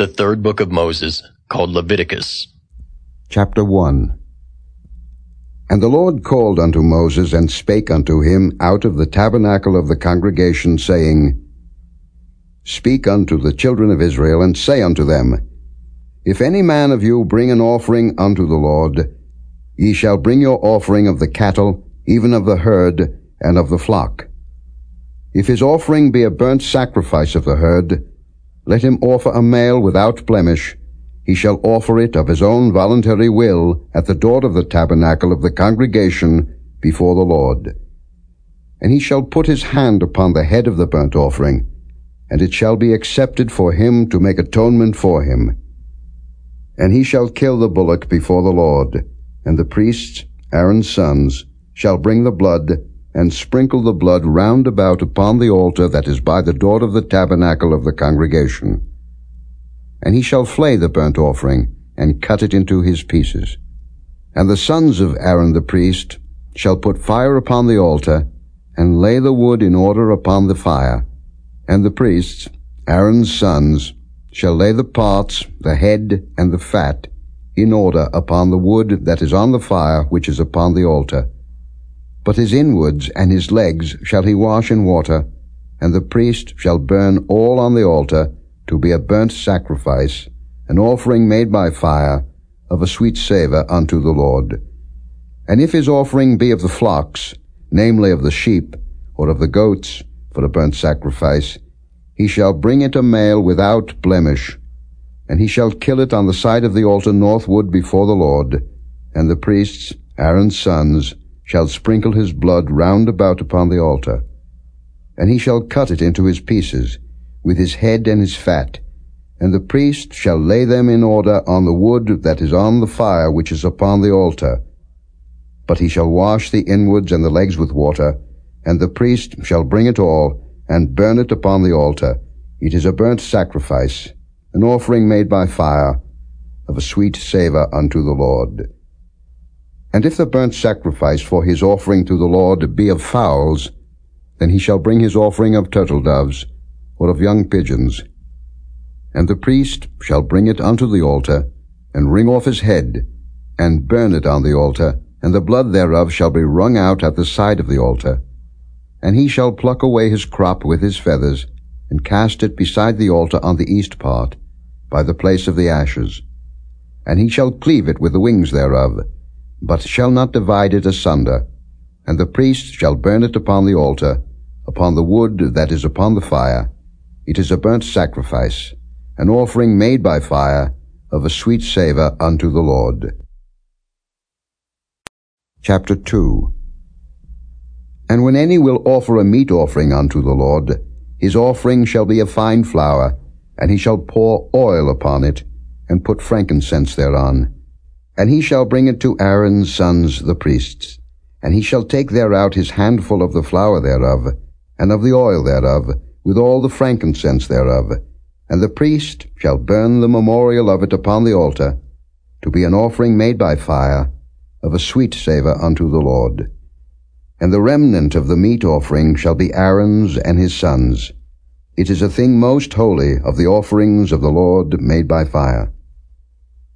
The third book of Moses, called Leviticus. Chapter 1 And the Lord called unto Moses, and spake unto him out of the tabernacle of the congregation, saying, Speak unto the children of Israel, and say unto them, If any man of you bring an offering unto the Lord, ye shall bring your offering of the cattle, even of the herd, and of the flock. If his offering be a burnt sacrifice of the herd, let him offer a male without blemish. He shall offer it of his own voluntary will at the door of the tabernacle of the congregation before the Lord. And he shall put his hand upon the head of the burnt offering, and it shall be accepted for him to make atonement for him. And he shall kill the bullock before the Lord, and the priests, Aaron's sons, shall bring the blood, and sprinkle the blood round about upon the altar that is by the door of the tabernacle of the congregation. And he shall flay the burnt offering, and cut it into his pieces. And the sons of Aaron the priest shall put fire upon the altar, and lay the wood in order upon the fire. And the priests, Aaron's sons, shall lay the parts, the head, and the fat, in order upon the wood that is on the fire which is upon the altar. But his inwards and his legs shall he wash in water, and the priest shall burn all on the altar to be a burnt sacrifice, an offering made by fire, of a sweet savour unto the Lord. And if his offering be of the flocks, namely of the sheep, or of the goats, for a burnt sacrifice, he shall bring it a male without blemish, and he shall kill it on the side of the altar northward before the Lord, and the priests, Aaron's sons, shall sprinkle his blood round about upon the altar. And he shall cut it into his pieces, with his head and his fat, and the priest shall lay them in order on the wood that is on the fire which is upon the altar. But he shall wash the inwards and the legs with water, and the priest shall bring it all, and burn it upon the altar. It is a burnt sacrifice, an offering made by fire, of a sweet savour unto the Lord. And if the burnt sacrifice for his offering to the Lord be of fowls, then he shall bring his offering of turtle doves, or of young pigeons. And the priest shall bring it unto the altar, and wring off his head, and burn it on the altar, and the blood thereof shall be wrung out at the side of the altar. And he shall pluck away his crop with his feathers, and cast it beside the altar on the east part, by the place of the ashes. And he shall cleave it with the wings thereof, but shall not divide it asunder. And the priest shall burn it upon the altar, upon the wood that is upon the fire. It is a burnt sacrifice, an offering made by fire, of a sweet savour unto the Lord. Chapter 2 And when any will offer a meat offering unto the Lord, his offering shall be of fine flour, and he shall pour oil upon it, and put frankincense thereon. And he shall bring it to Aaron's sons the priests, and he shall take thereout his handful of the flour thereof, and of the oil thereof, with all the frankincense thereof, and the priest shall burn the memorial of it upon the altar, to be an offering made by fire, of a sweet savour unto the Lord. And the remnant of the meat offering shall be Aaron's and his sons. It is a thing most holy of the offerings of the Lord made by fire.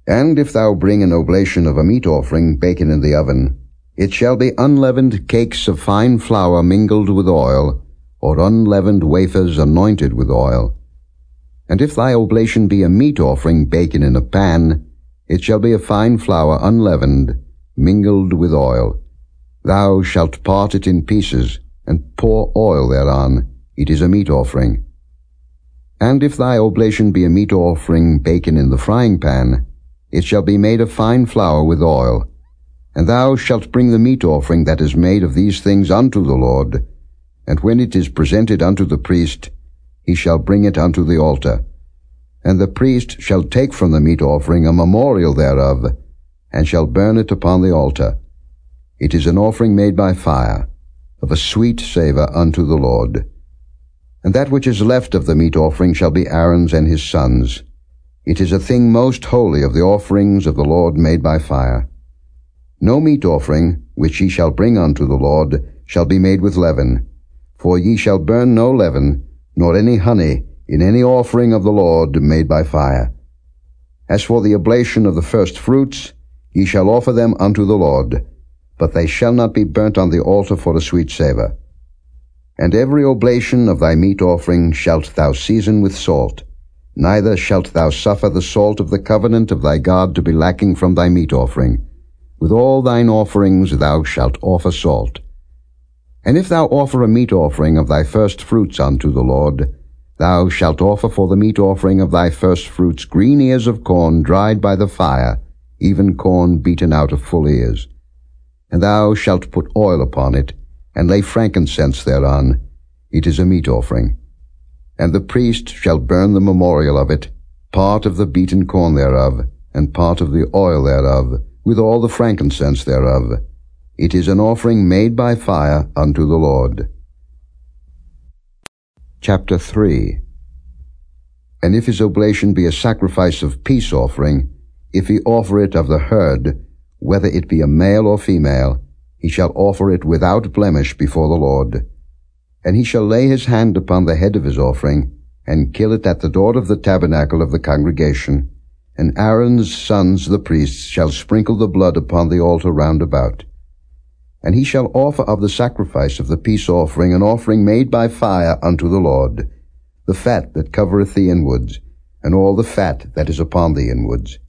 And if thou bring an oblation of a meat offering baken in the oven, it shall be unleavened cakes of fine flour mingled with oil, or unleavened wafers anointed with oil. And if thy oblation be a meat offering baken in a pan, it shall be a fine flour unleavened, mingled with oil. Thou shalt part it in pieces, and pour oil thereon. It is a meat offering. And if thy oblation be a meat offering baken in the frying pan, it shall be made of fine flour with oil. And thou shalt bring the meat offering that is made of these things unto the Lord. And when it is presented unto the priest, he shall bring it unto the altar. And the priest shall take from the meat offering a memorial thereof, and shall burn it upon the altar. It is an offering made by fire, of a sweet savour unto the Lord. And that which is left of the meat offering shall be Aaron's and his sons'. It is a thing most holy of the offerings of the Lord made by fire. No meat offering, which ye shall bring unto the Lord, shall be made with leaven. For ye shall burn no leaven, nor any honey, in any offering of the Lord made by fire. As for the oblation of the first fruits, ye shall offer them unto the Lord, but they shall not be burnt on the altar for a sweet savour. And every oblation of thy meat offering shalt thou season with salt, neither shalt thou suffer the salt of the covenant of thy God to be lacking from thy meat offering. With all thine offerings thou shalt offer salt. And if thou offer a meat offering of thy first fruits unto the Lord, thou shalt offer for the meat offering of thy first fruits green ears of corn dried by the fire, even corn beaten out of full ears. And thou shalt put oil upon it, and lay frankincense thereon. It is a meat offering. And the priest shall burn the memorial of it, part of the beaten corn thereof, and part of the oil thereof, with all the frankincense thereof. It is an offering made by fire unto the Lord. Chapter 3 And if his oblation be a sacrifice of peace offering, if he offer it of the herd, whether it be a male or female, he shall offer it without blemish before the Lord. And he shall lay his hand upon the head of his offering, and kill it at the door of the tabernacle of the congregation, and Aaron's sons the priests shall sprinkle the blood upon the altar round about. And he shall offer of the sacrifice of the peace offering an offering made by fire unto the Lord, the fat that covereth the inwards, and all the fat that is upon the inwards,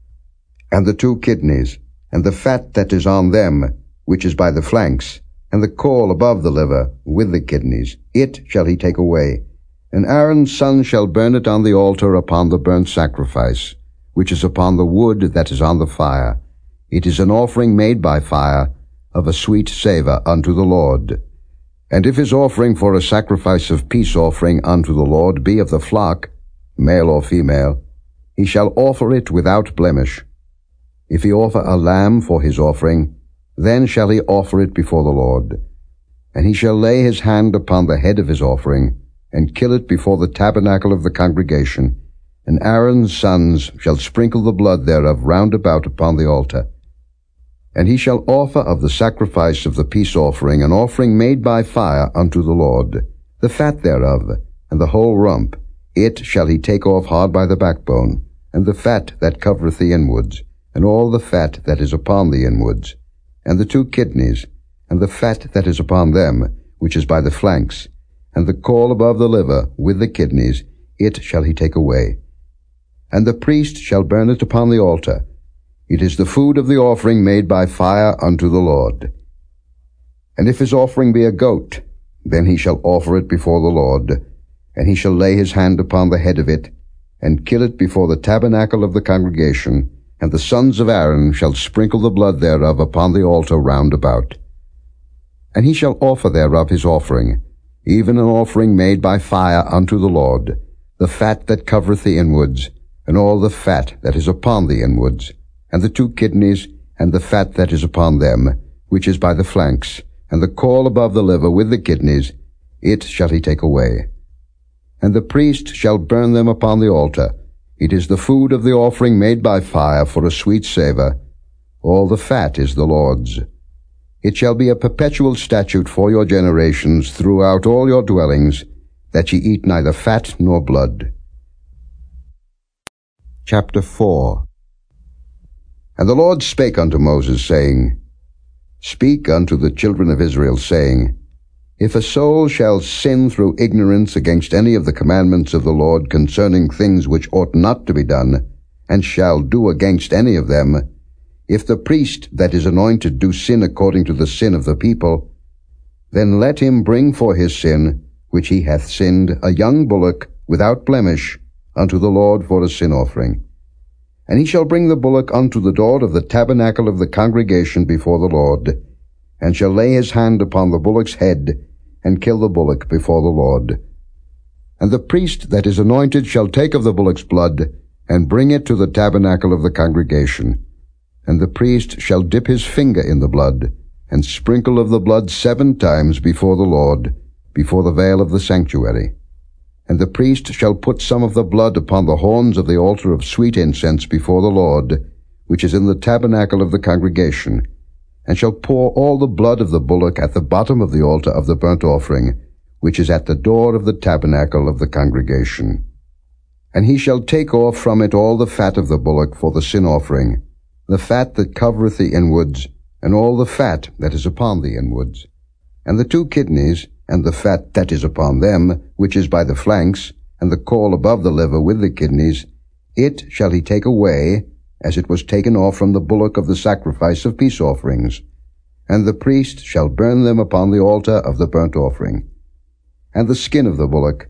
and the two kidneys, and the fat that is on them, which is by the flanks, and the caul above the liver, with the kidneys, it shall he take away. And Aaron's son shall burn it on the altar upon the burnt sacrifice, which is upon the wood that is on the fire. It is an offering made by fire, of a sweet savour unto the Lord. And if his offering for a sacrifice of peace offering unto the Lord be of the flock, male or female, he shall offer it without blemish. If he offer a lamb for his offering, then shall he offer it before the Lord. And he shall lay his hand upon the head of his offering, and kill it before the tabernacle of the congregation, and Aaron's sons shall sprinkle the blood thereof round about upon the altar. And he shall offer of the sacrifice of the peace offering an offering made by fire unto the Lord, the fat thereof, and the whole rump, it shall he take off hard by the backbone, and the fat that covereth the inwards, and all the fat that is upon the inwards, and the two kidneys, and the fat that is upon them, which is by the flanks, and the caul above the liver, with the kidneys, it shall he take away. And the priest shall burn it upon the altar, it is the food of the offering made by fire unto the Lord. And if his offering be a goat, then he shall offer it before the Lord, and he shall lay his hand upon the head of it, and kill it before the tabernacle of the congregation, and the sons of Aaron shall sprinkle the blood thereof upon the altar round about. And he shall offer thereof his offering, even an offering made by fire unto the Lord, the fat that covereth the inwards, and all the fat that is upon the inwards, and the two kidneys, and the fat that is upon them, which is by the flanks, and the caul above the liver with the kidneys, it shall he take away. And the priest shall burn them upon the altar. It is the food of the offering made by fire for a sweet savour. All the fat is the Lord's. It shall be a perpetual statute for your generations throughout all your dwellings, that ye eat neither fat nor blood. Chapter 4 and the Lord spake unto Moses, saying, Speak unto the children of Israel, saying, If a soul shall sin through ignorance against any of the commandments of the Lord concerning things which ought not to be done, and shall do against any of them, if the priest that is anointed do sin according to the sin of the people, then let him bring for his sin, which he hath sinned, a young bullock without blemish, unto the Lord for a sin offering. And he shall bring the bullock unto the door of the tabernacle of the congregation before the Lord, and shall lay his hand upon the bullock's head, and kill the bullock before the Lord. And the priest that is anointed shall take of the bullock's blood, and bring it to the tabernacle of the congregation. And the priest shall dip his finger in the blood, and sprinkle of the blood seven times before the Lord, before the veil of the sanctuary. And the priest shall put some of the blood upon the horns of the altar of sweet incense before the Lord, which is in the tabernacle of the congregation, and shall pour all the blood of the bullock at the bottom of the altar of the burnt offering, which is at the door of the tabernacle of the congregation. And he shall take off from it all the fat of the bullock for the sin offering, the fat that covereth the inwards, and all the fat that is upon the inwards, and the two kidneys, and the fat that is upon them, which is by the flanks, and the caul above the liver with the kidneys, it shall he take away, as it was taken off from the bullock of the sacrifice of peace offerings, and the priest shall burn them upon the altar of the burnt offering. And the skin of the bullock,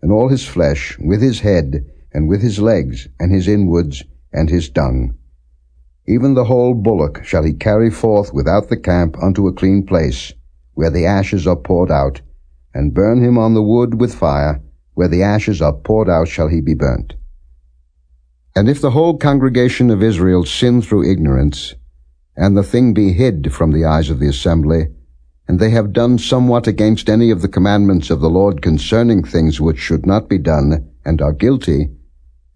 and all his flesh, with his head, and with his legs, and his inwards, and his dung. Even the whole bullock shall he carry forth without the camp unto a clean place, where the ashes are poured out, and burn him on the wood with fire, where the ashes are poured out shall he be burnt. And if the whole congregation of Israel sin through ignorance, and the thing be hid from the eyes of the assembly, and they have done somewhat against any of the commandments of the Lord concerning things which should not be done, and are guilty,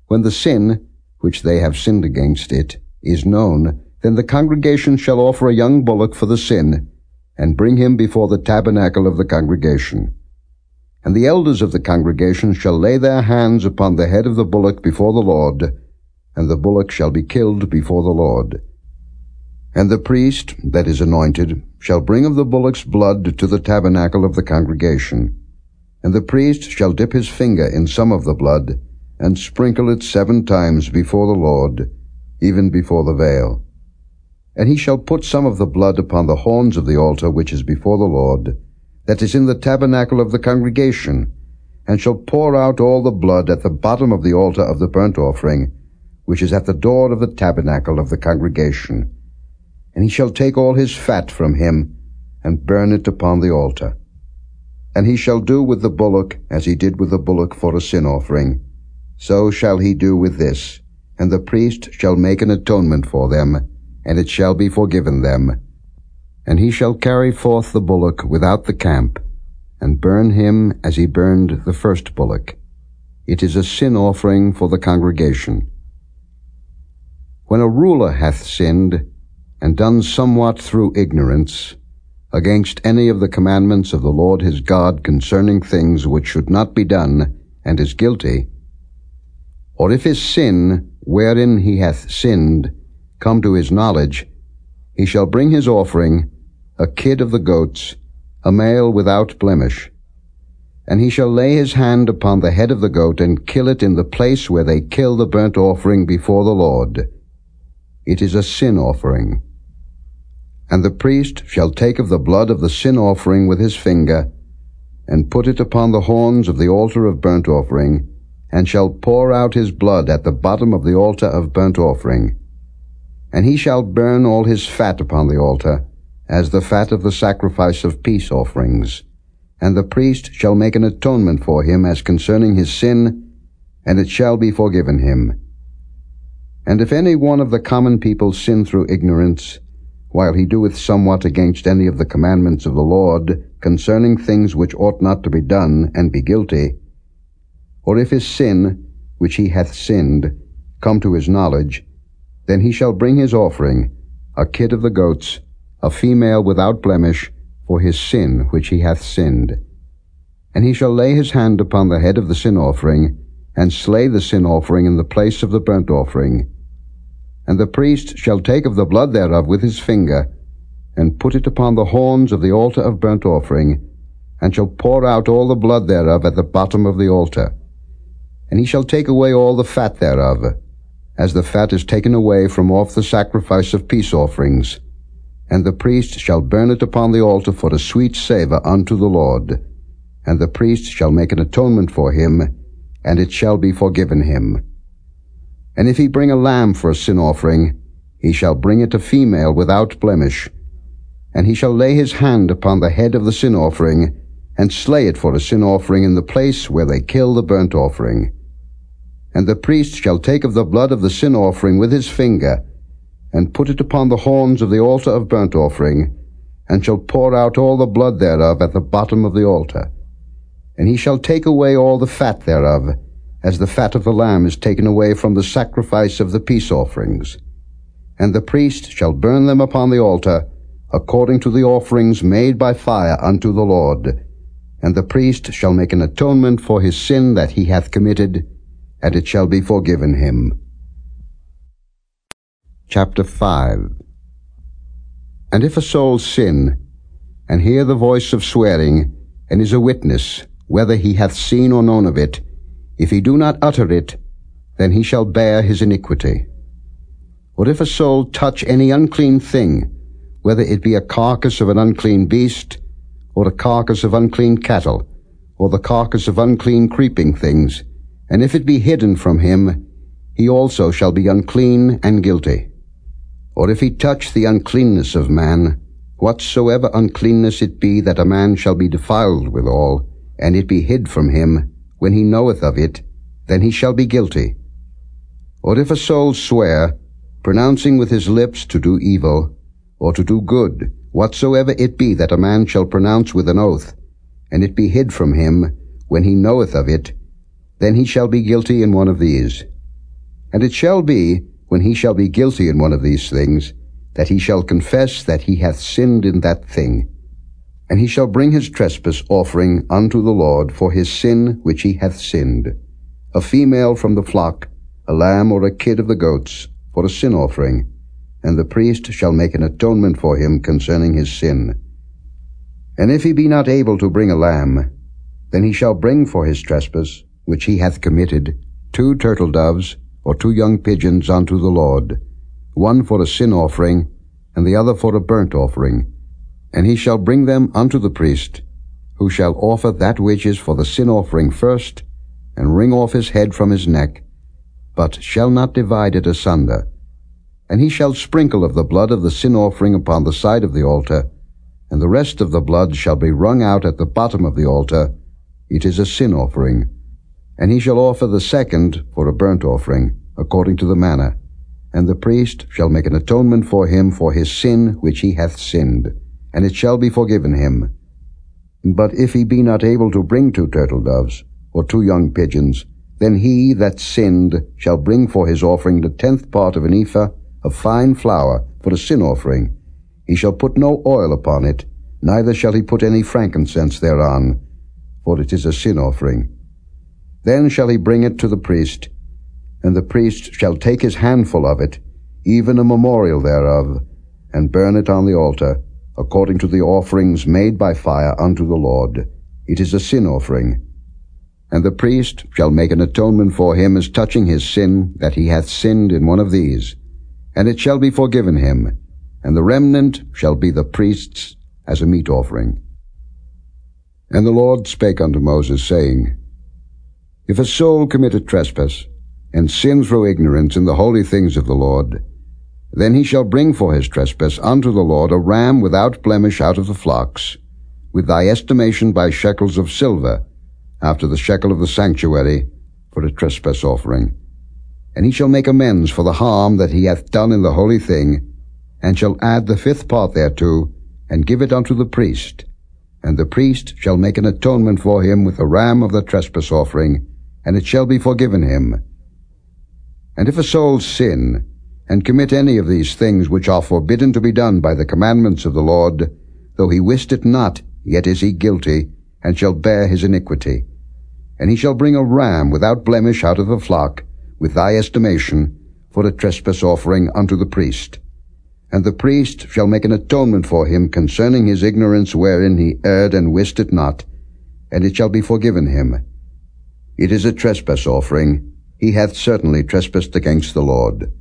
when the sin, which they have sinned against it, is known, then the congregation shall offer a young bullock for the sin, and bring him before the tabernacle of the congregation. And the elders of the congregation shall lay their hands upon the head of the bullock before the Lord, and the bullock shall be killed before the Lord. And the priest that is anointed shall bring of the bullock's blood to the tabernacle of the congregation. And the priest shall dip his finger in some of the blood, and sprinkle it seven times before the Lord, even before the veil. And he shall put some of the blood upon the horns of the altar which is before the Lord, that is in the tabernacle of the congregation, and shall pour out all the blood at the bottom of the altar of the burnt offering, which is at the door of the tabernacle of the congregation and he shall take all his fat from him, and burn it upon the altar. And he shall do with the bullock as he did with the bullock for a sin offering. So shall he do with this, and the priest shall make an atonement for them, and it shall be forgiven them. And he shall carry forth the bullock without the camp, and burn him as he burned the first bullock. It is a sin offering for the congregation. When a ruler hath sinned, and done somewhat through ignorance, against any of the commandments of the Lord his God concerning things which should not be done, and is guilty, or if his sin, wherein he hath sinned, come to his knowledge, he shall bring his offering, a kid of the goats, a male without blemish. And he shall lay his hand upon the head of the goat, and kill it in the place where they kill the burnt offering before the Lord. It is a sin offering. And the priest shall take of the blood of the sin offering with his finger, and put it upon the horns of the altar of burnt offering, and shall pour out his blood at the bottom of the altar of burnt offering. And he shall burn all his fat upon the altar, as the fat of the sacrifice of peace offerings. And the priest shall make an atonement for him as concerning his sin, and it shall be forgiven him. And if any one of the common people sin through ignorance, while he doeth somewhat against any of the commandments of the Lord concerning things which ought not to be done, and be guilty, or if his sin, which he hath sinned, come to his knowledge, then he shall bring his offering, a kid of the goats, a female without blemish, for his sin which he hath sinned. And he shall lay his hand upon the head of the sin offering, and slay the sin offering in the place of the burnt offering, and the priest shall take of the blood thereof with his finger, and put it upon the horns of the altar of burnt offering, and shall pour out all the blood thereof at the bottom of the altar. And he shall take away all the fat thereof, as the fat is taken away from off the sacrifice of peace offerings. And the priest shall burn it upon the altar for a sweet savour unto the Lord. And the priest shall make an atonement for him, and it shall be forgiven him. And if he bring a lamb for a sin offering, he shall bring it a female without blemish. And he shall lay his hand upon the head of the sin offering, and slay it for a sin offering in the place where they kill the burnt offering. And the priest shall take of the blood of the sin offering with his finger, and put it upon the horns of the altar of burnt offering, and shall pour out all the blood thereof at the bottom of the altar. And he shall take away all the fat thereof, as the fat of the lamb is taken away from the sacrifice of the peace offerings. And the priest shall burn them upon the altar, according to the offerings made by fire unto the Lord. And the priest shall make an atonement for his sin that he hath committed, and it shall be forgiven him. Chapter 5 And if a soul sin, and hear the voice of swearing, and is a witness, whether he hath seen or known of it, if he do not utter it, then he shall bear his iniquity. Or if a soul touch any unclean thing, whether it be a carcass of an unclean beast, or a carcass of unclean cattle, or the carcass of unclean creeping things, and if it be hidden from him, he also shall be unclean and guilty. Or if he touch the uncleanness of man, whatsoever uncleanness it be that a man shall be defiled withal, and it be hid from him, when he knoweth of it, then he shall be guilty. Or if a soul swear, pronouncing with his lips to do evil, or to do good, whatsoever it be that a man shall pronounce with an oath, and it be hid from him, when he knoweth of it, then he shall be guilty in one of these. And it shall be, when he shall be guilty in one of these things, that he shall confess that he hath sinned in that thing. And he shall bring his trespass offering unto the Lord for his sin which he hath sinned, a female from the flock, a lamb or a kid of the goats, for a sin offering, and the priest shall make an atonement for him concerning his sin. And if he be not able to bring a lamb, then he shall bring for his trespass, which he hath committed, two turtle doves, or two young pigeons unto the Lord, one for a sin offering, and the other for a burnt offering. And he shall bring them unto the priest, who shall offer that which is for the sin offering first, and wring off his head from his neck, but shall not divide it asunder. And he shall sprinkle of the blood of the sin offering upon the side of the altar, and the rest of the blood shall be wrung out at the bottom of the altar. It is a sin offering. And he shall offer the second for a burnt offering, according to the manner. And the priest shall make an atonement for him for his sin which he hath sinned, and it shall be forgiven him. But if he be not able to bring two turtle doves, or two young pigeons, then he that sinned shall bring for his offering the tenth part of an ephah of fine flour for a sin offering, he shall put no oil upon it, neither shall he put any frankincense thereon, for it is a sin offering. Then shall he bring it to the priest, and the priest shall take his handful of it, even a memorial thereof, and burn it on the altar, according to the offerings made by fire unto the Lord. It is a sin offering. And the priest shall make an atonement for him as touching his sin, that he hath sinned in one of these, and it shall be forgiven him, and the remnant shall be the priests as a meat offering. And the Lord spake unto Moses, saying, If a soul commit a trespass, and sin through ignorance in the holy things of the Lord, then he shall bring for his trespass unto the Lord a ram without blemish out of the flocks, with thy estimation by shekels of silver, after the shekel of the sanctuary, for a trespass offering. And he shall make amends for the harm that he hath done in the holy thing, and shall add the fifth part thereto, and give it unto the priest. And the priest shall make an atonement for him with the ram of the trespass offering, and it shall be forgiven him. And if a soul sin, and commit any of these things which are forbidden to be done by the commandments of the Lord, though he wist it not, yet is he guilty, and shall bear his iniquity. And he shall bring a ram without blemish out of the flock, with thy estimation, for a trespass offering unto the priest. And the priest shall make an atonement for him concerning his ignorance wherein he erred and wist it not, and it shall be forgiven him. It is a trespass offering. He hath certainly trespassed against the Lord.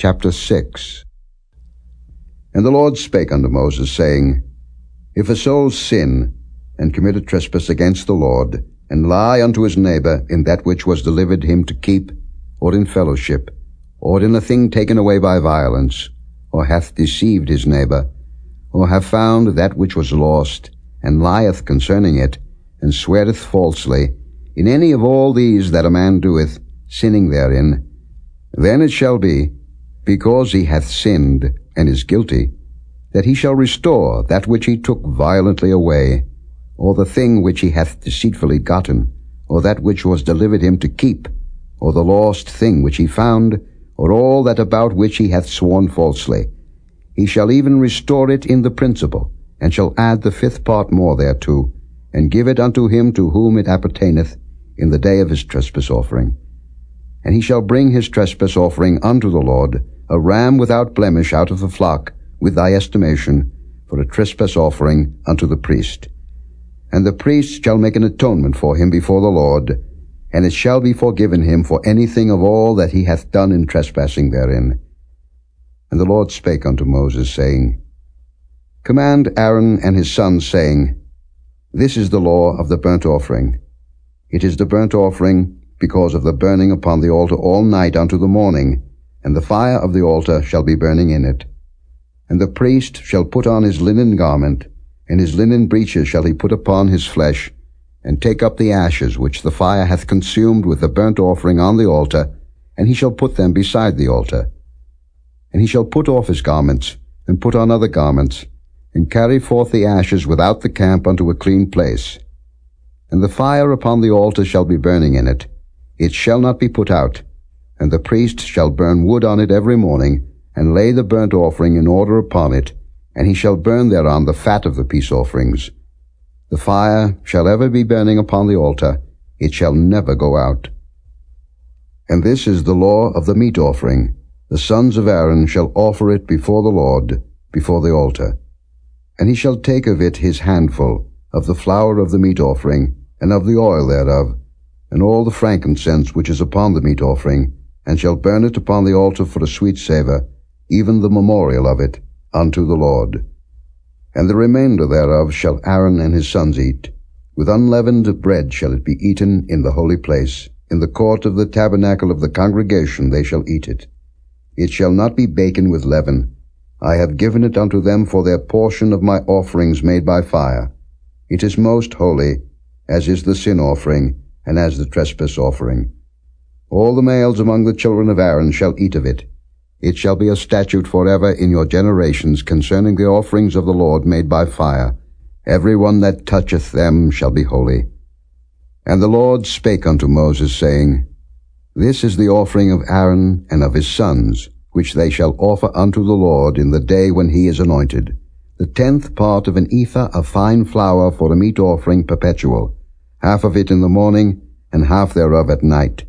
Chapter 6 And the Lord spake unto Moses, saying, If a soul sin, and commit a trespass against the Lord, and lie unto his neighbor in that which was delivered him to keep, or in fellowship, or in a thing taken away by violence, or hath deceived his neighbor, or have found that which was lost, and lieth concerning it, and sweareth falsely, in any of all these that a man doeth, sinning therein, then it shall be, because he hath sinned, and is guilty, that he shall restore that which he took violently away, or the thing which he hath deceitfully gotten, or that which was delivered him to keep, or the lost thing which he found, or all that about which he hath sworn falsely. He shall even restore it in the principal, and shall add the fifth part more thereto, and give it unto him to whom it appertaineth, in the day of his trespass offering. And he shall bring his trespass offering unto the Lord, a ram without blemish out of the flock, with thy estimation, for a trespass offering unto the priest. And the priest shall make an atonement for him before the Lord, and it shall be forgiven him for anything of all that he hath done in trespassing therein. And the Lord spake unto Moses, saying, Command Aaron and his sons, saying, This is the law of the burnt offering. It is the burnt offering because of the burning upon the altar all night unto the morning, and the fire of the altar shall be burning in it. And the priest shall put on his linen garment, and his linen breeches shall he put upon his flesh, and take up the ashes which the fire hath consumed with the burnt offering on the altar, and he shall put them beside the altar. And he shall put off his garments, and put on other garments, and carry forth the ashes without the camp unto a clean place. And the fire upon the altar shall be burning in it. It shall not be put out. And the priest shall burn wood on it every morning, and lay the burnt offering in order upon it, and he shall burn thereon the fat of the peace offerings. The fire shall ever be burning upon the altar, it shall never go out. And this is the law of the meat offering. The sons of Aaron shall offer it before the Lord, before the altar. And he shall take of it his handful, of the flour of the meat offering, and of the oil thereof, and all the frankincense which is upon the meat offering, and shall burn it upon the altar for a sweet savour, even the memorial of it, unto the Lord. And the remainder thereof shall Aaron and his sons eat. With unleavened bread shall it be eaten in the holy place. In the court of the tabernacle of the congregation they shall eat it. It shall not be baken with leaven, I have given it unto them for their portion of my offerings made by fire. It is most holy, as is the sin offering, and as the trespass offering. All the males among the children of Aaron shall eat of it. It shall be a statute forever in your generations concerning the offerings of the Lord made by fire. Every one that toucheth them shall be holy. And the Lord spake unto Moses, saying, This is the offering of Aaron and of his sons, which they shall offer unto the Lord in the day when he is anointed, the tenth part of an ephah of fine flour for a meat offering perpetual, half of it in the morning, and half thereof at night.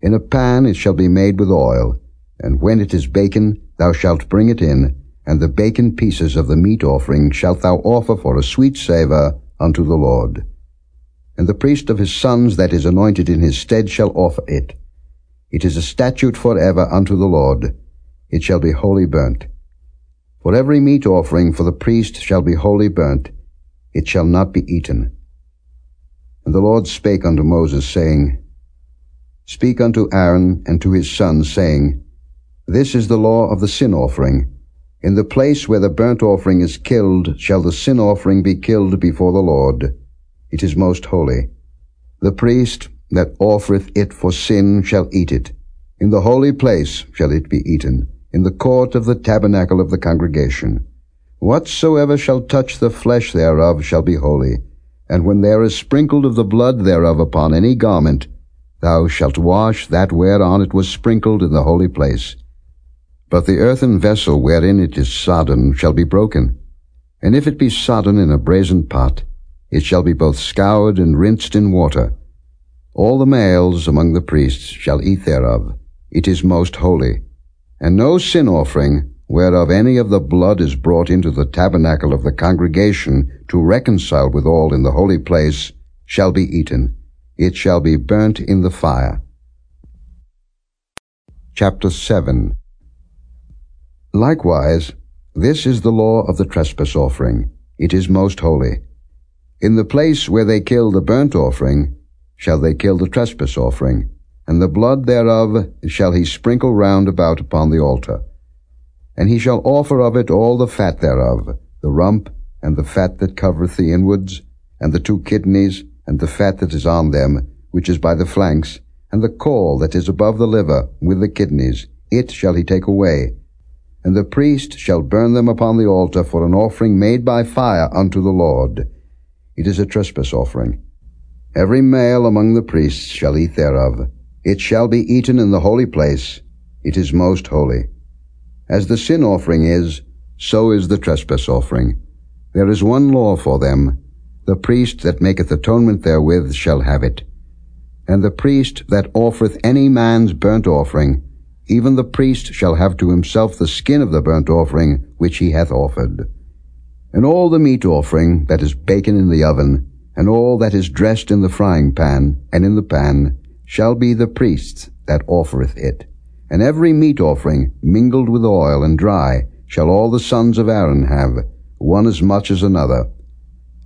In a pan it shall be made with oil, and when it is baken, thou shalt bring it in, and the baken pieces of the meat offering shalt thou offer for a sweet savour unto the Lord. And the priest of his sons that is anointed in his stead shall offer it. It is a statute for ever unto the Lord. It shall be wholly burnt. For every meat offering for the priest shall be wholly burnt. It shall not be eaten. And the Lord spake unto Moses, saying, Speak unto Aaron and to his sons, saying, This is the law of the sin offering. In the place where the burnt offering is killed shall the sin offering be killed before the Lord. It is most holy. The priest that offereth it for sin shall eat it. In the holy place shall it be eaten, in the court of the tabernacle of the congregation. Whatsoever shall touch the flesh thereof shall be holy, and when there is sprinkled of the blood thereof upon any garment, thou shalt wash that whereon it was sprinkled in the holy place. But the earthen vessel wherein it is sodden shall be broken, and if it be sodden in a brazen pot, it shall be both scoured and rinsed in water, all the males among the priests shall eat thereof. It is most holy. And no sin offering, whereof any of the blood is brought into the tabernacle of the congregation to reconcile with all in the holy place, shall be eaten. It shall be burnt in the fire. Chapter 7 Likewise, this is the law of the trespass offering. It is most holy. In the place where they kill the burnt offering, shall they kill the trespass offering, and the blood thereof shall he sprinkle round about upon the altar. And he shall offer of it all the fat thereof, the rump, and the fat that covereth the inwards, and the two kidneys, and the fat that is on them, which is by the flanks, and the caul that is above the liver, with the kidneys, it shall he take away. And the priest shall burn them upon the altar for an offering made by fire unto the Lord. It is a trespass offering. Every male among the priests shall eat thereof. It shall be eaten in the holy place. It is most holy. As the sin offering is, so is the trespass offering. There is one law for them. The priest that maketh atonement therewith shall have it. And the priest that offereth any man's burnt offering, even the priest shall have to himself the skin of the burnt offering which he hath offered. And all the meat offering that is baken in the oven, and all that is dressed in the frying pan and in the pan, shall be the priest's that offereth it. And every meat offering mingled with oil and dry shall all the sons of Aaron have, one as much as another.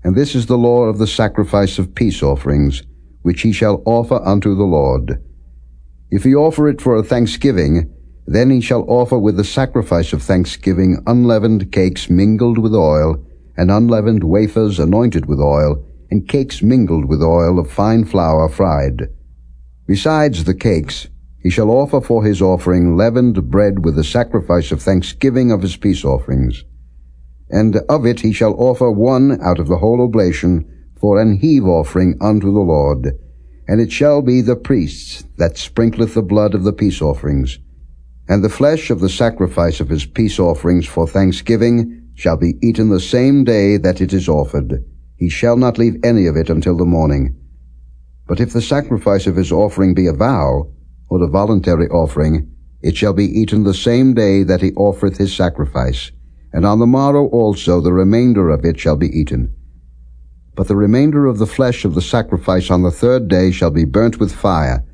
And this is the law of the sacrifice of peace offerings, which he shall offer unto the Lord. If he offer it for a thanksgiving, then he shall offer with the sacrifice of thanksgiving unleavened cakes mingled with oil, and unleavened wafers anointed with oil, and cakes mingled with oil of fine flour fried. Besides the cakes, he shall offer for his offering leavened bread with the sacrifice of thanksgiving of his peace offerings and of it he shall offer one out of the whole oblation for an heave offering unto the Lord. And it shall be the priests that sprinkleth the blood of the peace offerings. And the flesh of the sacrifice of his peace offerings for thanksgiving shall be eaten the same day that it is offered. He shall not leave any of it until the morning. But if the sacrifice of his offering be a vow, or a voluntary offering, it shall be eaten the same day that he offereth his sacrifice and on the morrow also the remainder of it shall be eaten. But the remainder of the flesh of the sacrifice on the third day shall be burnt with fire.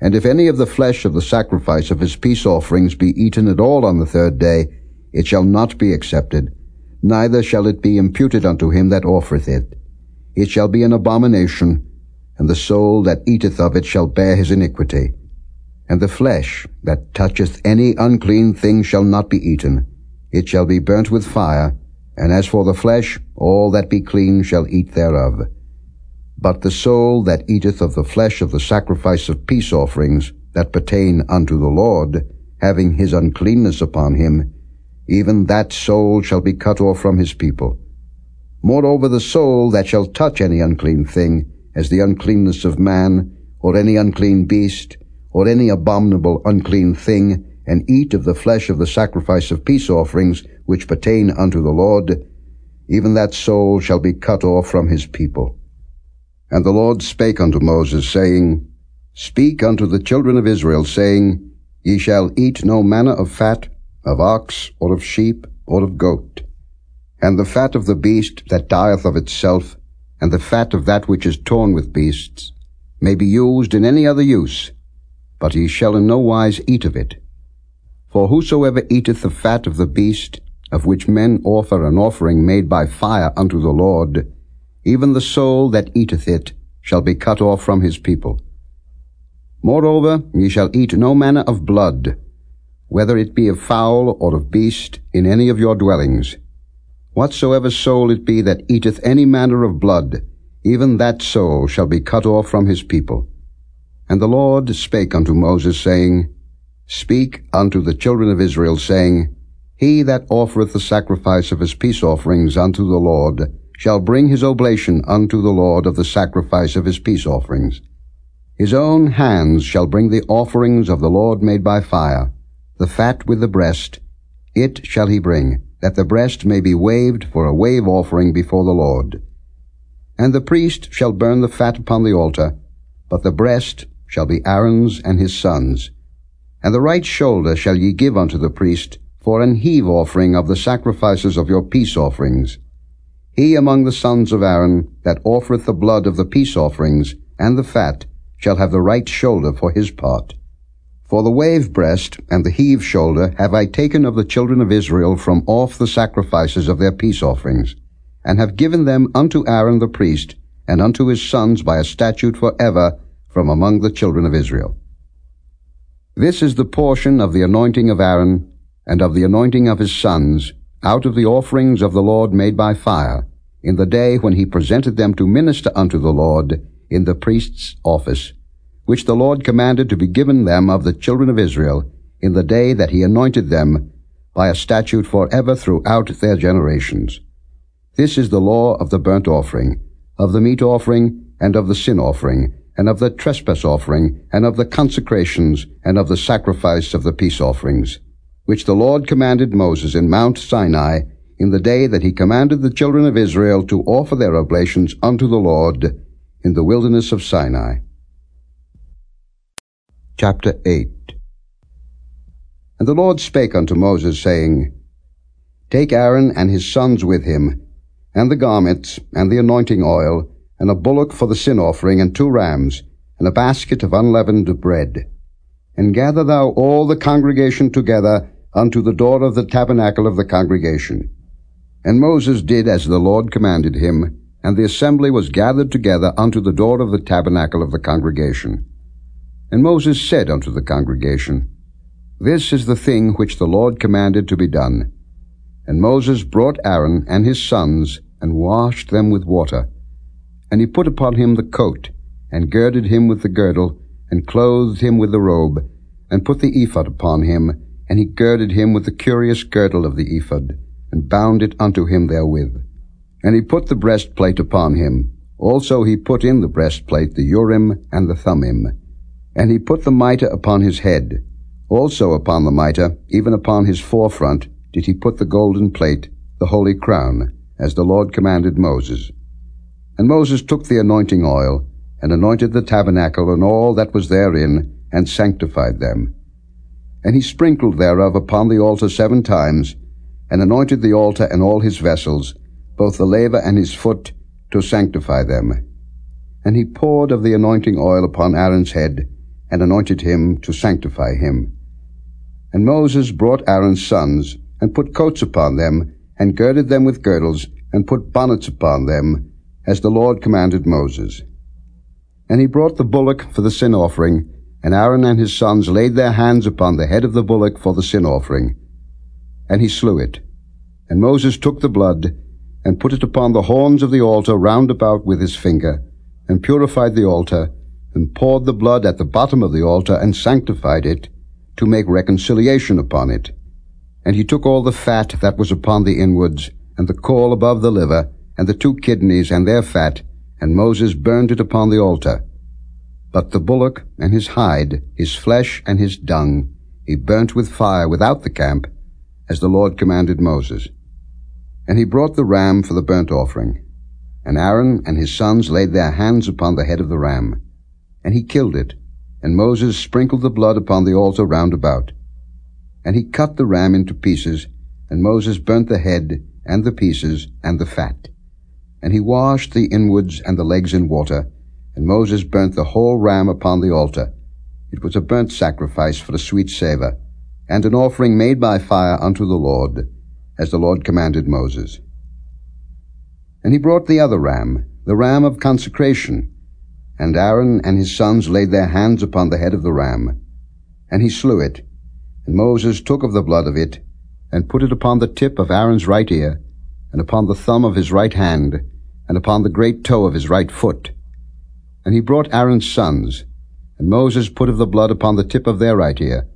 And if any of the flesh of the sacrifice of his peace offerings be eaten at all on the third day, it shall not be accepted, neither shall it be imputed unto him that offereth it. It shall be an abomination, and the soul that eateth of it shall bear his iniquity. And the flesh that toucheth any unclean thing shall not be eaten, it shall be burnt with fire, and as for the flesh, all that be clean shall eat thereof. But the soul that eateth of the flesh of the sacrifice of peace offerings that pertain unto the Lord, having his uncleanness upon him, even that soul shall be cut off from his people. Moreover, the soul that shall touch any unclean thing, as the uncleanness of man, or any unclean beast, or any abominable unclean thing, and eat of the flesh of the sacrifice of peace offerings which pertain unto the Lord, even that soul shall be cut off from his people. And the Lord spake unto Moses, saying, Speak unto the children of Israel, saying, Ye shall eat no manner of fat, of ox, or of sheep, or of goat. And the fat of the beast that dieth of itself, and the fat of that which is torn with beasts, may be used in any other use, but ye shall in no wise eat of it. For whosoever eateth the fat of the beast, of which men offer an offering made by fire unto the Lord, even the soul that eateth it shall be cut off from his people. Moreover, ye shall eat no manner of blood, whether it be of fowl or of beast, in any of your dwellings. Whatsoever soul it be that eateth any manner of blood, even that soul shall be cut off from his people. And the Lord spake unto Moses, saying, Speak unto the children of Israel, saying, He that offereth the sacrifice of his peace offerings unto the Lord shall bring his oblation unto the Lord of the sacrifice of his peace offerings. His own hands shall bring the offerings of the Lord made by fire, the fat with the breast. It shall he bring, that the breast may be waved for a wave offering before the Lord. And the priest shall burn the fat upon the altar, but the breast shall be Aaron's and his sons'. And the right shoulder shall ye give unto the priest for an heave offering of the sacrifices of your peace offerings. He among the sons of Aaron that offereth the blood of the peace offerings and the fat shall have the right shoulder for his part. For the wave breast and the heave shoulder have I taken of the children of Israel from off the sacrifices of their peace offerings, and have given them unto Aaron the priest, and unto his sons by a statute for ever from among the children of Israel. This is the portion of the anointing of Aaron, and of the anointing of his sons, out of the offerings of the Lord made by fire, in the day when he presented them to minister unto the Lord in the priest's office, which the Lord commanded to be given them of the children of Israel, in the day that he anointed them, by a statute for ever throughout their generations. This is the law of the burnt offering, of the meat offering, and of the sin offering, and of the trespass offering, and of the consecrations, and of the sacrifice of the peace offerings, which the Lord commanded Moses in Mount Sinai, in the day that he commanded the children of Israel to offer their oblations unto the Lord in the wilderness of Sinai. Chapter 8 And the Lord spake unto Moses, saying, Take Aaron and his sons with him, and the garments, and the anointing oil, and a bullock for the sin offering, and two rams, and a basket of unleavened bread. And gather thou all the congregation together unto the door of the tabernacle of the congregation. And Moses did as the Lord commanded him, and the assembly was gathered together unto the door of the tabernacle of the congregation. And Moses said unto the congregation, This is the thing which the Lord commanded to be done. And Moses brought Aaron and his sons, and washed them with water. And he put upon him the coat, and girded him with the girdle, and clothed him with the robe, and put the ephod upon him, and he girded him with the curious girdle of the ephod, and bound it unto him therewith. And he put the breastplate upon him. Also he put in the breastplate the Urim and the Thummim. And he put the mitre upon his head. Also upon the mitre, even upon his forefront, did he put the golden plate, the holy crown, as the Lord commanded Moses. And Moses took the anointing oil, and anointed the tabernacle and all that was therein, and sanctified them. And he sprinkled thereof upon the altar seven times, and anointed the altar and all his vessels, both the laver and his foot, to sanctify them. And he poured of the anointing oil upon Aaron's head, and anointed him to sanctify him. And Moses brought Aaron's sons, and put coats upon them, and girded them with girdles, and put bonnets upon them, as the Lord commanded Moses. And he brought the bullock for the sin offering, and Aaron and his sons laid their hands upon the head of the bullock for the sin offering. And he slew it. And Moses took the blood, and put it upon the horns of the altar round about with his finger, and purified the altar, and poured the blood at the bottom of the altar, and sanctified it, to make reconciliation upon it. And he took all the fat that was upon the inwards, and the caul above the liver, and the two kidneys and their fat, and Moses burned it upon the altar. But the bullock and his hide, his flesh and his dung, he burnt with fire without the camp, as the Lord commanded Moses. And he brought the ram for the burnt offering. And Aaron and his sons laid their hands upon the head of the ram. And he killed it, and Moses sprinkled the blood upon the altar round about. And he cut the ram into pieces, and Moses burnt the head, and the pieces, and the fat. And he washed the inwards and the legs in water, and Moses burnt the whole ram upon the altar. It was a burnt sacrifice for a sweet savour, and an offering made by fire unto the Lord, as the Lord commanded Moses. And he brought the other ram, the ram of consecration, and Aaron and his sons laid their hands upon the head of the ram. And he slew it. And Moses took of the blood of it, and put it upon the tip of Aaron's right ear, and upon the thumb of his right hand, and upon the great toe of his right foot. And he brought Aaron's sons, and Moses put of the blood upon the tip of their right ear,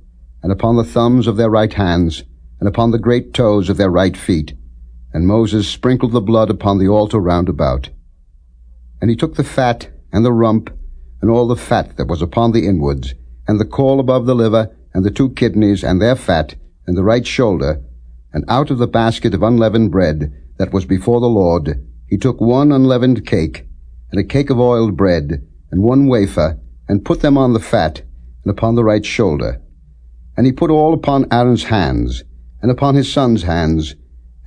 and upon the thumbs of their right hands, and upon the great toes of their right feet. And Moses sprinkled the blood upon the altar round about. And he took the fat and the rump, and all the fat that was upon the inwards, and the caul above the liver, and the two kidneys, and their fat, and the right shoulder, and out of the basket of unleavened bread that was before the Lord, he took one unleavened cake, and a cake of oiled bread, and one wafer, and put them on the fat, and upon the right shoulder. And he put all upon Aaron's hands, and upon his sons' hands,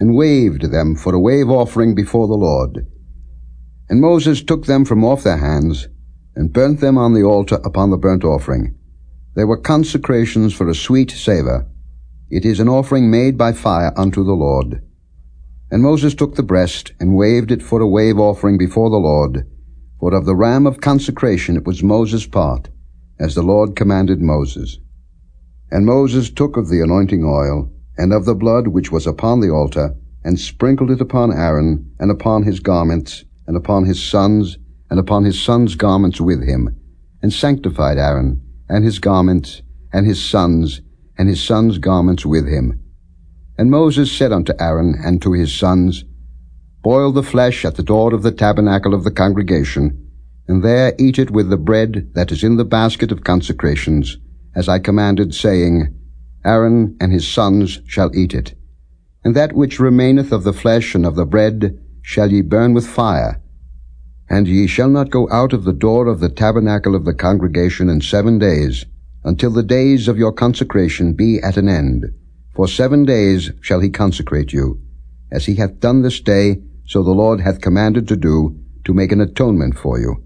and waved them for a wave offering before the Lord. And Moses took them from off their hands, and burnt them on the altar upon the burnt offering. They were consecrations for a sweet savour. It is an offering made by fire unto the Lord. And Moses took the breast, and waved it for a wave offering before the Lord. For of the ram of consecration it was Moses' part, as the Lord commanded Moses. And Moses took of the anointing oil, and of the blood which was upon the altar, and sprinkled it upon Aaron, and upon his garments, and upon his sons, and upon his sons' garments with him, and sanctified Aaron, and his garments, and his sons, and his sons' garments with him. And Moses said unto Aaron and to his sons, Boil the flesh at the door of the tabernacle of the congregation, and there eat it with the bread that is in the basket of consecrations, as I commanded, saying, Aaron and his sons shall eat it. And that which remaineth of the flesh and of the bread shall ye burn with fire. And ye shall not go out of the door of the tabernacle of the congregation in seven days, until the days of your consecration be at an end. For seven days shall he consecrate you, as he hath done this day, so the Lord hath commanded to do, to make an atonement for you.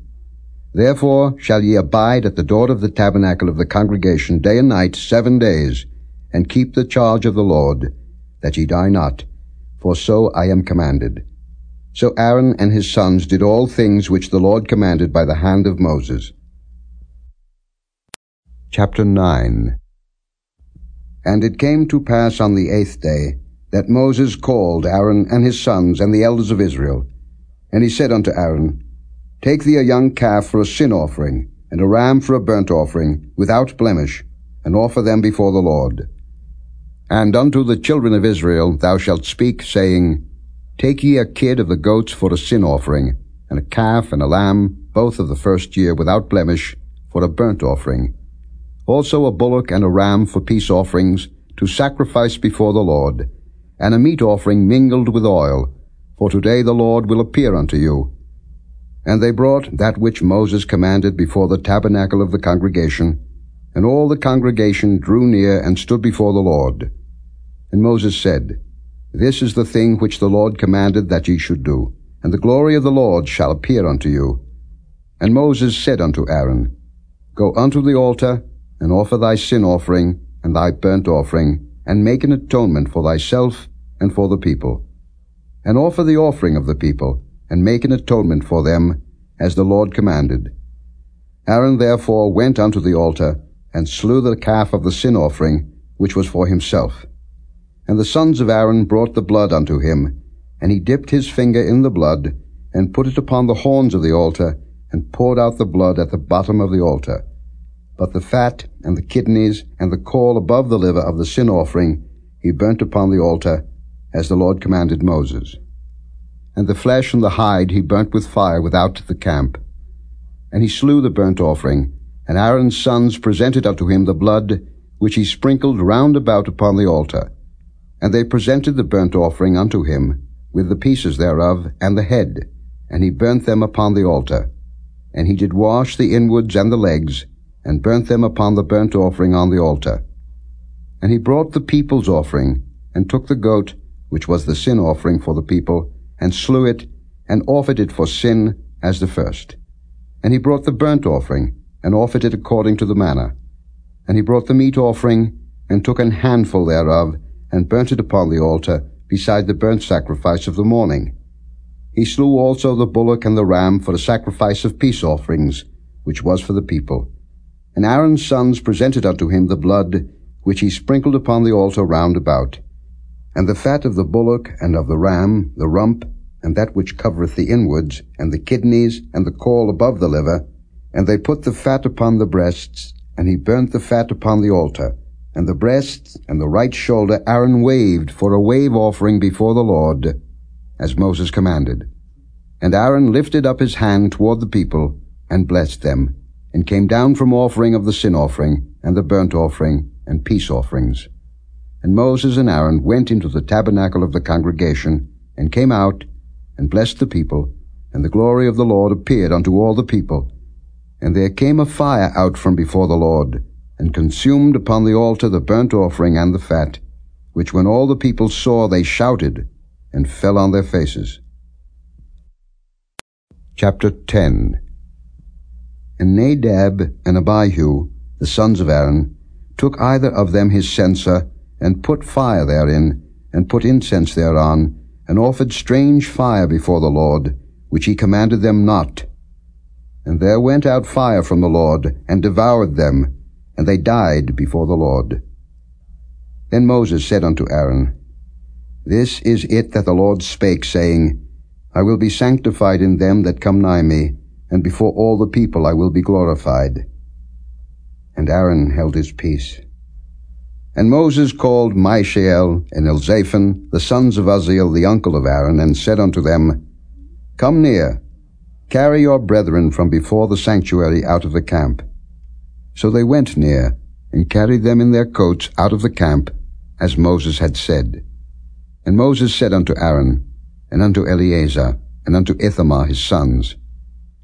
Therefore shall ye abide at the door of the tabernacle of the congregation day and night seven days, and keep the charge of the Lord, that ye die not, for so I am commanded. So Aaron and his sons did all things which the Lord commanded by the hand of Moses. Chapter 9 And it came to pass on the eighth day that Moses called Aaron and his sons and the elders of Israel. And he said unto Aaron, Take thee a young calf for a sin offering, and a ram for a burnt offering, without blemish, and offer them before the Lord. And unto the children of Israel thou shalt speak, saying, Take ye a kid of the goats for a sin offering, and a calf and a lamb, both of the first year without blemish, for a burnt offering. Also a bullock and a ram for peace offerings, to sacrifice before the Lord, and a meat offering mingled with oil, for today the Lord will appear unto you. And they brought that which Moses commanded before the tabernacle of the congregation, and all the congregation drew near and stood before the Lord. And Moses said, this is the thing which the Lord commanded that ye should do, and the glory of the Lord shall appear unto you. And Moses said unto Aaron, Go unto the altar, and offer thy sin offering, and thy burnt offering, and make an atonement for thyself and for the people. And offer the offering of the people, and make an atonement for them, as the Lord commanded. Aaron therefore went unto the altar, and slew the calf of the sin offering, which was for himself. And the sons of Aaron brought the blood unto him, and he dipped his finger in the blood, and put it upon the horns of the altar, and poured out the blood at the bottom of the altar. But the fat, and the kidneys, and the caul above the liver of the sin offering, he burnt upon the altar, as the Lord commanded Moses. And the flesh and the hide he burnt with fire without the camp. And he slew the burnt offering, and Aaron's sons presented unto him the blood, which he sprinkled round about upon the altar. And they presented the burnt offering unto him, with the pieces thereof, and the head, and he burnt them upon the altar. And he did wash the inwards and the legs, and burnt them upon the burnt offering on the altar. And he brought the people's offering, and took the goat, which was the sin offering for the people, and slew it, and offered it for sin as the first. And he brought the burnt offering, and offered it according to the manner. And he brought the meat offering, and took an handful thereof, and burnt it upon the altar beside the burnt sacrifice of the morning. He slew also the bullock and the ram for the sacrifice of peace offerings, which was for the people. And Aaron's sons presented unto him the blood, which he sprinkled upon the altar round about. And the fat of the bullock and of the ram, the rump, and that which covereth the inwards, and the kidneys, and the caul above the liver. And they put the fat upon the breasts, and he burnt the fat upon the altar, and the breast and the right shoulder Aaron waved for a wave offering before the Lord, as Moses commanded. And Aaron lifted up his hand toward the people, and blessed them, and came down from offering of the sin offering, and the burnt offering, and peace offerings. And Moses and Aaron went into the tabernacle of the congregation, and came out, and blessed the people, and the glory of the Lord appeared unto all the people. And there came a fire out from before the Lord, and consumed upon the altar the burnt offering and the fat, which when all the people saw they shouted, and fell on their faces. Chapter 10 And Nadab and Abihu, the sons of Aaron, took either of them his censer, and put fire therein, and put incense thereon, and offered strange fire before the Lord, which he commanded them not. And there went out fire from the Lord, and devoured them, and they died before the Lord. Then Moses said unto Aaron, This is it that the Lord spake, saying, I will be sanctified in them that come nigh me, and before all the people I will be glorified. And Aaron held his peace. And Moses called Mishael and Elzaphan, the sons of Uzziel, the uncle of Aaron, and said unto them, Come near, carry your brethren from before the sanctuary out of the camp. So they went near, and carried them in their coats out of the camp, as Moses had said. And Moses said unto Aaron, and unto Eleazar, and unto Ithamar his sons,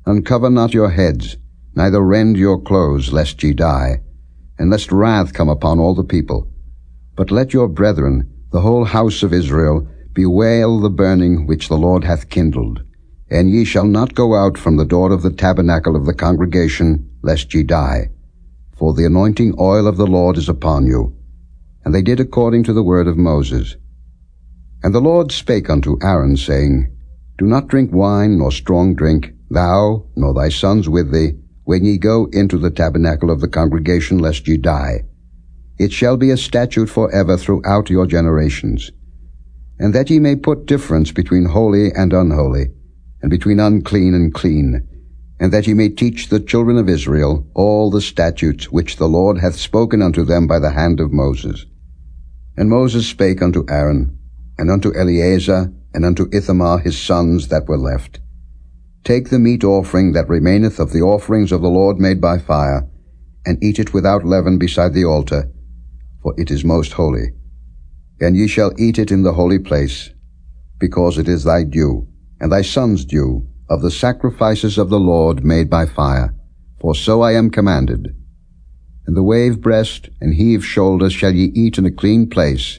Uncover not your heads, neither rend your clothes, lest ye die. and lest wrath come upon all the people. But let your brethren, the whole house of Israel, bewail the burning which the Lord hath kindled. And ye shall not go out from the door of the tabernacle of the congregation, lest ye die. For the anointing oil of the Lord is upon you. And they did according to the word of Moses. And the Lord spake unto Aaron, saying, Do not drink wine nor strong drink, thou nor thy sons with thee, when ye go into the tabernacle of the congregation, lest ye die. It shall be a statute for ever throughout your generations. And that ye may put difference between holy and unholy, and between unclean and clean, and that ye may teach the children of Israel all the statutes which the Lord hath spoken unto them by the hand of Moses. And Moses spake unto Aaron, and unto Eleazar, and unto Ithamar his sons that were left. Take the meat offering that remaineth of the offerings of the Lord made by fire, and eat it without leaven beside the altar, for it is most holy. And ye shall eat it in the holy place, because it is thy due, and thy son's due, of the sacrifices of the Lord made by fire. For so I am commanded. And the wave breast and heave shoulders shall ye eat in a clean place,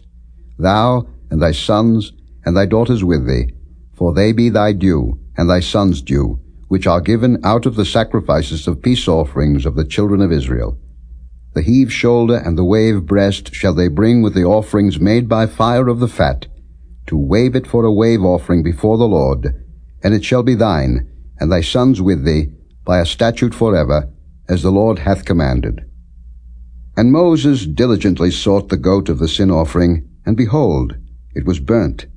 thou and thy sons and thy daughters with thee, for they be thy due, and thy sons' due, which are given out of the sacrifices of peace offerings of the children of Israel. The heave shoulder and the wave breast shall they bring with the offerings made by fire of the fat, to wave it for a wave offering before the Lord, and it shall be thine, and thy sons with thee, by a statute forever, as the Lord hath commanded. And Moses diligently sought the goat of the sin offering, and behold, it was burnt.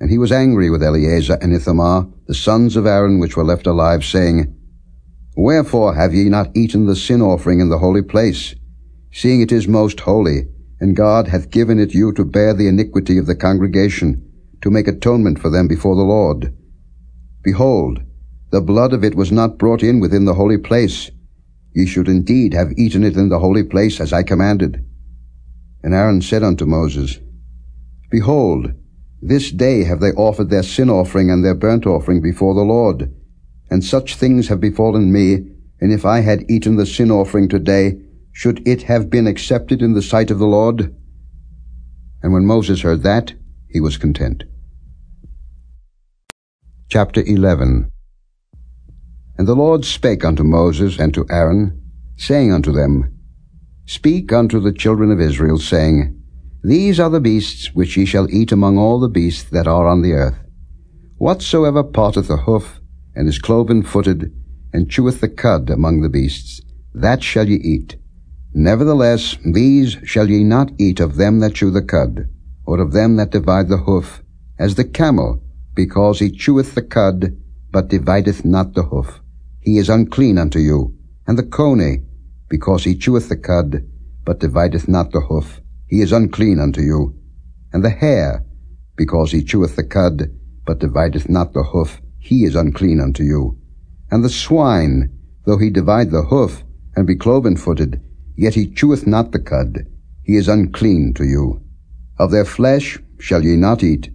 And he was angry with Eleazar and Ithamar, the sons of Aaron which were left alive, saying, Wherefore have ye not eaten the sin offering in the holy place, seeing it is most holy, and God hath given it you to bear the iniquity of the congregation, to make atonement for them before the Lord. Behold, the blood of it was not brought in within the holy place. Ye should indeed have eaten it in the holy place, as I commanded. And Aaron said unto Moses, Behold, this day have they offered their sin offering and their burnt offering before the Lord. And such things have befallen me, and if I had eaten the sin offering today, should it have been accepted in the sight of the Lord? And when Moses heard that, he was content. Chapter 11 And the Lord spake unto Moses and to Aaron, saying unto them, Speak unto the children of Israel, saying, These are the beasts which ye shall eat among all the beasts that are on the earth. Whatsoever parteth a hoof, and is cloven-footed, and cheweth the cud among the beasts, that shall ye eat. Nevertheless, these shall ye not eat of them that chew the cud, or of them that divide the hoof, as the camel, because he cheweth the cud, but divideth not the hoof. He is unclean unto you. And the coney, because he cheweth the cud, but divideth not the hoof. He is unclean unto you. And the hare, because he cheweth the cud, but divideth not the hoof. He is unclean unto you. And the swine, though he divide the hoof, and be cloven-footed, yet he cheweth not the cud. He is unclean to you. Of their flesh shall ye not eat,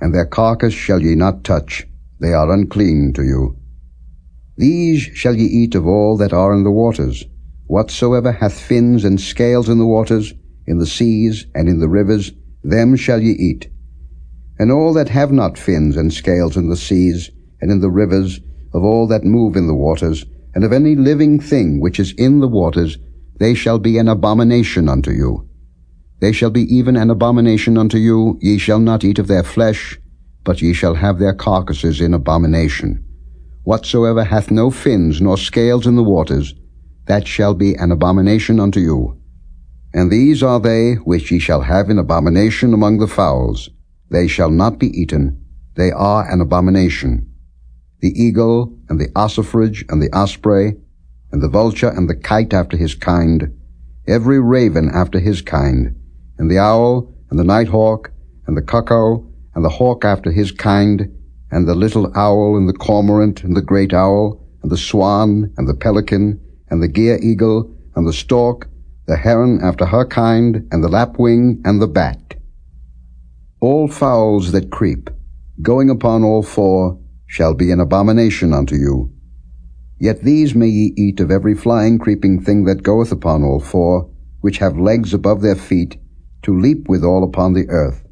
and their carcass shall ye not touch, they are unclean to you. These shall ye eat of all that are in the waters, whatsoever hath fins and scales in the waters, in the seas, and in the rivers, them shall ye eat. And all that have not fins and scales in the seas, and in the rivers, of all that move in the waters, and of any living thing which is in the waters, they shall be an abomination unto you. They shall be even an abomination unto you. Ye shall not eat of their flesh, but ye shall have their carcasses in abomination. Whatsoever hath no fins nor scales in the waters, that shall be an abomination unto you. And these are they which ye shall have in abomination among the fowls. They shall not be eaten. They are an abomination. The eagle, and the ossifrage, and the osprey, and the vulture, and the kite after his kind, every raven after his kind, and the owl, and the nighthawk, and the cuckoo, and the hawk after his kind, and the little owl, and the cormorant, and the great owl, and the swan, and the pelican, and the gier eagle, and the stork, the heron after her kind, and the lapwing, and the bat. All fowls that creep, going upon all four, shall be an abomination unto you. Yet these may ye eat of every flying creeping thing that goeth upon all four, which have legs above their feet, to leap withal upon the earth.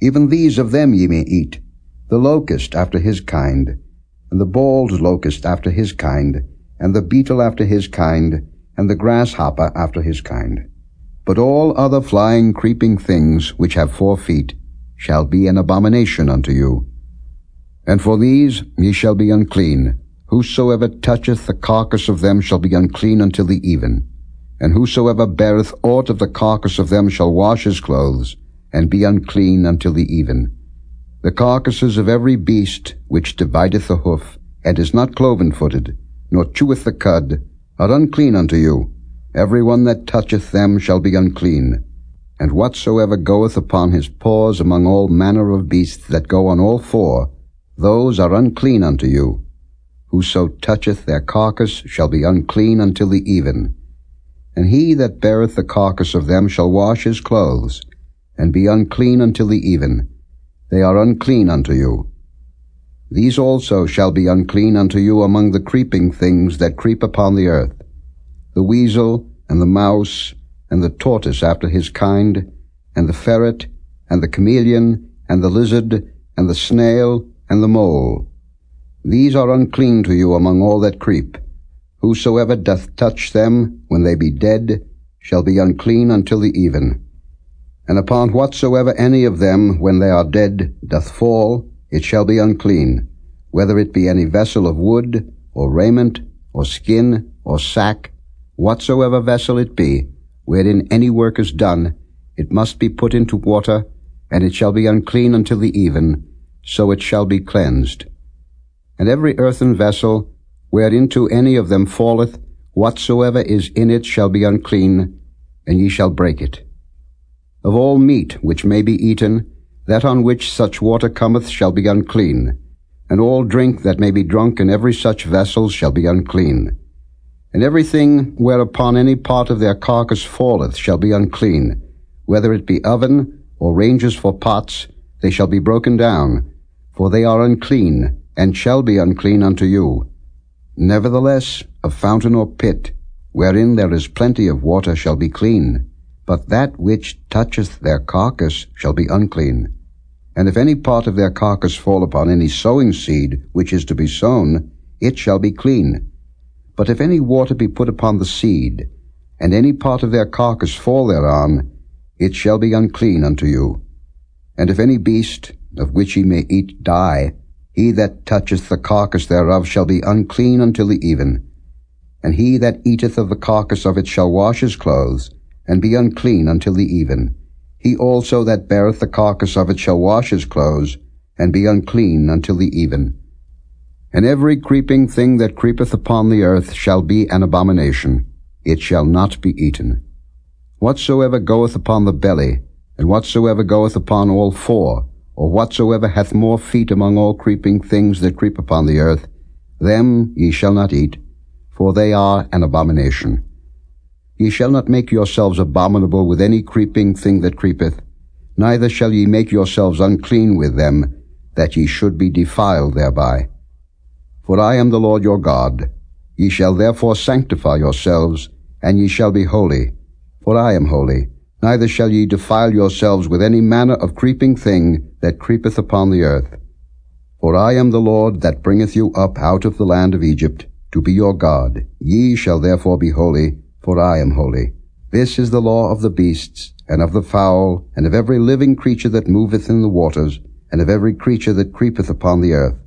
Even these of them ye may eat, the locust after his kind, and the bald locust after his kind, and the beetle after his kind, and the grasshopper after his kind. But all other flying creeping things which have four feet shall be an abomination unto you. And for these ye shall be unclean. Whosoever toucheth the carcass of them shall be unclean until the even. And whosoever beareth aught of the carcass of them shall wash his clothes, and be unclean until the even. The carcasses of every beast which divideth the hoof, and is not cloven-footed, nor cheweth the cud, are unclean unto you. Every one that toucheth them shall be unclean. And whatsoever goeth upon his paws among all manner of beasts that go on all four, those are unclean unto you. Whoso toucheth their carcass shall be unclean until the even. And he that beareth the carcass of them shall wash his clothes, and be unclean until the even. They are unclean unto you. These also shall be unclean unto you among the creeping things that creep upon the earth, the weasel, and the mouse, and the tortoise after his kind, and the ferret, and the chameleon, and the lizard, and the snail, and the mole. These are unclean to you among all that creep. Whosoever doth touch them, when they be dead, shall be unclean until the even. And upon whatsoever any of them, when they are dead, doth fall, it shall be unclean, whether it be any vessel of wood, or raiment, or skin, or sack, whatsoever vessel it be, wherein any work is done, it must be put into water, and it shall be unclean until the even, so it shall be cleansed. And every earthen vessel, whereinto any of them falleth, whatsoever is in it shall be unclean, and ye shall break it. Of all meat which may be eaten, that on which such water cometh shall be unclean, and all drink that may be drunk in every such vessel shall be unclean. And everything whereupon any part of their carcass falleth shall be unclean, whether it be oven, or ranges for pots, they shall be broken down, for they are unclean, and shall be unclean unto you. Nevertheless, a fountain or pit, wherein there is plenty of water, shall be clean, but that which toucheth their carcass shall be unclean. And if any part of their carcass fall upon any sowing seed which is to be sown, it shall be clean. But if any water be put upon the seed, and any part of their carcass fall thereon, it shall be unclean unto you. And if any beast, of which ye may eat, die, he that toucheth the carcass thereof shall be unclean until the even. And he that eateth of the carcass of it shall wash his clothes, and be unclean until the even. He also that beareth the carcass of it shall wash his clothes, and be unclean until the even. And every creeping thing that creepeth upon the earth shall be an abomination. It shall not be eaten. Whatsoever goeth upon the belly, and whatsoever goeth upon all four, or whatsoever hath more feet among all creeping things that creep upon the earth, them ye shall not eat, for they are an abomination. Ye shall not make yourselves abominable with any creeping thing that creepeth, neither shall ye make yourselves unclean with them, that ye should be defiled thereby. For I am the Lord your God. Ye shall therefore sanctify yourselves, and ye shall be holy, for I am holy neither shall ye defile yourselves with any manner of creeping thing that creepeth upon the earth. For I am the Lord that bringeth you up out of the land of Egypt, to be your God. Ye shall therefore be holy, for I am holy. This is the law of the beasts, and of the fowl, and of every living creature that moveth in the waters, and of every creature that creepeth upon the earth,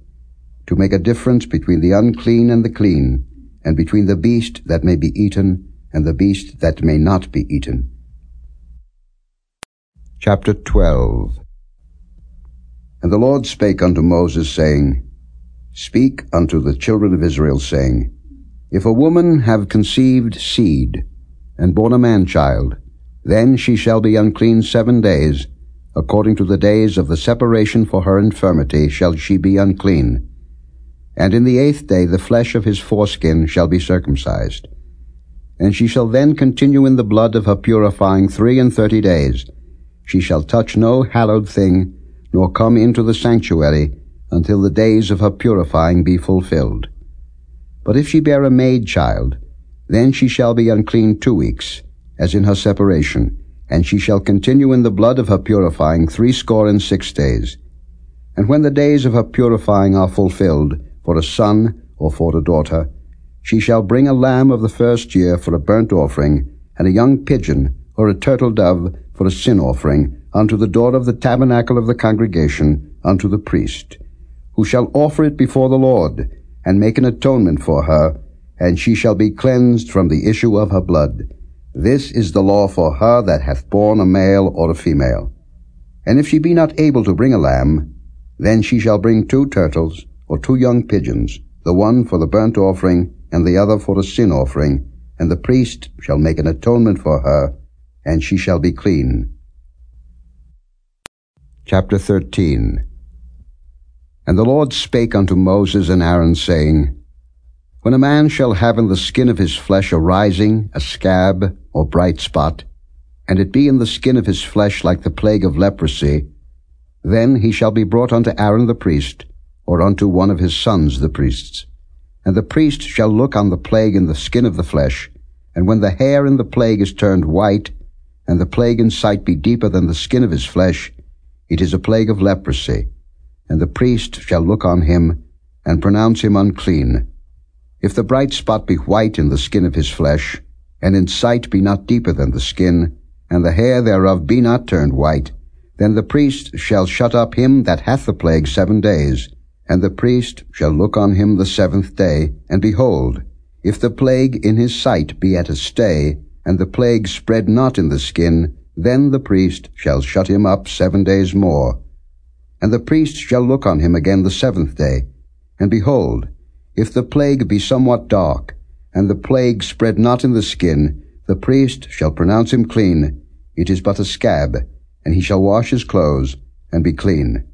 to make a difference between the unclean and the clean, and between the beast that may be eaten, and the beast that may not be eaten. Chapter 12 And the Lord spake unto Moses, saying, Speak unto the children of Israel, saying, If a woman have conceived seed, and born a man-child, then she shall be unclean seven days, according to the days of the separation for her infirmity shall she be unclean. And in the eighth day the flesh of his foreskin shall be circumcised. And she shall then continue in the blood of her purifying three and thirty days, she shall touch no hallowed thing, nor come into the sanctuary, until the days of her purifying be fulfilled. But if she bear a maid child, then she shall be unclean two weeks. as in her separation, and she shall continue in the blood of her purifying threescore and six days. And when the days of her purifying are fulfilled, for a son or for a daughter, she shall bring a lamb of the first year for a burnt offering, and a young pigeon or a turtle dove for a sin offering, unto the door of the tabernacle of the congregation, unto the priest, who shall offer it before the Lord, and make an atonement for her, and she shall be cleansed from the issue of her blood. This is the law for her that hath borne a male or a female. And if she be not able to bring a lamb, then she shall bring two turtles, or two young pigeons, the one for the burnt offering, and the other for a sin offering, and the priest shall make an atonement for her, and she shall be clean. Chapter 13 And the Lord spake unto Moses and Aaron, saying, when a man shall have in the skin of his flesh a rising, a scab, or bright spot, and it be in the skin of his flesh like the plague of leprosy, then he shall be brought unto Aaron the priest, or unto one of his sons the priests. And the priest shall look on the plague in the skin of the flesh, and when the hair in the plague is turned white, and the plague in sight be deeper than the skin of his flesh, it is a plague of leprosy. And the priest shall look on him, and pronounce him unclean. If the bright spot be white in the skin of his flesh, and in sight be not deeper than the skin, and the hair thereof be not turned white, then the priest shall shut up him that hath the plague seven days, and the priest shall look on him the seventh day, and behold, if the plague in his sight be at a stay, and the plague spread not in the skin, then the priest shall shut him up seven days more. And the priest shall look on him again the seventh day, and behold, if the plague be somewhat dark, and the plague spread not in the skin, the priest shall pronounce him clean. It is but a scab, and he shall wash his clothes, and be clean.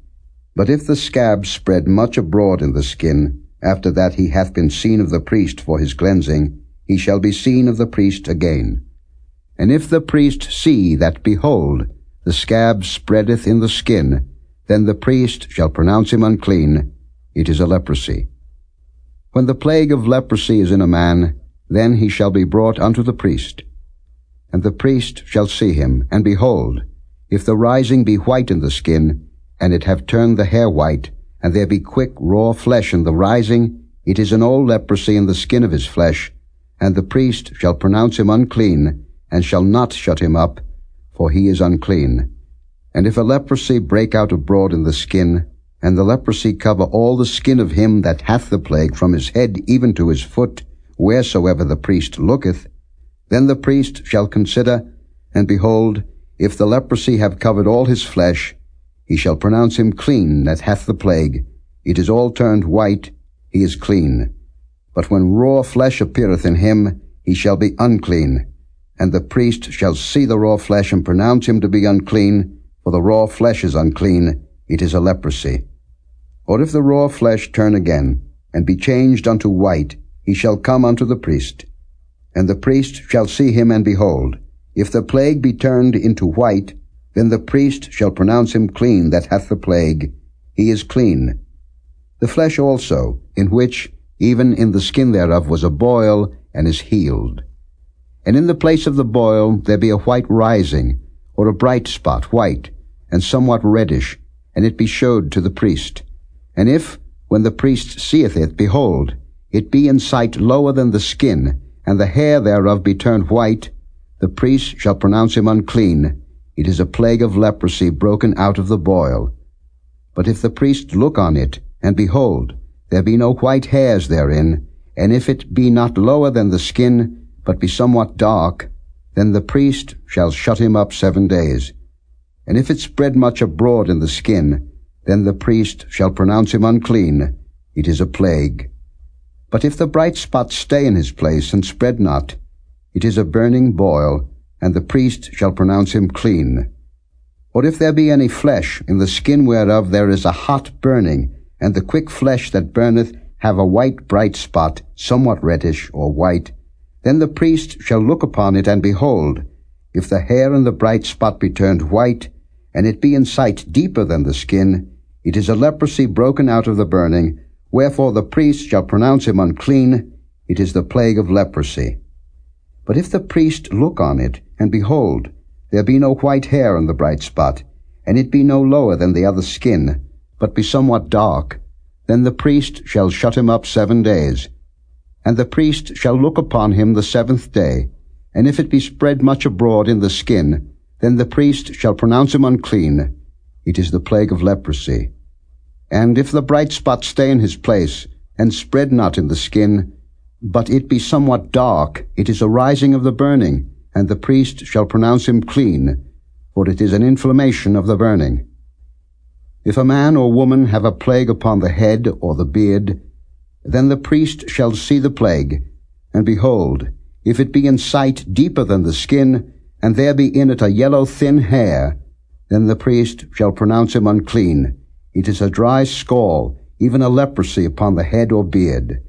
But if the scab spread much abroad in the skin, after that he hath been seen of the priest for his cleansing, he shall be seen of the priest again. And if the priest see that, behold, the scab spreadeth in the skin, then the priest shall pronounce him unclean. It is a leprosy. When the plague of leprosy is in a man, then he shall be brought unto the priest. And the priest shall see him, and behold, if the rising be white in the skin, and it have turned the hair white, and there be quick raw flesh in the rising, it is an old leprosy in the skin of his flesh, and the priest shall pronounce him unclean, and shall not shut him up, for he is unclean. And if a leprosy break out abroad in the skin, and the leprosy cover all the skin of him that hath the plague from his head even to his foot, wheresoever the priest looketh, then the priest shall consider, and behold, if the leprosy have covered all his flesh, he shall pronounce him clean that hath the plague. It is all turned white, he is clean. But when raw flesh appeareth in him, he shall be unclean. And the priest shall see the raw flesh and pronounce him to be unclean, for the raw flesh is unclean, it is a leprosy. Or if the raw flesh turn again, and be changed unto white, he shall come unto the priest. And the priest shall see him, and behold, if the plague be turned into white, then the priest shall pronounce him clean that hath the plague. He is clean. The flesh also, in which, even in the skin thereof, was a boil, and is healed. And in the place of the boil there be a white rising, or a bright spot, white, and somewhat reddish, and it be showed to the priest. And if, when the priest seeth it, behold, it be in sight lower than the skin, and the hair thereof be turned white, the priest shall pronounce him unclean. It is a plague of leprosy broken out of the boil. But if the priest look on it, and behold, there be no white hairs therein, and if it be not lower than the skin, but be somewhat dark, then the priest shall shut him up seven days. And if it spread much abroad in the skin, then the priest shall pronounce him unclean. It is a plague. But if the bright spot stay in his place and spread not, it is a burning boil, and the priest shall pronounce him clean. Or if there be any flesh, in the skin whereof there is a hot burning, and the quick flesh that burneth have a white bright spot, somewhat reddish or white, then the priest shall look upon it, and behold, if the hair in the bright spot be turned white, and it be in sight deeper than the skin, it is a leprosy broken out of the burning, wherefore the priest shall pronounce him unclean. It is the plague of leprosy. But if the priest look on it, and behold, there be no white hair on the bright spot, and it be no lower than the other skin, but be somewhat dark, then the priest shall shut him up seven days. And the priest shall look upon him the seventh day, and if it be spread much abroad in the skin, then the priest shall pronounce him unclean. It is the plague of leprosy. And if the bright spot stay in his place, and spread not in the skin, but it be somewhat dark, it is a rising of the burning, and the priest shall pronounce him clean, for it is an inflammation of the burning. If a man or woman have a plague upon the head or the beard, then the priest shall see the plague, and behold, if it be in sight deeper than the skin, and there be in it a yellow thin hair, then the priest shall pronounce him unclean. It is a dry scall, even a leprosy upon the head or beard.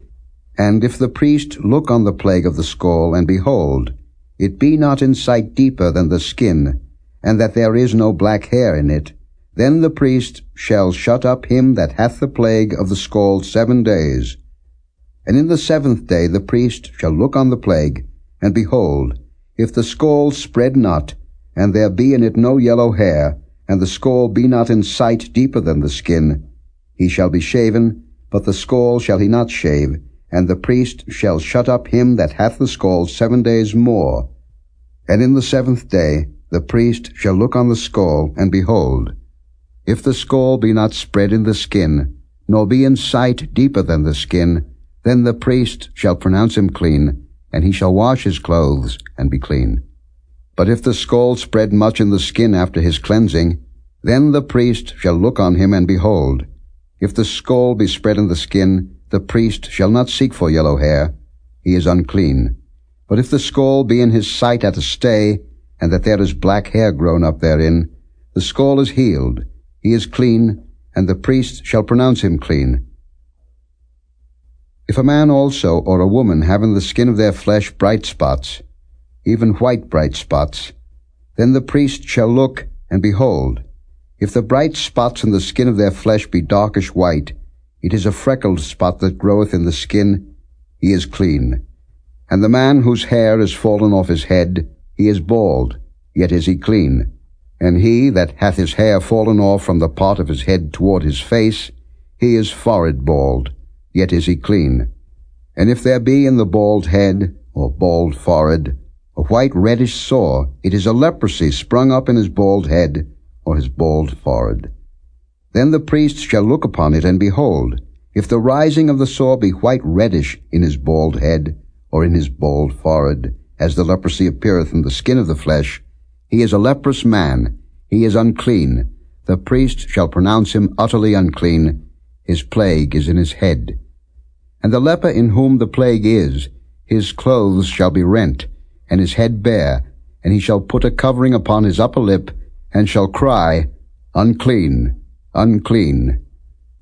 And if the priest look on the plague of the scall, and behold, it be not in sight deeper than the skin, and that there is no black hair in it, then the priest shall shut up him that hath the plague of the scall seven days. And in the seventh day the priest shall look on the plague, and behold, if the scall spread not, and there be in it no yellow hair, and the scall be not in sight deeper than the skin, he shall be shaven, but the scall shall he not shave, and the priest shall shut up him that hath the scall seven days more. And in the seventh day the priest shall look on the scall, and behold, if the scall be not spread in the skin, nor be in sight deeper than the skin, then the priest shall pronounce him clean, and he shall wash his clothes, and be clean. But if the scall spread much in the skin after his cleansing, then the priest shall look on him, and behold, if the scall be spread in the skin, the priest shall not seek for yellow hair, he is unclean. But if the scall be in his sight at a stay, and that there is black hair grown up therein, the scall is healed, he is clean, and the priest shall pronounce him clean. If a man also or a woman have in the skin of their flesh bright spots, even white bright spots, then the priest shall look, and behold, if the bright spots in the skin of their flesh be darkish white, it is a freckled spot that groweth in the skin, he is clean. And the man whose hair is fallen off his head, he is bald, yet is he clean. And he that hath his hair fallen off from the part of his head toward his face, he is forehead bald, yet is he clean. And if there be in the bald head, or bald forehead, a white reddish sore, it is a leprosy sprung up in his bald head, or his bald forehead. Then the priest shall look upon it, and behold, if the rising of the sore be white reddish in his bald head, or in his bald forehead, as the leprosy appeareth in the skin of the flesh, he is a leprous man. He is unclean. The priest shall pronounce him utterly unclean. His plague is in his head. And the leper in whom the plague is, his clothes shall be rent, and his head bare, and he shall put a covering upon his upper lip, and shall cry, Unclean, unclean.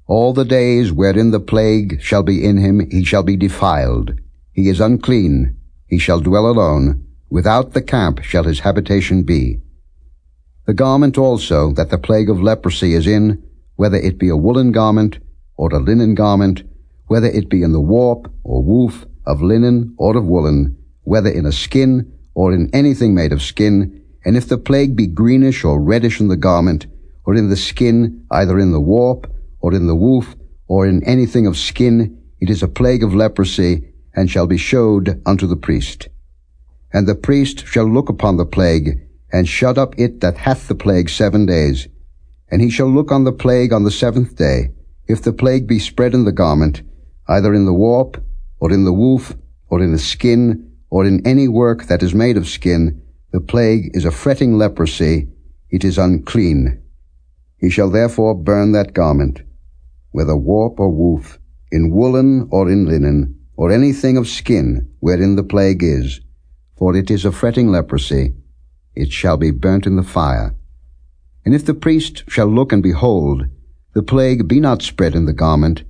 All the days wherein the plague shall be in him, he shall be defiled. He is unclean. He shall dwell alone. Without the camp shall his habitation be. The garment also that the plague of leprosy is in, whether it be a woolen garment or a linen garment, whether it be in the warp or woof of linen or of woolen, whether in a skin or in anything made of skin, and if the plague be greenish or reddish in the garment, or in the skin, either in the warp, or in the woof, or in anything of skin, it is a plague of leprosy, and shall be showed unto the priest. And the priest shall look upon the plague, and shut up it that hath the plague seven days. And he shall look on the plague on the seventh day. If the plague be spread in the garment, either in the warp, or in the woof, or in the skin, or in any work that is made of skin, the plague is a fretting leprosy, it is unclean. He shall therefore burn that garment, whether warp or woof, in woolen or in linen, or anything of skin wherein the plague is, for it is a fretting leprosy, it shall be burnt in the fire. And if the priest shall look and behold, the plague be not spread in the garment,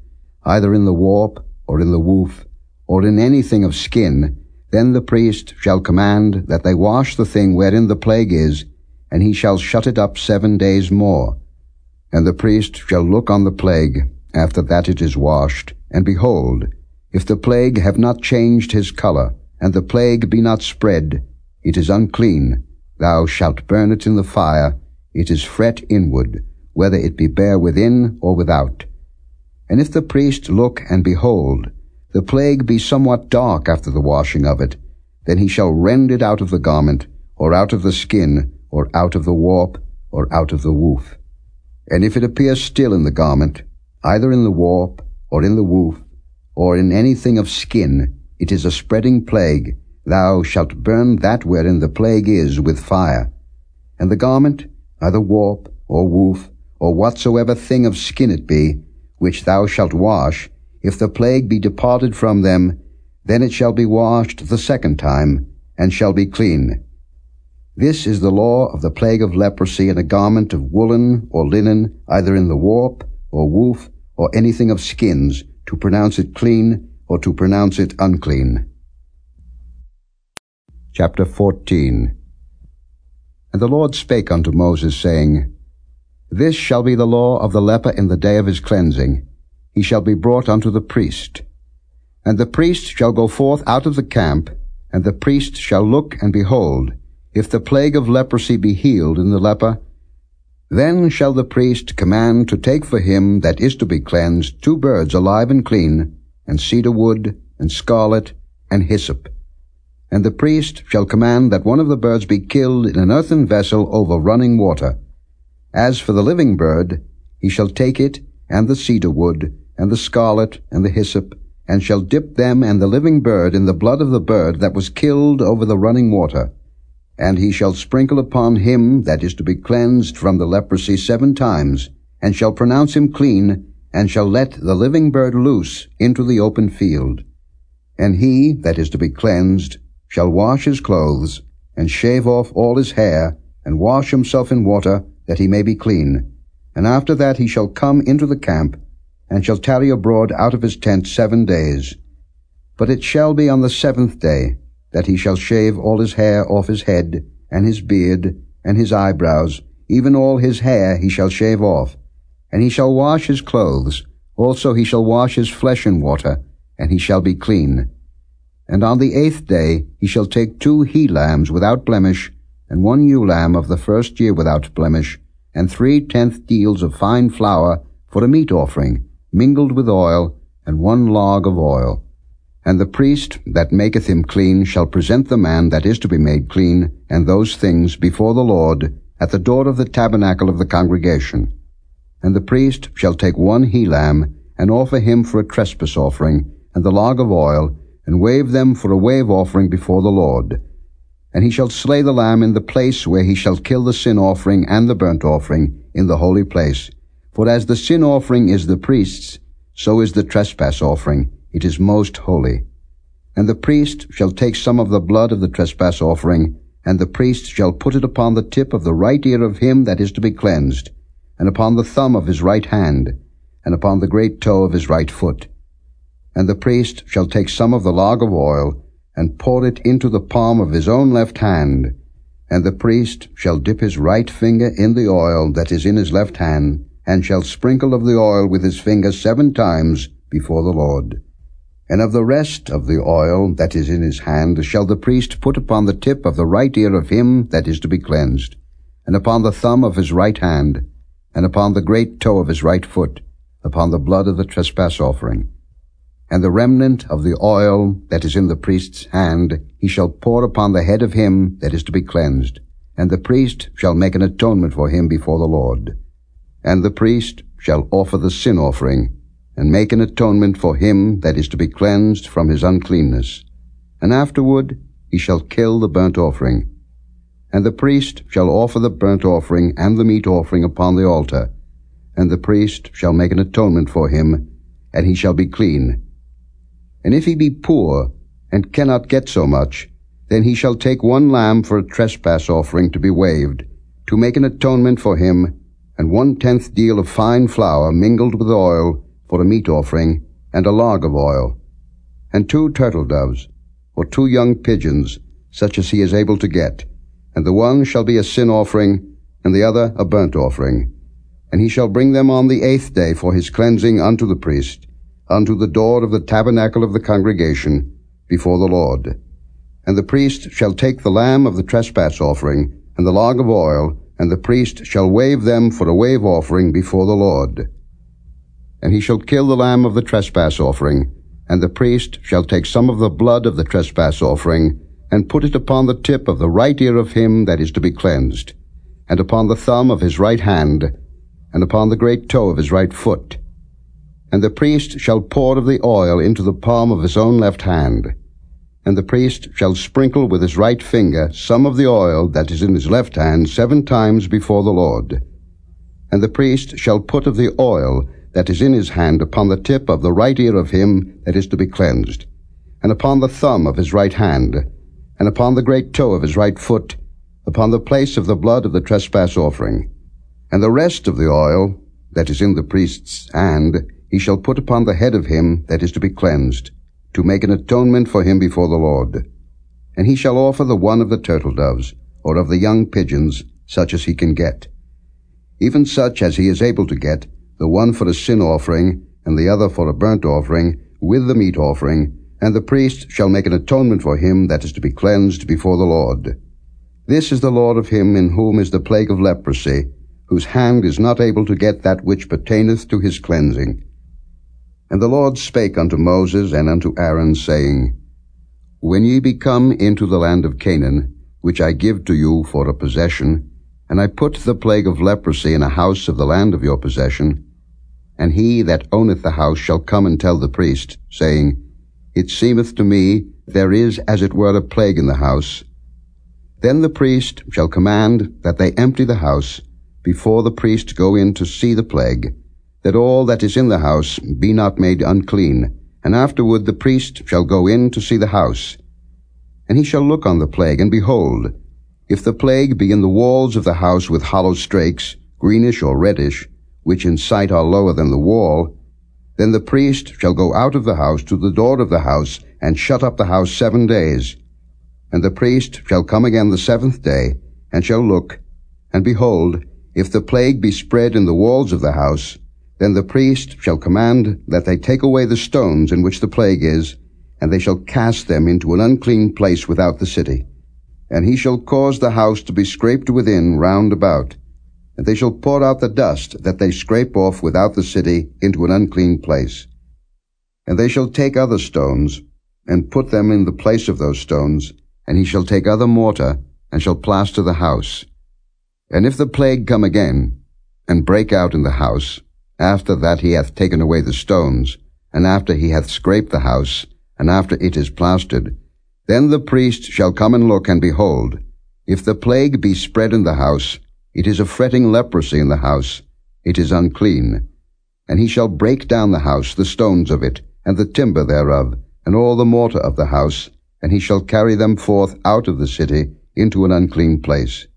either in the warp, or in the woof, or in anything of skin, then the priest shall command that they wash the thing wherein the plague is, and he shall shut it up seven days more. And the priest shall look on the plague, after that it is washed, and behold, if the plague have not changed his color, and the plague be not spread, it is unclean. Thou shalt burn it in the fire. It is fret inward, whether it be bare within or without. And if the priest look and behold, the plague be somewhat dark after the washing of it, then he shall rend it out of the garment, or out of the skin, or out of the warp, or out of the woof. And if it appear still in the garment, either in the warp, or in the woof, or in anything of skin, it is a spreading plague. Thou shalt burn that wherein the plague is with fire. And the garment, either warp, or woof, or whatsoever thing of skin it be, which thou shalt wash, if the plague be departed from them, then it shall be washed the second time, and shall be clean. This is the law of the plague of leprosy in a garment of woolen or linen, either in the warp, or woof, or anything of skins, to pronounce it clean, or to pronounce it unclean. Chapter 14 And the Lord spake unto Moses, saying, This shall be the law of the leper in the day of his cleansing. He shall be brought unto the priest. And the priest shall go forth out of the camp, and the priest shall look and behold, if the plague of leprosy be healed in the leper, then shall the priest command to take for him that is to be cleansed two birds alive and clean, and cedar wood, and scarlet, and hyssop. And the priest shall command that one of the birds be killed in an earthen vessel over running water. As for the living bird, he shall take it, and the cedar wood, and the scarlet, and the hyssop, and shall dip them and the living bird in the blood of the bird that was killed over the running water. And he shall sprinkle upon him that is to be cleansed from the leprosy seven times, and shall pronounce him clean, and shall let the living bird loose into the open field. And he that is to be cleansed shall wash his clothes, and shave off all his hair, and wash himself in water, that he may be clean. And after that he shall come into the camp, and shall tarry abroad out of his tent seven days. But it shall be on the seventh day that he shall shave all his hair off his head, and his beard, and his eyebrows, even all his hair he shall shave off, and he shall wash his clothes, also he shall wash his flesh in water, and he shall be clean. And on the eighth day he shall take two he-lambs without blemish, and one ewe lamb of the first year without blemish, and three tenth deals of fine flour for a meat offering, mingled with oil, and one log of oil. And the priest that maketh him clean shall present the man that is to be made clean, and those things before the Lord, at the door of the tabernacle of the congregation. And the priest shall take one he-lamb, and offer him for a trespass offering, and the log of oil, and wave them for a wave offering before the Lord. And he shall slay the lamb in the place where he shall kill the sin offering and the burnt offering, in the holy place. For as the sin offering is the priest's, so is the trespass offering, it is most holy. And the priest shall take some of the blood of the trespass offering, and the priest shall put it upon the tip of the right ear of him that is to be cleansed, and upon the thumb of his right hand, and upon the great toe of his right foot. And the priest shall take some of the log of oil, and pour it into the palm of his own left hand, and the priest shall dip his right finger in the oil that is in his left hand, and shall sprinkle of the oil with his finger seven times before the Lord. And of the rest of the oil that is in his hand shall the priest put upon the tip of the right ear of him that is to be cleansed, and upon the thumb of his right hand, and upon the great toe of his right foot, upon the blood of the trespass offering. And the remnant of the oil that is in the priest's hand he shall pour upon the head of him that is to be cleansed, and the priest shall make an atonement for him before the Lord. And the priest shall offer the sin offering, and make an atonement for him that is to be cleansed from his uncleanness. And afterward he shall kill the burnt offering, and the priest shall offer the burnt offering and the meat offering upon the altar, and the priest shall make an atonement for him, and he shall be clean. And if he be poor, and cannot get so much, then he shall take one lamb for a trespass offering to be waved, to make an atonement for him, and one-tenth deal of fine flour mingled with oil for a meat offering, and a log of oil, and two turtle doves, or two young pigeons, such as he is able to get, and the one shall be a sin offering, and the other a burnt offering. And he shall bring them on the eighth day for his cleansing unto the priest, unto the door of the tabernacle of the congregation, before the Lord. And the priest shall take the lamb of the trespass offering, and the log of oil, and the priest shall wave them for a wave offering before the Lord. And he shall kill the lamb of the trespass offering, and the priest shall take some of the blood of the trespass offering, and put it upon the tip of the right ear of him that is to be cleansed, and upon the thumb of his right hand, and upon the great toe of his right foot. And the priest shall pour of the oil into the palm of his own left hand, and the priest shall sprinkle with his right finger some of the oil that is in his left hand seven times before the Lord. And the priest shall put of the oil that is in his hand upon the tip of the right ear of him that is to be cleansed, and upon the thumb of his right hand, and upon the great toe of his right foot, upon the place of the blood of the trespass offering. And the rest of the oil that is in the priest's hand he shall put upon the head of him that is to be cleansed, to make an atonement for him before the Lord. And he shall offer the one of the turtle doves, or of the young pigeons, such as he can get. Even such as he is able to get, the one for a sin offering, and the other for a burnt offering, with the meat offering, and the priest shall make an atonement for him that is to be cleansed before the Lord. This is the Lord of him in whom is the plague of leprosy, whose hand is not able to get that which pertaineth to his cleansing. And the Lord spake unto Moses and unto Aaron, saying, When ye be come into the land of Canaan, which I give to you for a possession, and I put the plague of leprosy in a house of the land of your possession, and he that owneth the house shall come and tell the priest, saying, It seemeth to me there is as it were a plague in the house. Then the priest shall command that they empty the house, before the priest go in to see the plague, that all that is in the house be not made unclean, and afterward the priest shall go in to see the house. And he shall look on the plague, and behold, if the plague be in the walls of the house with hollow strakes, greenish or reddish, which in sight are lower than the wall, then the priest shall go out of the house to the door of the house, and shut up the house seven days. And the priest shall come again the seventh day, and shall look, and behold, if the plague be spread in the walls of the house, then the priest shall command that they take away the stones in which the plague is, and they shall cast them into an unclean place without the city. And he shall cause the house to be scraped within round about. And they shall pour out the dust that they scrape off without the city into an unclean place. And they shall take other stones, and put them in the place of those stones, and he shall take other mortar, and shall plaster the house. And if the plague come again, and break out in the house, after that he hath taken away the stones, and after he hath scraped the house, and after it is plastered, then the priest shall come and look, and behold, if the plague be spread in the house, it is a fretting leprosy in the house, it is unclean. And he shall break down the house, the stones of it, and the timber thereof, and all the mortar of the house, and he shall carry them forth out of the city into an unclean place.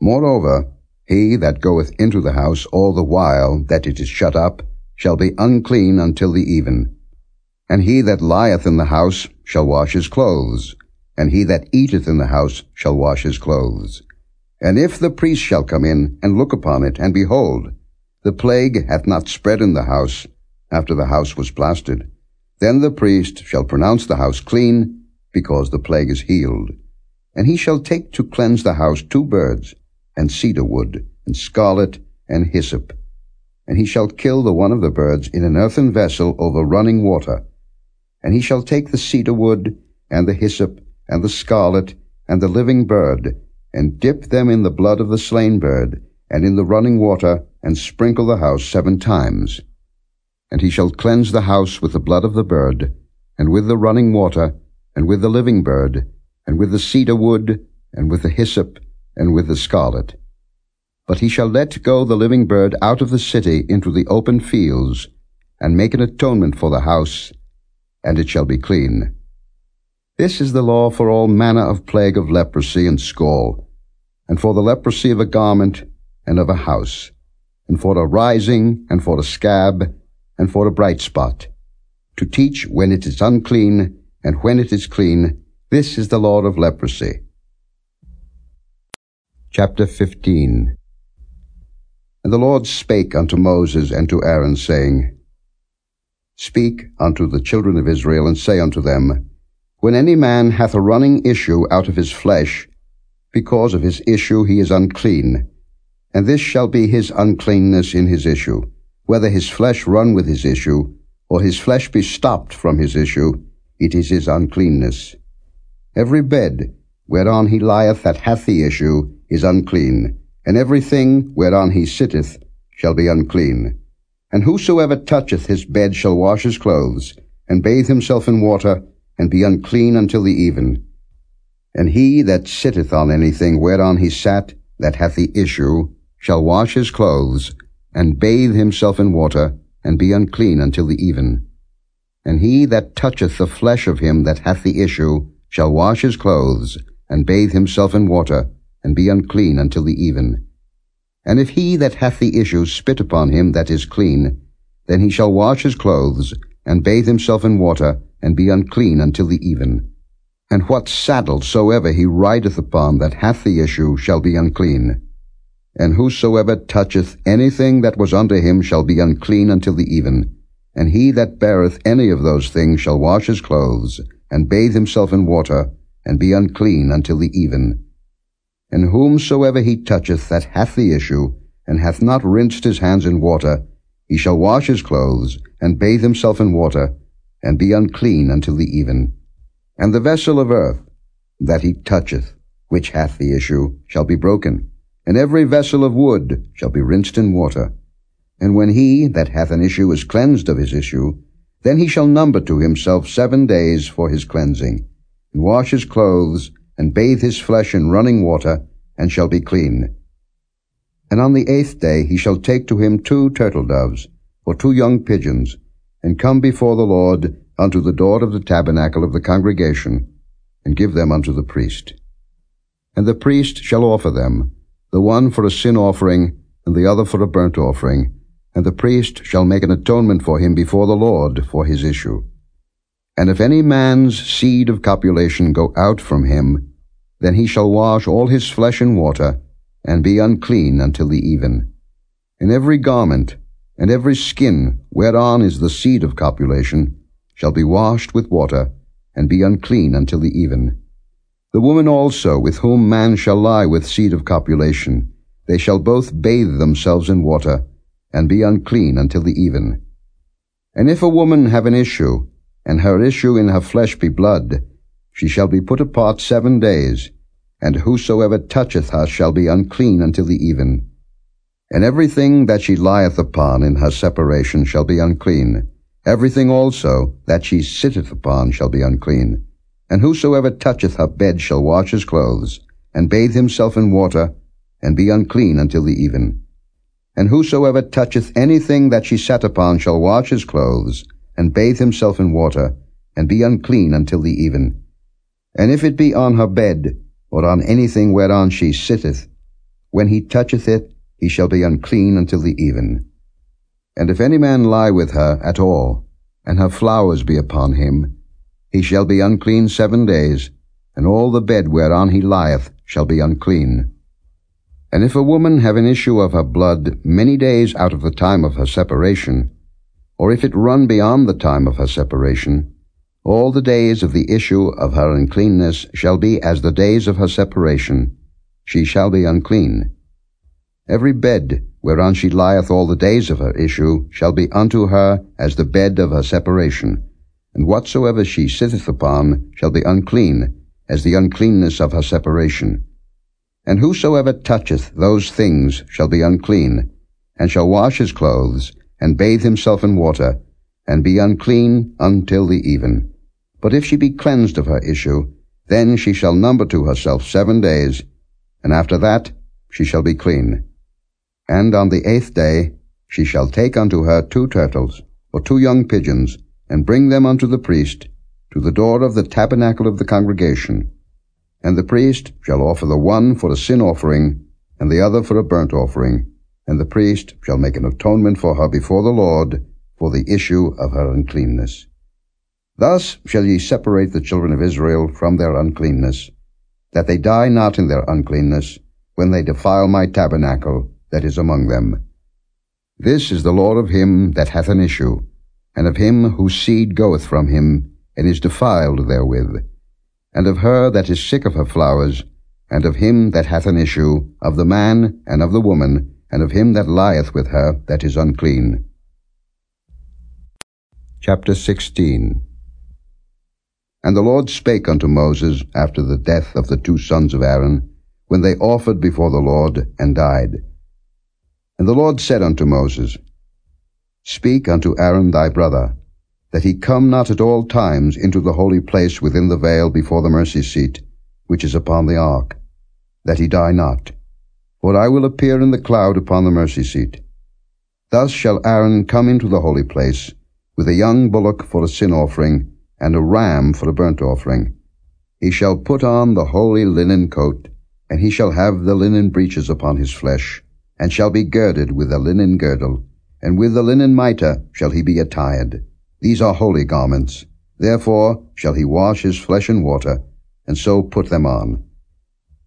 Moreover, he that goeth into the house all the while that it is shut up shall be unclean until the even. And he that lieth in the house shall wash his clothes, and he that eateth in the house shall wash his clothes. And if the priest shall come in and look upon it, and behold, the plague hath not spread in the house after the house was plastered, then the priest shall pronounce the house clean, because the plague is healed. And he shall take to cleanse the house two birds, and cedar wood, and scarlet, and hyssop. And he shall kill the one of the birds in an earthen vessel over running water. And he shall take the cedar wood, and the hyssop, and the scarlet, and the living bird, and dip them in the blood of the slain bird, and in the running water, and sprinkle the house seven times. And he shall cleanse the house with the blood of the bird, and with the running water, and with the living bird, and with the cedar wood, and with the hyssop, and with the scarlet. But he shall let go the living bird out of the city into the open fields, and make an atonement for the house, and it shall be clean. This is the law for all manner of plague of leprosy and scall, and for the leprosy of a garment and of a house, and for a rising, and for a scab, and for a bright spot, to teach when it is unclean, and when it is clean, this is the law of leprosy. Chapter 15 And the Lord spake unto Moses and to Aaron, saying, Speak unto the children of Israel, and say unto them, When any man hath a running issue out of his flesh, because of his issue he is unclean, and this shall be his uncleanness in his issue, whether his flesh run with his issue, or his flesh be stopped from his issue, it is his uncleanness. Every bed whereon he lieth that hath the issue is unclean, and everything whereon he sitteth shall be unclean. And whosoever toucheth his bed shall wash his clothes, and bathe himself in water, and be unclean until the even. And he that sitteth on anything whereon he sat, that hath the issue, shall wash his clothes, and bathe himself in water, and be unclean until the even. And he that toucheth the flesh of him that hath the issue shall wash his clothes, and bathe himself in water, and be unclean until the even. And if he that hath the issue spit upon him that is clean, then he shall wash his clothes, and bathe himself in water, and be unclean until the even. And what saddle soever he rideth upon that hath the issue shall be unclean. And whosoever toucheth anything that was under him shall be unclean until the even. And he that beareth any of those things shall wash his clothes, and bathe himself in water, and be unclean until the even. And whomsoever he toucheth that hath the issue, and hath not rinsed his hands in water, he shall wash his clothes, and bathe himself in water, and be unclean until the even. And the vessel of earth that he toucheth, which hath the issue, shall be broken, and every vessel of wood shall be rinsed in water. And when he that hath an issue is cleansed of his issue, then he shall number to himself seven days for his cleansing, and wash his clothes, and bathe his flesh in running water, and shall be clean. And on the eighth day he shall take to him two turtle doves, or two young pigeons, and come before the Lord unto the door of the tabernacle of the congregation, and give them unto the priest. And the priest shall offer them, the one for a sin offering, and the other for a burnt offering, and the priest shall make an atonement for him before the Lord for his issue. And if any man's seed of copulation go out from him, then he shall wash all his flesh in water, and be unclean until the even. And every garment, and every skin whereon is the seed of copulation, shall be washed with water, and be unclean until the even. The woman also with whom man shall lie with seed of copulation, they shall both bathe themselves in water, and be unclean until the even. And if a woman have an issue, and her issue in her flesh be blood, she shall be put apart seven days, and whosoever toucheth her shall be unclean until the even. And everything that she lieth upon in her separation shall be unclean. Everything also that she sitteth upon shall be unclean. And whosoever toucheth her bed shall wash his clothes, and bathe himself in water, and be unclean until the even. And whosoever toucheth anything that she sat upon shall wash his clothes, and bathe himself in water, and be unclean until the even. And if it be on her bed, or on anything whereon she sitteth, when he toucheth it, he shall be unclean until the even. And if any man lie with her at all, and her flowers be upon him, he shall be unclean seven days, and all the bed whereon he lieth shall be unclean. And if a woman have an issue of her blood many days out of the time of her separation, or if it run beyond the time of her separation, all the days of the issue of her uncleanness shall be as the days of her separation. She shall be unclean. Every bed whereon she lieth all the days of her issue shall be unto her as the bed of her separation, and whatsoever she sitteth upon shall be unclean, as the uncleanness of her separation. And whosoever toucheth those things shall be unclean, and shall wash his clothes, and bathe himself in water, and be unclean until the even. But if she be cleansed of her issue, then she shall number to herself seven days, and after that she shall be clean. And on the eighth day she shall take unto her two turtles, or two young pigeons, and bring them unto the priest, to the door of the tabernacle of the congregation. And the priest shall offer the one for a sin offering, and the other for a burnt offering, and the priest shall make an atonement for her before the Lord for the issue of her uncleanness. Thus shall ye separate the children of Israel from their uncleanness, that they die not in their uncleanness, when they defile my tabernacle that is among them. This is the law of him that hath an issue, and of him whose seed goeth from him, and is defiled therewith, and of her that is sick of her flowers, and of him that hath an issue, of the man and of the woman, and of him that lieth with her that is unclean. Chapter 16 And the Lord spake unto Moses after the death of the two sons of Aaron, when they offered before the Lord, and died. And the Lord said unto Moses, Speak unto Aaron thy brother, that he come not at all times into the holy place within the veil before the mercy seat, which is upon the ark, that he die not. For I will appear in the cloud upon the mercy seat. Thus shall Aaron come into the holy place, with a young bullock for a sin offering, and a ram for a burnt offering. He shall put on the holy linen coat, and he shall have the linen breeches upon his flesh, and shall be girded with a linen girdle, and with the linen mitre shall he be attired. These are holy garments. Therefore shall he wash his flesh in water, and so put them on.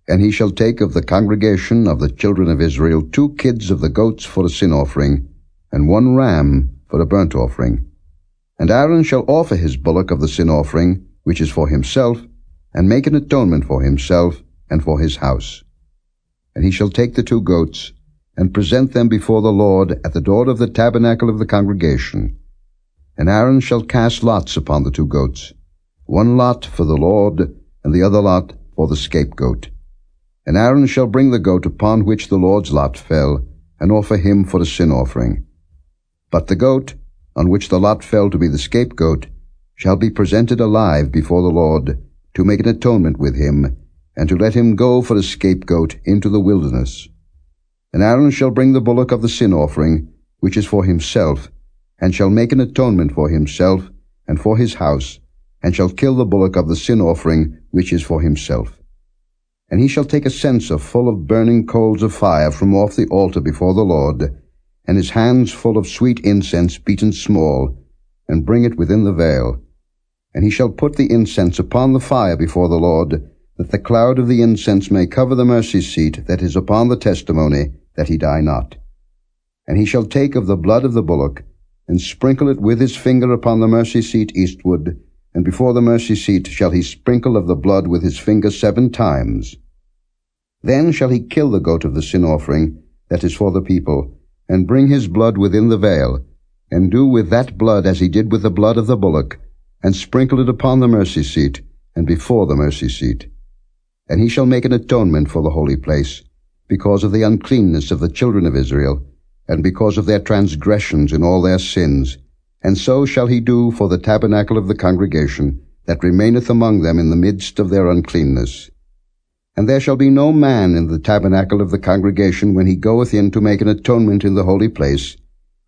And he shall take of the congregation of the children of Israel two kids of the goats for a sin offering, and one ram for a burnt offering. And Aaron shall offer his bullock of the sin offering, which is for himself, and make an atonement for himself and for his house. And he shall take the two goats, and present them before the Lord at the door of the tabernacle of the congregation. And Aaron shall cast lots upon the two goats, one lot for the Lord, and the other lot for the scapegoat. And Aaron shall bring the goat upon which the Lord's lot fell, and offer him for a sin offering. But the goat, on which the lot fell to be the scapegoat, shall be presented alive before the Lord, to make an atonement with him, and to let him go for a scapegoat into the wilderness. And Aaron shall bring the bullock of the sin offering, which is for himself, and shall make an atonement for himself and for his house, and shall kill the bullock of the sin offering, which is for himself. And he shall take a censer full of burning coals of fire from off the altar before the Lord, and his hands full of sweet incense beaten small, and bring it within the veil. And he shall put the incense upon the fire before the Lord, that the cloud of the incense may cover the mercy seat that is upon the testimony, that he die not. And he shall take of the blood of the bullock, and sprinkle it with his finger upon the mercy seat eastward, and before the mercy seat shall he sprinkle of the blood with his finger seven times. Then shall he kill the goat of the sin offering, that is for the people, and bring his blood within the veil, and do with that blood as he did with the blood of the bullock, and sprinkle it upon the mercy seat, and before the mercy seat. And he shall make an atonement for the holy place, because of the uncleanness of the children of Israel, and because of their transgressions in all their sins, and so shall he do for the tabernacle of the congregation, that remaineth among them in the midst of their uncleanness. And there shall be no man in the tabernacle of the congregation when he goeth in to make an atonement in the holy place,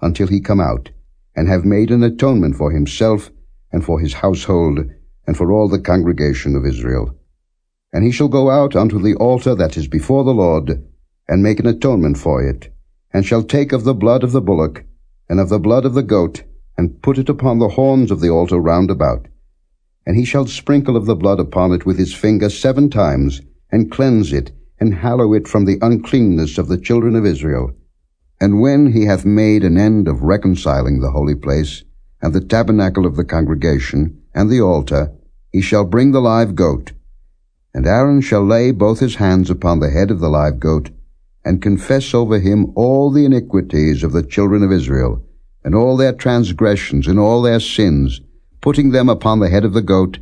until he come out, and have made an atonement for himself, and for his household, and for all the congregation of Israel. And he shall go out unto the altar that is before the Lord, and make an atonement for it, and shall take of the blood of the bullock, and of the blood of the goat, and put it upon the horns of the altar round about. And he shall sprinkle of the blood upon it with his finger seven times, and cleanse it, and hallow it from the uncleanness of the children of Israel. And when he hath made an end of reconciling the holy place, and the tabernacle of the congregation, and the altar, he shall bring the live goat. And Aaron shall lay both his hands upon the head of the live goat, and confess over him all the iniquities of the children of Israel, and all their transgressions and all their sins, putting them upon the head of the goat,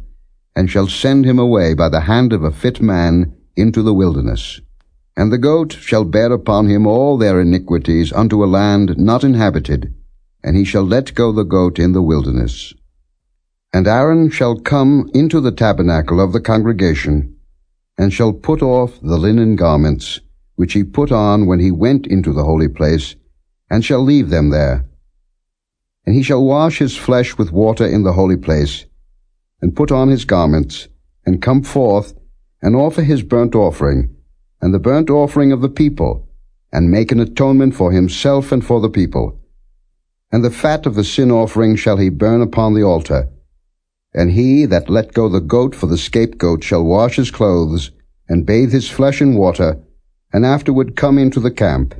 and shall send him away by the hand of a fit man into the wilderness. And the goat shall bear upon him all their iniquities unto a land not inhabited, and he shall let go the goat in the wilderness. And Aaron shall come into the tabernacle of the congregation, and shall put off the linen garments, which he put on when he went into the holy place, and shall leave them there. And he shall wash his flesh with water in the holy place, and put on his garments, and come forth, and offer his burnt offering, and the burnt offering of the people, and make an atonement for himself and for the people. And the fat of the sin offering shall he burn upon the altar. And he that let go the goat for the scapegoat shall wash his clothes, and bathe his flesh in water, and afterward come into the camp.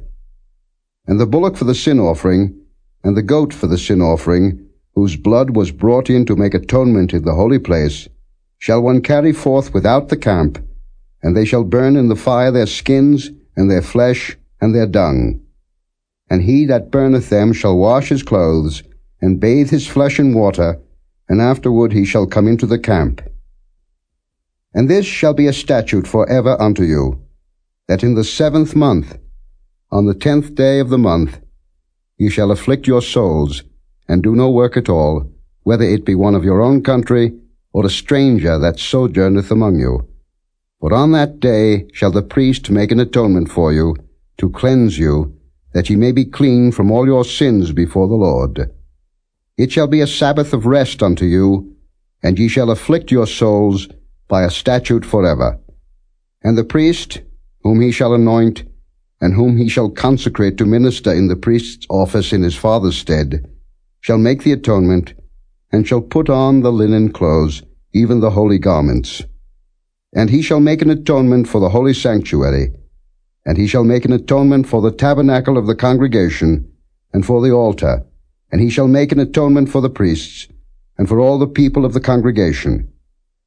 And the bullock for the sin offering, and the goat for the sin offering, whose blood was brought in to make atonement in the holy place, shall one carry forth without the camp, and they shall burn in the fire their skins, and their flesh, and their dung. And he that burneth them shall wash his clothes, and bathe his flesh in water, and afterward he shall come into the camp. And this shall be a statute for ever unto you, that in the seventh month, on the tenth day of the month, ye shall afflict your souls, and do no work at all, whether it be one of your own country, or a stranger that sojourneth among you. For on that day shall the priest make an atonement for you, to cleanse you, that ye may be clean from all your sins before the Lord. It shall be a Sabbath of rest unto you, and ye shall afflict your souls by a statute forever. And the priest, whom he shall anoint, and whom he shall consecrate to minister in the priest's office in his father's stead, shall make the atonement, and shall put on the linen clothes, even the holy garments. And he shall make an atonement for the holy sanctuary, and he shall make an atonement for the tabernacle of the congregation, and for the altar, and he shall make an atonement for the priests, and for all the people of the congregation.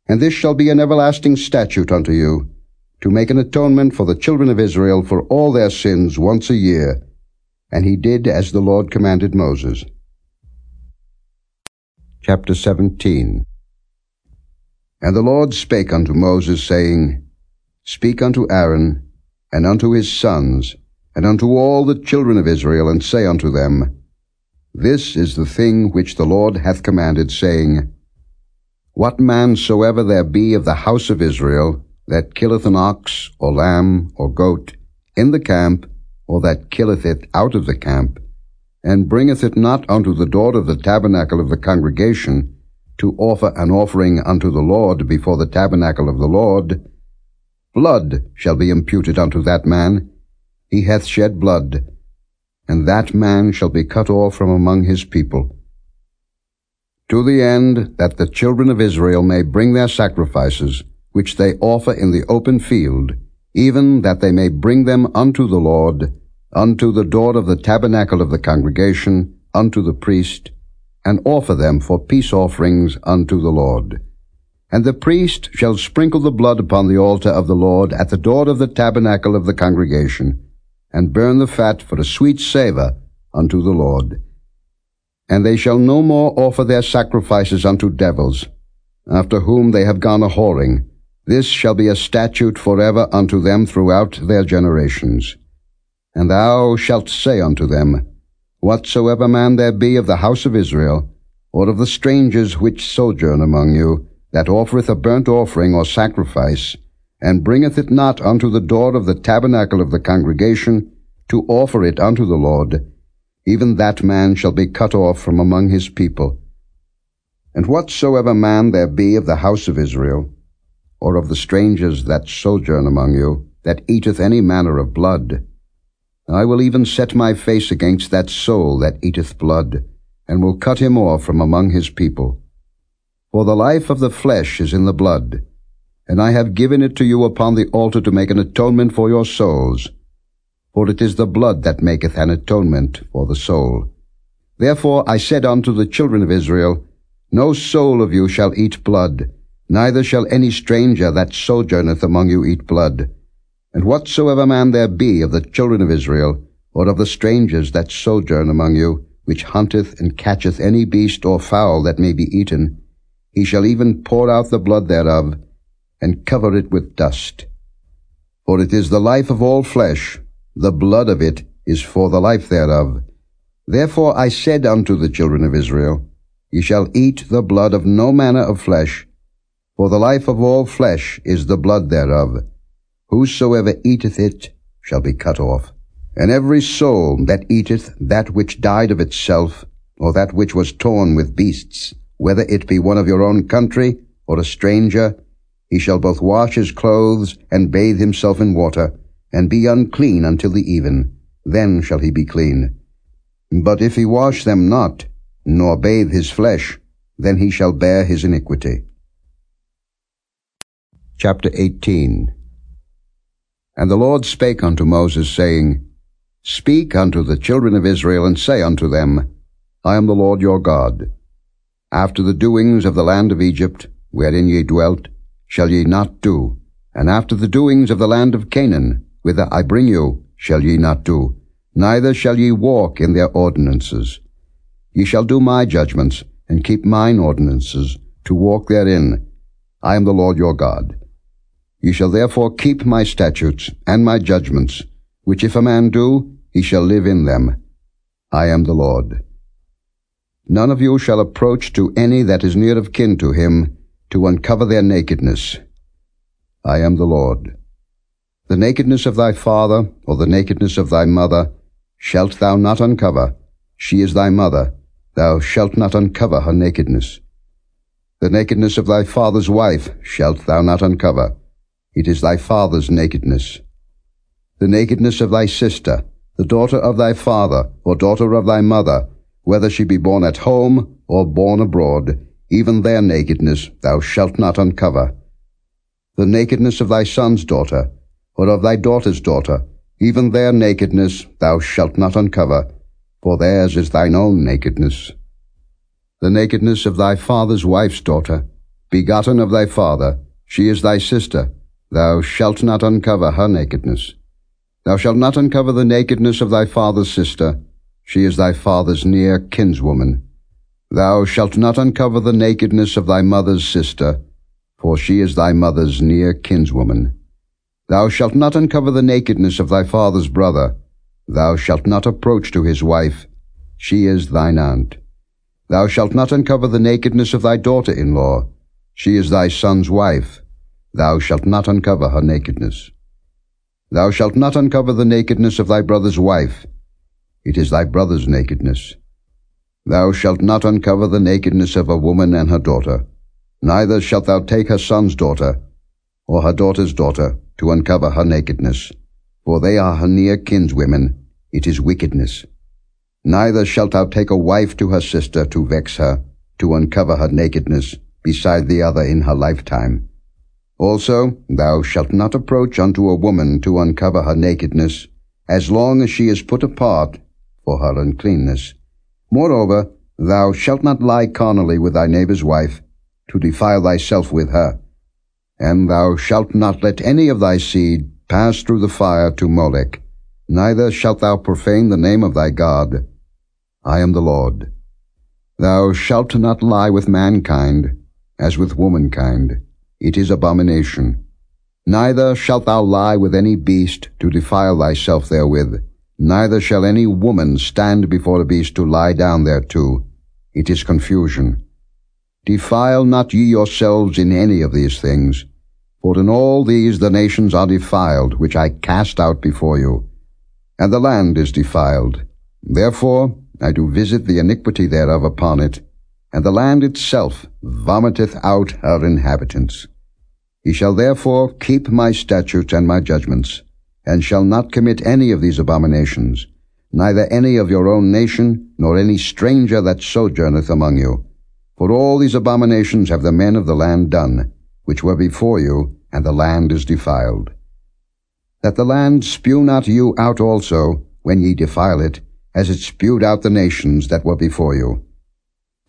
And this shall be an everlasting statute unto you, to make an atonement for the children of Israel for all their sins once a year. And he did as the Lord commanded Moses. Chapter 17 And the Lord spake unto Moses, saying, Speak unto Aaron, and unto his sons, and unto all the children of Israel, and say unto them, This is the thing which the Lord hath commanded, saying, What man soever there be of the house of Israel, that killeth an ox, or lamb, or goat, in the camp, or that killeth it out of the camp, and bringeth it not unto the door of the tabernacle of the congregation, to offer an offering unto the Lord before the tabernacle of the Lord, blood shall be imputed unto that man. He hath shed blood, and that man shall be cut off from among his people. To the end that the children of Israel may bring their sacrifices, which they offer in the open field, even that they may bring them unto the Lord, unto the door of the tabernacle of the congregation, unto the priest, and offer them for peace offerings unto the Lord. And the priest shall sprinkle the blood upon the altar of the Lord at the door of the tabernacle of the congregation, and burn the fat for a sweet savour unto the Lord. And they shall no more offer their sacrifices unto devils, after whom they have gone a whoring. This shall be a statute for ever unto them throughout their generations. And thou shalt say unto them, Whatsoever man there be of the house of Israel, or of the strangers which sojourn among you, that offereth a burnt offering or sacrifice, and bringeth it not unto the door of the tabernacle of the congregation, to offer it unto the Lord, even that man shall be cut off from among his people. And whatsoever man there be of the house of Israel, or of the strangers that sojourn among you, that eateth any manner of blood, I will even set my face against that soul that eateth blood, and will cut him off from among his people. For the life of the flesh is in the blood, and I have given it to you upon the altar to make an atonement for your souls. For it is the blood that maketh an atonement for the soul. Therefore I said unto the children of Israel, No soul of you shall eat blood, neither shall any stranger that sojourneth among you eat blood. And whatsoever man there be of the children of Israel, or of the strangers that sojourn among you, which hunteth and catcheth any beast or fowl that may be eaten, he shall even pour out the blood thereof, and cover it with dust. For it is the life of all flesh, the blood of it is for the life thereof. Therefore I said unto the children of Israel, Ye shall eat the blood of no manner of flesh, for the life of all flesh is the blood thereof. Whosoever eateth it shall be cut off. And every soul that eateth that which died of itself, or that which was torn with beasts, whether it be one of your own country, or a stranger, he shall both wash his clothes, and bathe himself in water, and be unclean until the even. Then shall he be clean. But if he wash them not, nor bathe his flesh, then he shall bear his iniquity. Chapter 18 and the Lord spake unto Moses, saying, Speak unto the children of Israel, and say unto them, I am the Lord your God. After the doings of the land of Egypt, wherein ye dwelt, shall ye not do, and after the doings of the land of Canaan, whither I bring you, shall ye not do, neither shall ye walk in their ordinances. Ye shall do my judgments, and keep mine ordinances, to walk therein. I am the Lord your God. Ye shall therefore keep my statutes and my judgments, which if a man do, he shall live in them. I am the Lord. None of you shall approach to any that is near of kin to him, to uncover their nakedness. I am the Lord. The nakedness of thy father, or the nakedness of thy mother, shalt thou not uncover. She is thy mother. Thou shalt not uncover her nakedness. The nakedness of thy father's wife shalt thou not uncover. It is thy father's nakedness. The nakedness of thy sister, the daughter of thy father, or daughter of thy mother, whether she be born at home or born abroad, even their nakedness thou shalt not uncover. The nakedness of thy son's daughter, or of thy daughter's daughter, even their nakedness thou shalt not uncover, for theirs is thine own nakedness. The nakedness of thy father's wife's daughter, begotten of thy father, she is thy sister, thou shalt not uncover her nakedness. Thou shalt not uncover the nakedness of thy father's sister, she is thy father's near kinswoman. Thou shalt not uncover the nakedness of thy mother's sister, for she is thy mother's near kinswoman. Thou shalt not uncover the nakedness of thy father's brother. Thou shalt not approach to his wife. She is thine aunt. Thou shalt not uncover the nakedness of thy daughter-in-law. She is thy son's wife. Thou shalt not uncover her nakedness. Thou shalt not uncover the nakedness of thy brother's wife. It is thy brother's nakedness. Thou shalt not uncover the nakedness of a woman and her daughter. Neither shalt thou take her son's daughter, or her daughter's daughter, to uncover her nakedness, for they are her near kinswomen, it is wickedness. Neither shalt thou take a wife to her sister to vex her, to uncover her nakedness, beside the other in her lifetime. Also, thou shalt not approach unto a woman to uncover her nakedness, as long as she is put apart for her uncleanness. Moreover, thou shalt not lie carnally with thy neighbor's wife, to defile thyself with her. And thou shalt not let any of thy seed pass through the fire to Molech, neither shalt thou profane the name of thy God. I am the Lord. Thou shalt not lie with mankind, as with womankind. It is abomination. Neither shalt thou lie with any beast to defile thyself therewith. Neither shall any woman stand before a beast to lie down thereto. It is confusion. Defile not ye yourselves in any of these things, for in all these the nations are defiled, which I cast out before you. And the land is defiled. Therefore I do visit the iniquity thereof upon it, and the land itself vomiteth out her inhabitants. Ye shall therefore keep my statutes and my judgments, and shall not commit any of these abominations, neither any of your own nation, nor any stranger that sojourneth among you. For all these abominations have the men of the land done, which were before you, and the land is defiled. That the land spew not you out also, when ye defile it, as it spewed out the nations that were before you.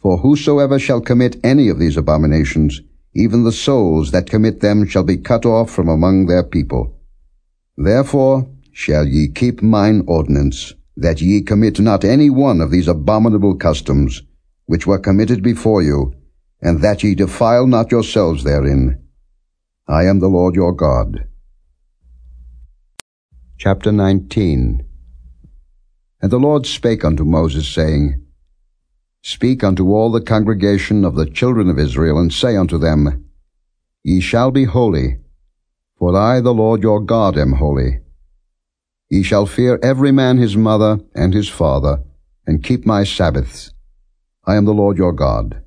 For whosoever shall commit any of these abominations, even the souls that commit them shall be cut off from among their people. Therefore shall ye keep mine ordinance, that ye commit not any one of these abominable customs, which were committed before you, and that ye defile not yourselves therein. I am the Lord your God. Chapter 19 And the Lord spake unto Moses, saying, Speak unto all the congregation of the children of Israel, and say unto them, Ye shall be holy, for I the Lord your God am holy. Ye shall fear every man his mother and his father, and keep my Sabbaths. I am the Lord your God.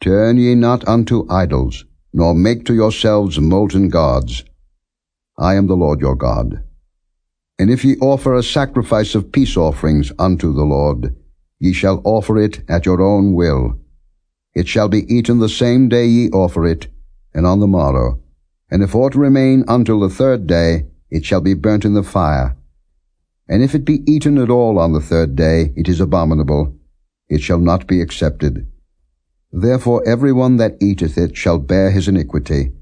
Turn ye not unto idols, nor make to yourselves molten gods. I am the Lord your God. And if ye offer a sacrifice of peace offerings unto the Lord, ye shall offer it at your own will. It shall be eaten the same day ye offer it, and on the morrow. And if aught remain until the third day, it shall be burnt in the fire. And if it be eaten at all on the third day, it is abominable, it shall not be accepted. Therefore every one that eateth it shall bear his iniquity,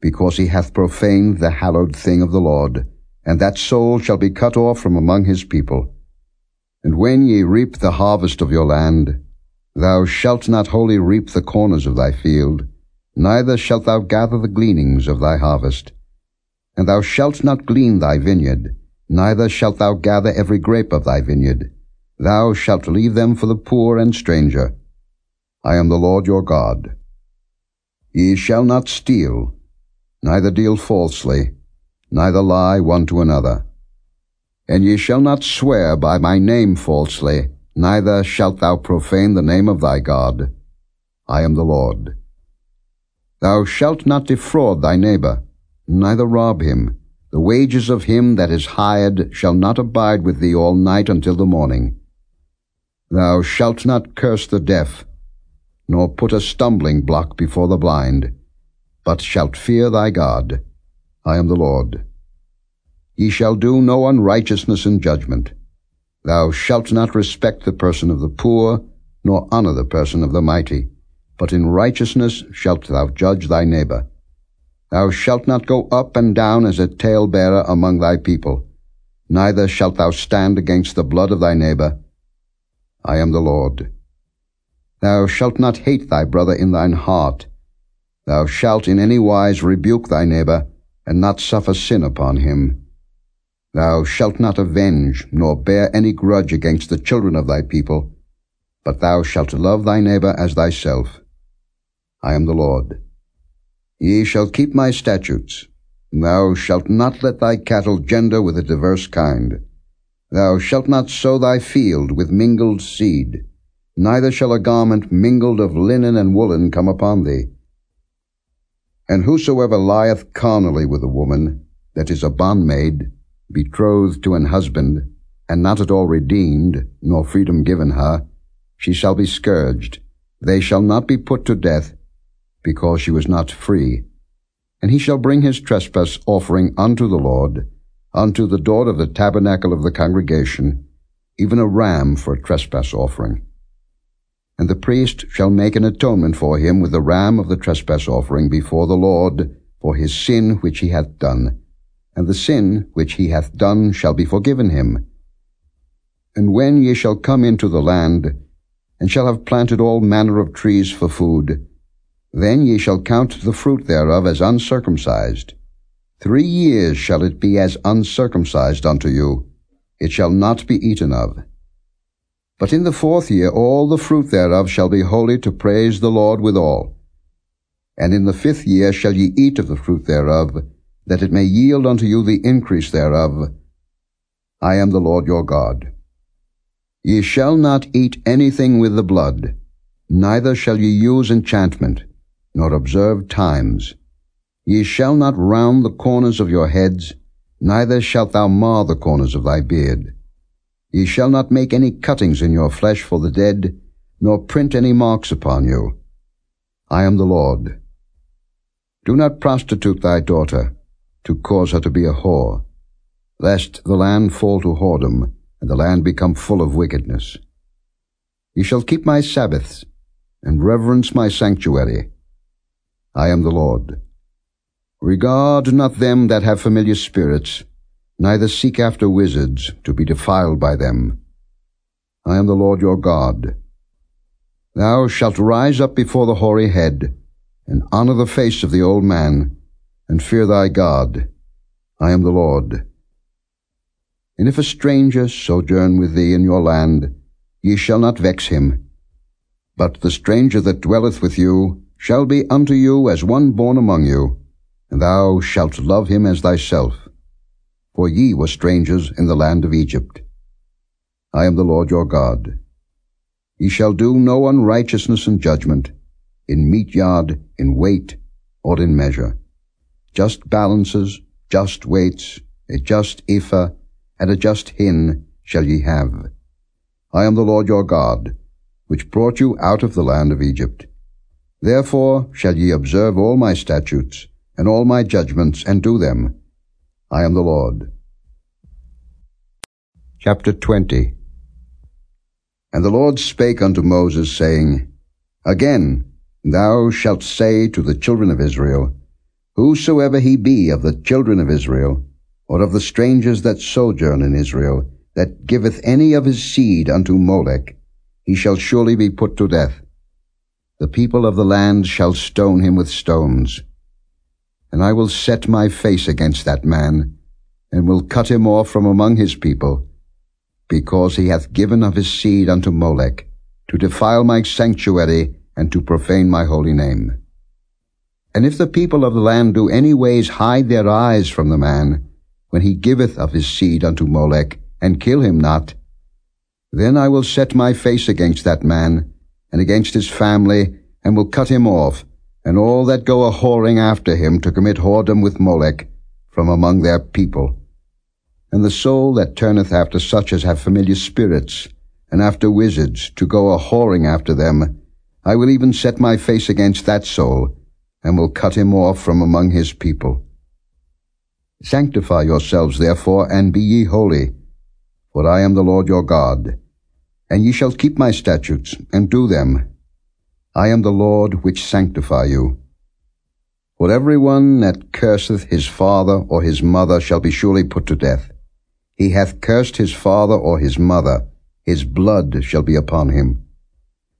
because he hath profaned the hallowed thing of the Lord, and that soul shall be cut off from among his people. And when ye reap the harvest of your land, thou shalt not wholly reap the corners of thy field, neither shalt thou gather the gleanings of thy harvest. And thou shalt not glean thy vineyard, neither shalt thou gather every grape of thy vineyard. Thou shalt leave them for the poor and stranger. I am the Lord your God. Ye shall not steal, neither deal falsely, neither lie one to another. And ye shall not swear by my name falsely, neither shalt thou profane the name of thy God. I am the Lord. Thou shalt not defraud thy neighbor, neither rob him. The wages of him that is hired shall not abide with thee all night until the morning. Thou shalt not curse the deaf, nor put a stumbling block before the blind, but shalt fear thy God. I am the Lord. Ye shall do no unrighteousness in judgment. Thou shalt not respect the person of the poor, nor honor the person of the mighty, but in righteousness shalt thou judge thy neighbor. Thou shalt not go up and down as a talebearer among thy people, neither shalt thou stand against the blood of thy neighbor. I am the Lord. Thou shalt not hate thy brother in thine heart, Thou shalt in any wise rebuke thy neighbor, and not suffer sin upon him. Thou shalt not avenge, nor bear any grudge against the children of thy people, but thou shalt love thy neighbor as thyself. I am the Lord. Ye shall keep my statutes. Thou shalt not let thy cattle gender with a diverse kind. Thou shalt not sow thy field with mingled seed, neither shall a garment mingled of linen and woolen come upon thee. And whosoever lieth carnally with a woman, that is a bondmaid, betrothed to an husband, and not at all redeemed, nor freedom given her, she shall be scourged. They shall not be put to death, because she was not free. And he shall bring his trespass offering unto the Lord, unto the door of the tabernacle of the congregation, even a ram for a trespass offering. And the priest shall make an atonement for him with the ram of the trespass offering before the Lord for his sin which he hath done, and the sin which he hath done shall be forgiven him. And when ye shall come into the land, and shall have planted all manner of trees for food, then ye shall count the fruit thereof as uncircumcised. Three years shall it be as uncircumcised unto you. It shall not be eaten of. But in the fourth year all the fruit thereof shall be holy to praise the Lord withal. And in the fifth year shall ye eat of the fruit thereof, that it may yield unto you the increase thereof. I am the Lord your God. Ye shall not eat anything with the blood, neither shall ye use enchantment, nor observe times. Ye shall not round the corners of your heads, neither shalt thou mar the corners of thy beard. Ye shall not make any cuttings in your flesh for the dead, nor print any marks upon you. I am the Lord. Do not prostitute thy daughter, to cause her to be a whore, lest the land fall to whoredom, and the land become full of wickedness. Ye shall keep my Sabbaths, and reverence my sanctuary. I am the Lord. Regard not them that have familiar spirits, neither seek after wizards to be defiled by them. I am the Lord your God. Thou shalt rise up before the hoary head, and honor the face of the old man, and fear thy God. I am the Lord. And if a stranger sojourn with thee in your land, ye shall not vex him. But the stranger that dwelleth with you shall be unto you as one born among you, and thou shalt love him as thyself for ye were strangers in the land of Egypt. I am the Lord your God. Ye shall do no unrighteousness in judgment, in mete yard, in weight, or in measure. Just balances, just weights, a just ephah, and a just hin shall ye have. I am the Lord your God, which brought you out of the land of Egypt. Therefore shall ye observe all my statutes, and all my judgments, and do them, I am the Lord. Chapter 20 And the Lord spake unto Moses, saying, Again, thou shalt say to the children of Israel, Whosoever he be of the children of Israel, or of the strangers that sojourn in Israel, that giveth any of his seed unto Molech, he shall surely be put to death. The people of the land shall stone him with stones. And I will set my face against that man, and will cut him off from among his people, because he hath given of his seed unto Molech, to defile my sanctuary, and to profane my holy name. And if the people of the land do any ways hide their eyes from the man, when he giveth of his seed unto Molech, and kill him not, then I will set my face against that man, and against his family, and will cut him off, and all that go a whoring after him to commit whoredom with Molech, from among their people. And the soul that turneth after such as have familiar spirits, and after wizards, to go a whoring after them, I will even set my face against that soul, and will cut him off from among his people. Sanctify yourselves therefore, and be ye holy, for I am the Lord your God. And ye shall keep my statutes, and do them. I am the Lord which sanctify you. For every one that curseth his father or his mother shall be surely put to death. He hath cursed his father or his mother, his blood shall be upon him.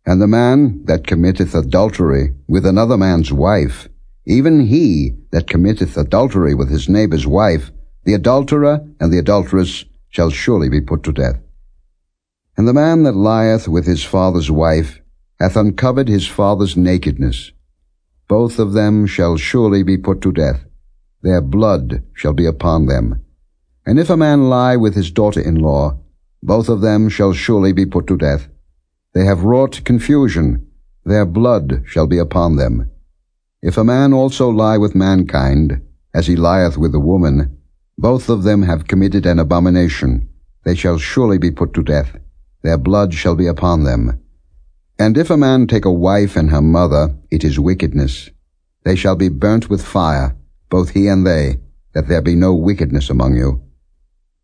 And the man that committeth adultery with another man's wife, even he that committeth adultery with his neighbour's wife, the adulterer and the adulteress shall surely be put to death. And the man that lieth with his father's wife hath uncovered his father's nakedness. Both of them shall surely be put to death. Their blood shall be upon them. And if a man lie with his daughter-in-law, both of them shall surely be put to death. They have wrought confusion. Their blood shall be upon them. If a man also lie with mankind, as he lieth with a woman, both of them have committed an abomination. They shall surely be put to death. Their blood shall be upon them. And if a man take a wife and her mother, it is wickedness. They shall be burnt with fire, both he and they, that there be no wickedness among you.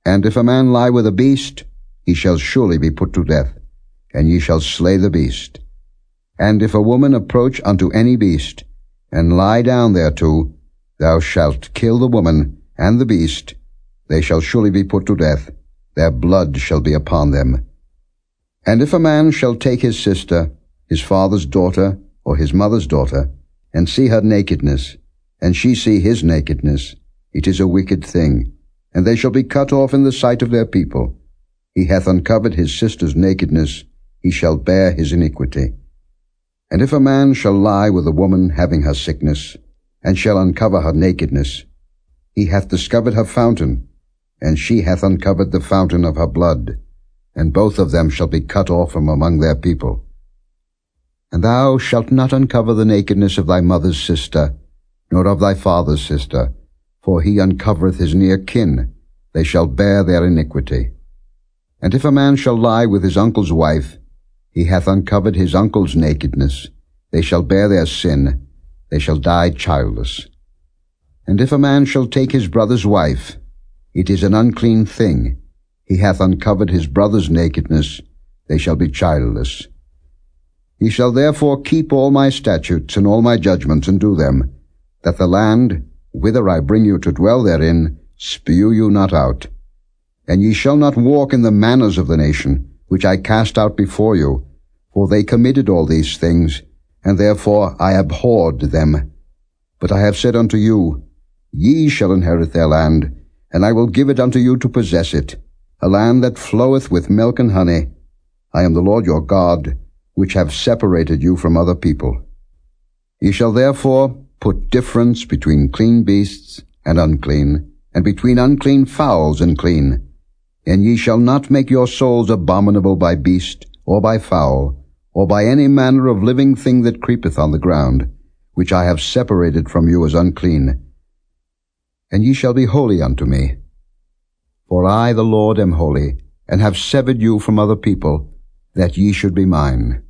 And if a man lie with a beast, he shall surely be put to death, and ye shall slay the beast. And if a woman approach unto any beast, and lie down thereto, thou shalt kill the woman and the beast, they shall surely be put to death, their blood shall be upon them. And if a man shall take his sister, his father's daughter, or his mother's daughter, and see her nakedness, and she see his nakedness, it is a wicked thing, and they shall be cut off in the sight of their people. He hath uncovered his sister's nakedness, he shall bear his iniquity. And if a man shall lie with a woman having her sickness, and shall uncover her nakedness, he hath discovered her fountain, and she hath uncovered the fountain of her blood, and both of them shall be cut off from among their people. And thou shalt not uncover the nakedness of thy mother's sister, nor of thy father's sister, for he uncovereth his near kin, they shall bear their iniquity. And if a man shall lie with his uncle's wife, he hath uncovered his uncle's nakedness. They shall bear their sin. They shall die childless. And if a man shall take his brother's wife, it is an unclean thing. He hath uncovered his brother's nakedness. They shall be childless. He shall therefore keep all my statutes and all my judgments and do them, that the land, whither I bring you to dwell therein, spew you not out. And ye shall not walk in the manners of the nation, which I cast out before you, for they committed all these things, and therefore I abhorred them. But I have said unto you, Ye shall inherit their land, and I will give it unto you to possess it, a land that floweth with milk and honey. I am the Lord your God, which have separated you from other people. Ye shall therefore put difference between clean beasts and unclean, and between unclean fowls and clean, and ye shall not make your souls abominable by beast, or by fowl, or by any manner of living thing that creepeth on the ground, which I have separated from you as unclean. And ye shall be holy unto me. For I, the Lord, am holy, and have severed you from other people, that ye should be mine.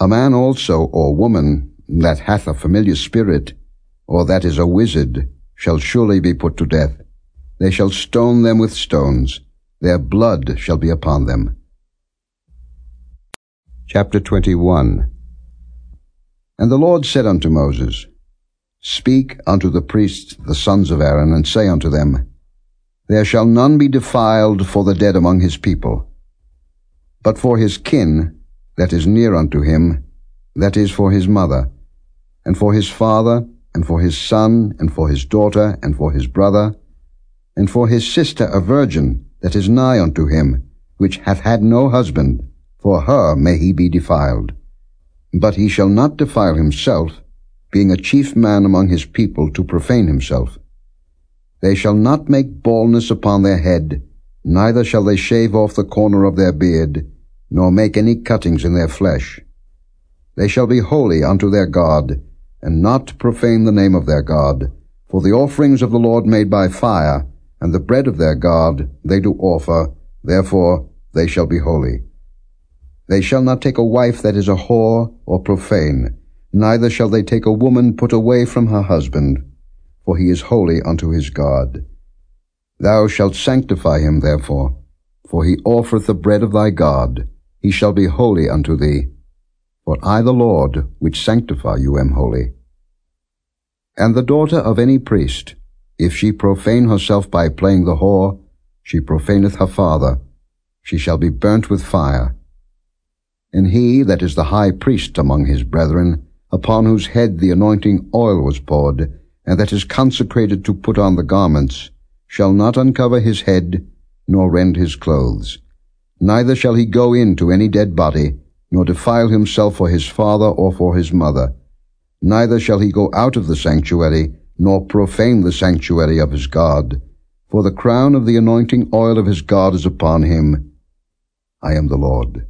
A man also, or woman, that hath a familiar spirit, or that is a wizard, shall surely be put to death. They shall stone them with stones. Their blood shall be upon them. Chapter 21 And the Lord said unto Moses, Speak unto the priests, the sons of Aaron, and say unto them, There shall none be defiled for the dead among his people, but for his kin that is near unto him, that is for his mother, and for his father, and for his son, and for his daughter, and for his brother, and for his sister a virgin that is nigh unto him, which hath had no husband, for her may he be defiled. But he shall not defile himself, being a chief man among his people to profane himself. They shall not make baldness upon their head, neither shall they shave off the corner of their beard, nor make any cuttings in their flesh. They shall be holy unto their God, and not profane the name of their God, for the offerings of the Lord made by fire, and the bread of their God they do offer, therefore they shall be holy. They shall not take a wife that is a whore or profane, neither shall they take a woman put away from her husband, for he is holy unto his God. Thou shalt sanctify him therefore, for he offereth the bread of thy God, he shall be holy unto thee. For I the Lord, which sanctify you, am holy. And the daughter of any priest, if she profane herself by playing the whore, she profaneth her father, she shall be burnt with fire. And he that is the high priest among his brethren, upon whose head the anointing oil was poured, and that is consecrated to put on the garments, shall not uncover his head, nor rend his clothes. Neither shall he go in to any dead body, nor defile himself for his father or for his mother. Neither shall he go out of the sanctuary, nor profane the sanctuary of his God. For the crown of the anointing oil of his God is upon him. I am the Lord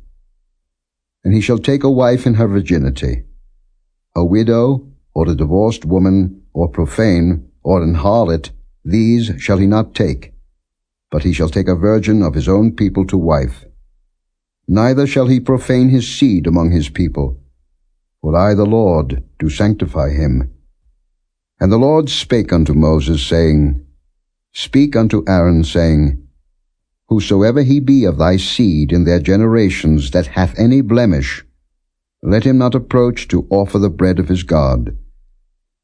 and he shall take a wife in her virginity. A widow, or a divorced woman, or profane, or an harlot, these shall he not take, but he shall take a virgin of his own people to wife. Neither shall he profane his seed among his people, for I the Lord do sanctify him. And the Lord spake unto Moses, saying, Speak unto Aaron, saying, Whosoever he be of thy seed in their generations that hath any blemish, let him not approach to offer the bread of his God.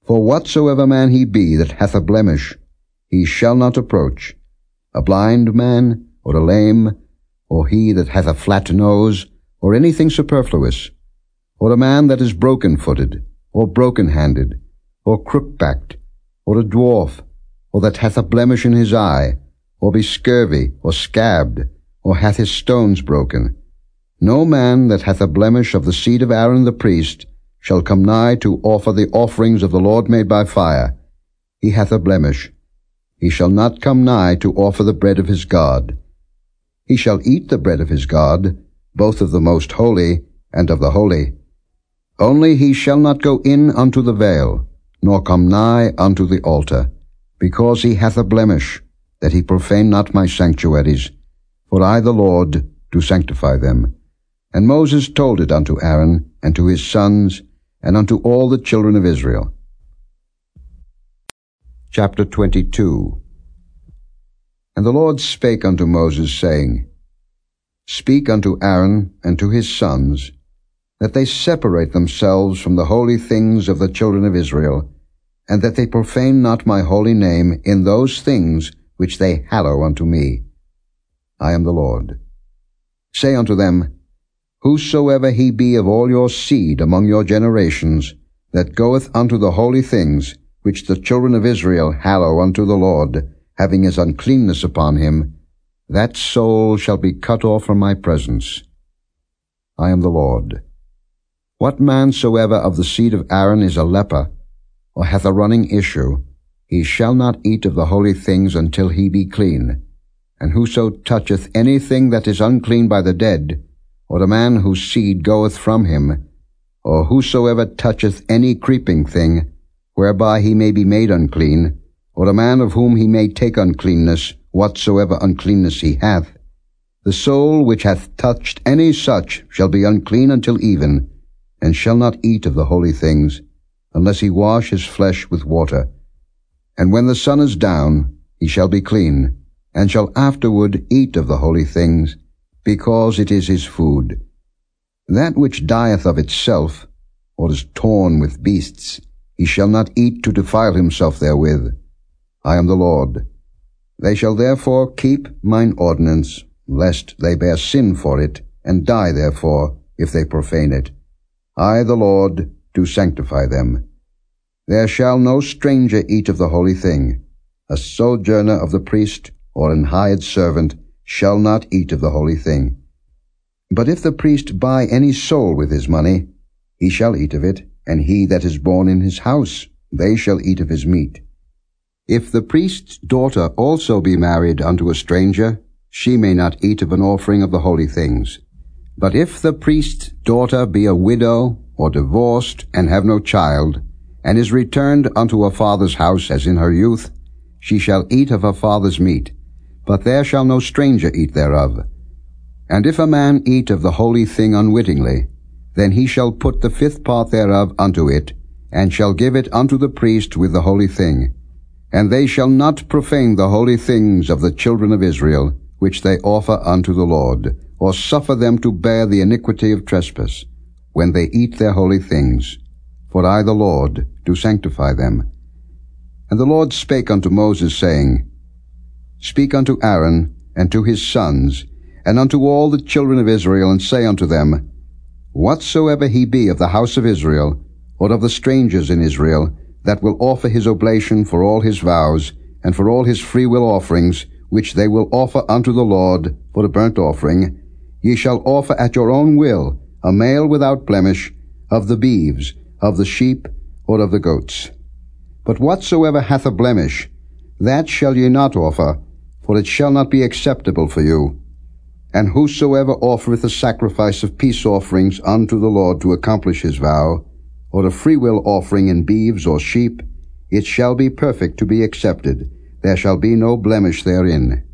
For whatsoever man he be that hath a blemish, he shall not approach, a blind man, or a lame, or he that hath a flat nose, or anything superfluous, or a man that is broken-footed, or broken-handed, or crook-backed, or a dwarf, or that hath a blemish in his eye, or be scurvy, or scabbed, or hath his stones broken. No man that hath a blemish of the seed of Aaron the priest shall come nigh to offer the offerings of the Lord made by fire. He hath a blemish. He shall not come nigh to offer the bread of his God. He shall eat the bread of his God, both of the most holy and of the holy. Only he shall not go in unto the veil, nor come nigh unto the altar, because he hath a blemish that he profane not my sanctuaries, for I the Lord do sanctify them. And Moses told it unto Aaron, and to his sons, and unto all the children of Israel. Chapter 22 And the Lord spake unto Moses, saying, Speak unto Aaron and to his sons, that they separate themselves from the holy things of the children of Israel, and that they profane not my holy name in those things which they hallow unto me. I am the Lord. Say unto them, Whosoever he be of all your seed among your generations, that goeth unto the holy things, which the children of Israel hallow unto the Lord, having his uncleanness upon him, that soul shall be cut off from my presence. I am the Lord. What man soever of the seed of Aaron is a leper, or hath a running issue, he shall not eat of the holy things until he be clean. And whoso toucheth anything that is unclean by the dead, or the man whose seed goeth from him, or whosoever toucheth any creeping thing, whereby he may be made unclean, or a man of whom he may take uncleanness, whatsoever uncleanness he hath, the soul which hath touched any such shall be unclean until even, and shall not eat of the holy things, unless he wash his flesh with water. And when the sun is down, he shall be clean, and shall afterward eat of the holy things, because it is his food. That which dieth of itself, or is torn with beasts, he shall not eat to defile himself therewith. I am the Lord. They shall therefore keep mine ordinance, lest they bear sin for it, and die therefore, if they profane it. I, the Lord, do sanctify them. There shall no stranger eat of the holy thing. A sojourner of the priest, or an hired servant, shall not eat of the holy thing. But if the priest buy any soul with his money, he shall eat of it, and he that is born in his house, they shall eat of his meat. If the priest's daughter also be married unto a stranger, she may not eat of an offering of the holy things. But if the priest's daughter be a widow, or divorced, and have no child, and is returned unto her father's house as in her youth, she shall eat of her father's meat, but there shall no stranger eat thereof. And if a man eat of the holy thing unwittingly, then he shall put the fifth part thereof unto it, and shall give it unto the priest with the holy thing. And they shall not profane the holy things of the children of Israel, which they offer unto the Lord, or suffer them to bear the iniquity of trespass, when they eat their holy things. For I, the Lord, do sanctify them. And the Lord spake unto Moses, saying, Speak unto Aaron, and to his sons, and unto all the children of Israel, and say unto them, Whatsoever he be of the house of Israel, or of the strangers in Israel, that will offer his oblation for all his vows, and for all his freewill offerings, which they will offer unto the Lord for a burnt offering, ye shall offer at your own will a male without blemish, of the beeves, of the sheep, or of the goats. But whatsoever hath a blemish, that shall ye not offer, for it shall not be acceptable for you. And whosoever offereth a sacrifice of peace offerings unto the Lord to accomplish his vow, or a freewill offering in beeves or sheep, it shall be perfect to be accepted. There shall be no blemish therein.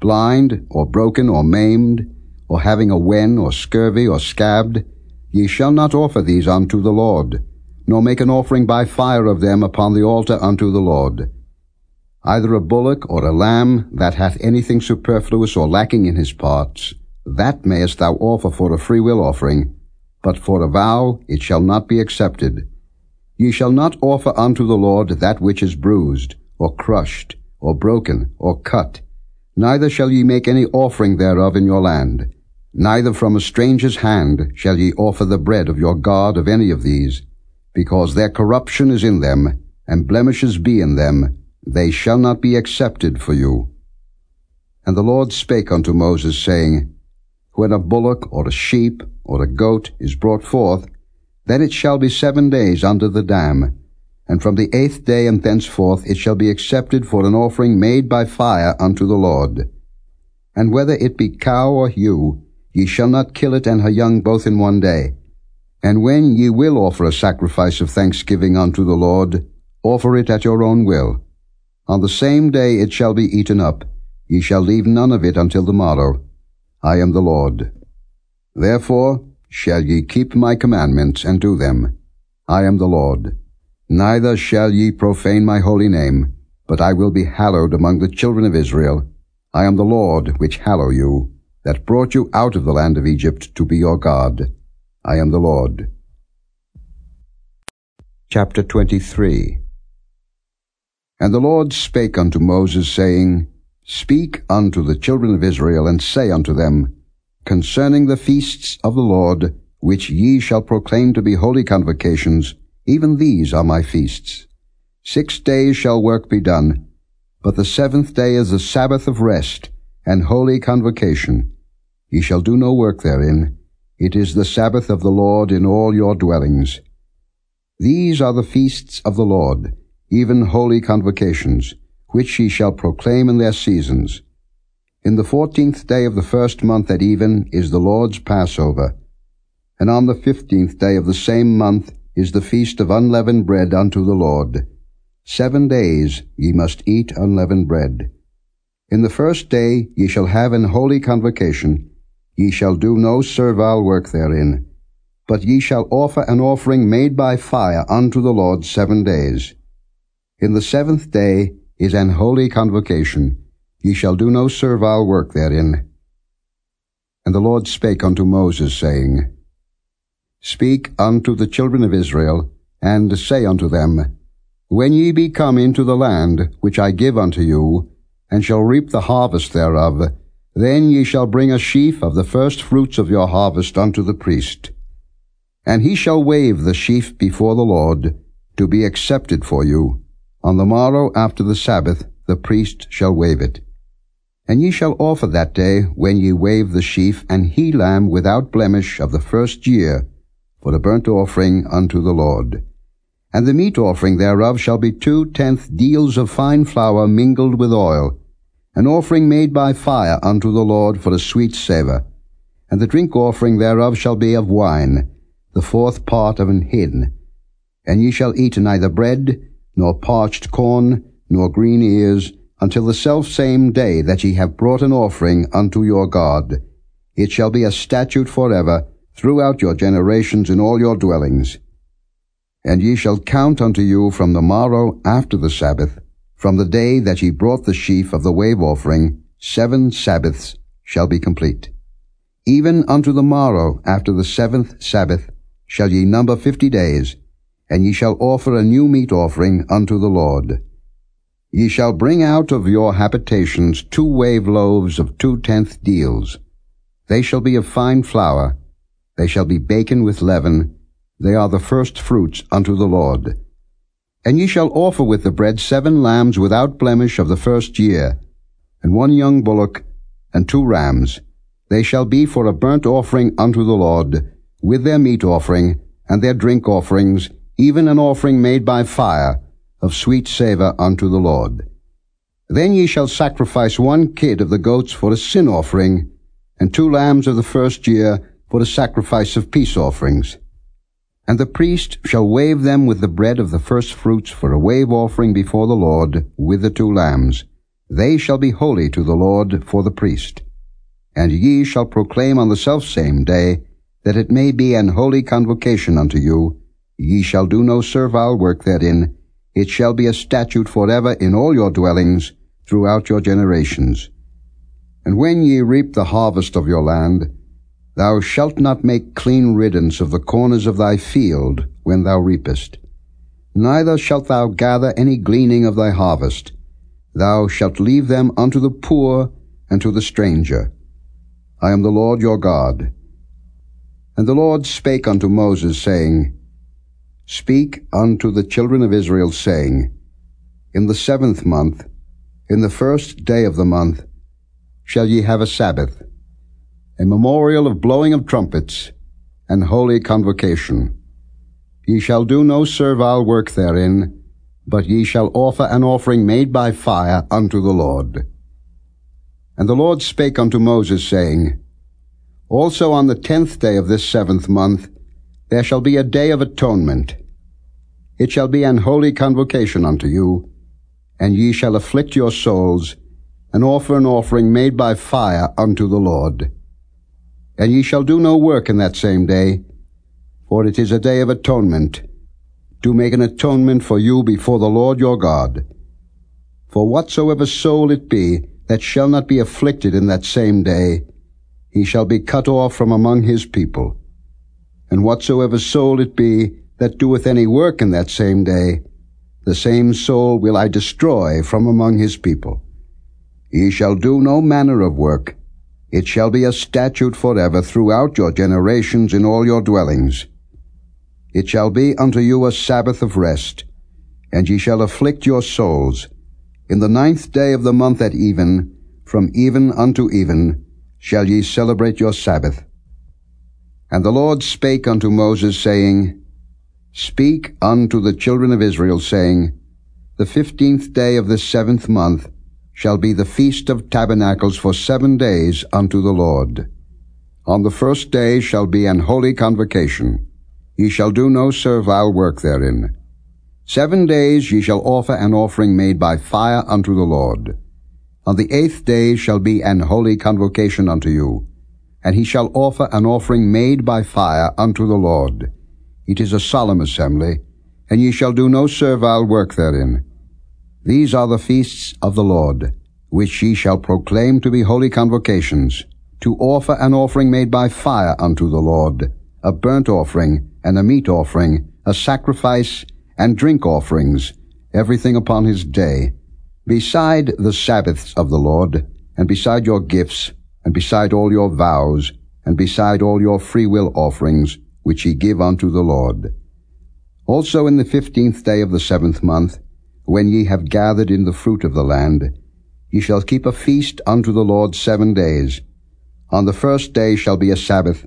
Blind, or broken, or maimed, or having a wen, or scurvy, or scabbed, ye shall not offer these unto the Lord, nor make an offering by fire of them upon the altar unto the Lord either a bullock or a lamb that hath anything superfluous or lacking in his parts, that mayest thou offer for a freewill offering, but for a vow it shall not be accepted. Ye shall not offer unto the Lord that which is bruised, or crushed, or broken, or cut, neither shall ye make any offering thereof in your land. Neither from a stranger's hand shall ye offer the bread of your God of any of these, because their corruption is in them, and blemishes be in them, they shall not be accepted for you. And the Lord spake unto Moses, saying, When a bullock or a sheep or a goat is brought forth, then it shall be seven days under the dam, and from the eighth day and thenceforth it shall be accepted for an offering made by fire unto the Lord. And whether it be cow or ewe, ye shall not kill it and her young both in one day. And when ye will offer a sacrifice of thanksgiving unto the Lord, offer it at your own will. On the same day it shall be eaten up. Ye shall leave none of it until the morrow. I am the Lord. Therefore shall ye keep my commandments and do them. I am the Lord. Neither shall ye profane my holy name, but I will be hallowed among the children of Israel. I am the Lord which hallow you, that brought you out of the land of Egypt to be your God. I am the Lord. Chapter 23 and the Lord spake unto Moses, saying, Speak unto the children of Israel, and say unto them, Concerning the feasts of the Lord, which ye shall proclaim to be holy convocations, even these are my feasts. Six days shall work be done, but the seventh day is the Sabbath of rest, and holy convocation. Ye shall do no work therein. It is the Sabbath of the Lord in all your dwellings. These are the feasts of the Lord, even holy convocations, which ye shall proclaim in their seasons. In the fourteenth day of the first month at even is the Lord's Passover, and on the fifteenth day of the same month is the feast of unleavened bread unto the Lord. Seven days ye must eat unleavened bread. In the first day ye shall have an holy convocation, ye shall do no servile work therein, but ye shall offer an offering made by fire unto the Lord seven days. In the seventh day is an holy convocation. Ye shall do no servile work therein. And the Lord spake unto Moses, saying, Speak unto the children of Israel, and say unto them, When ye be come into the land which I give unto you, and shall reap the harvest thereof, then ye shall bring a sheaf of the first fruits of your harvest unto the priest. And he shall wave the sheaf before the Lord, to be accepted for you. On the morrow after the Sabbath the priest shall wave it. And ye shall offer that day, when ye wave the sheaf, an he lamb without blemish of the first year, for a burnt offering unto the Lord. And the meat offering thereof shall be two tenth deals of fine flour mingled with oil, an offering made by fire unto the Lord for a sweet savour. And the drink offering thereof shall be of wine, the fourth part of an hin. And ye shall eat neither bread, nor parched corn, nor green ears, until the selfsame day that ye have brought an offering unto your God. It shall be a statute for ever, throughout your generations in all your dwellings. And ye shall count unto you from the morrow after the Sabbath, from the day that ye brought the sheaf of the wave offering, seven Sabbaths shall be complete. Even unto the morrow after the seventh Sabbath shall ye number fifty days, and ye shall offer a new meat offering unto the Lord. Ye shall bring out of your habitations two wave loaves of two tenth deals. They shall be of fine flour, they shall be baken with leaven, they are the first fruits unto the Lord. And ye shall offer with the bread seven lambs without blemish of the first year, and one young bullock, and two rams. They shall be for a burnt offering unto the Lord, with their meat offering, and their drink offerings, even an offering made by fire, of sweet savour unto the Lord. Then ye shall sacrifice one kid of the goats for a sin offering, and two lambs of the first year for the sacrifice of peace offerings. And the priest shall wave them with the bread of the first fruits for a wave offering before the Lord with the two lambs. They shall be holy to the Lord for the priest. And ye shall proclaim on the selfsame day that it may be an holy convocation unto you. Ye shall do no servile work therein, it shall be a statute forever in all your dwellings throughout your generations. And when ye reap the harvest of your land, thou shalt not make clean riddance of the corners of thy field when thou reapest. Neither shalt thou gather any gleaning of thy harvest. Thou shalt leave them unto the poor and to the stranger. I am the Lord your God. And the Lord spake unto Moses, saying, Speak unto the children of Israel, saying, In the seventh month, in the first day of the month, shall ye have a Sabbath, a memorial of blowing of trumpets, and holy convocation. Ye shall do no servile work therein, but ye shall offer an offering made by fire unto the Lord. And the Lord spake unto Moses, saying, Also on the tenth day of this seventh month there shall be a day of atonement. It shall be an holy convocation unto you, and ye shall afflict your souls, and offer an offering made by fire unto the Lord. And ye shall do no work in that same day, for it is a day of atonement, to make an atonement for you before the Lord your God. For whatsoever soul it be that shall not be afflicted in that same day, he shall be cut off from among his people and whatsoever soul it be that doeth any work in that same day, the same soul will I destroy from among his people. Ye shall do no manner of work. It shall be a statute forever throughout your generations in all your dwellings. It shall be unto you a Sabbath of rest, and ye shall afflict your souls. In the ninth day of the month at even, from even unto even, shall ye celebrate your Sabbath. And the Lord spake unto Moses, saying, Speak unto the children of Israel, saying, The fifteenth day of the seventh month shall be the feast of tabernacles for seven days unto the Lord. On the first day shall be an holy convocation. Ye shall do no servile work therein. Seven days ye shall offer an offering made by fire unto the Lord. On the eighth day shall be an holy convocation unto you and he shall offer an offering made by fire unto the Lord. It is a solemn assembly, and ye shall do no servile work therein. These are the feasts of the Lord, which ye shall proclaim to be holy convocations, to offer an offering made by fire unto the Lord, a burnt offering, and a meat offering, a sacrifice, and drink offerings, everything upon his day, beside the Sabbaths of the Lord, and beside your gifts, and beside all your vows, and beside all your freewill offerings, which ye give unto the Lord. Also in the fifteenth day of the seventh month, when ye have gathered in the fruit of the land, ye shall keep a feast unto the Lord seven days. On the first day shall be a Sabbath,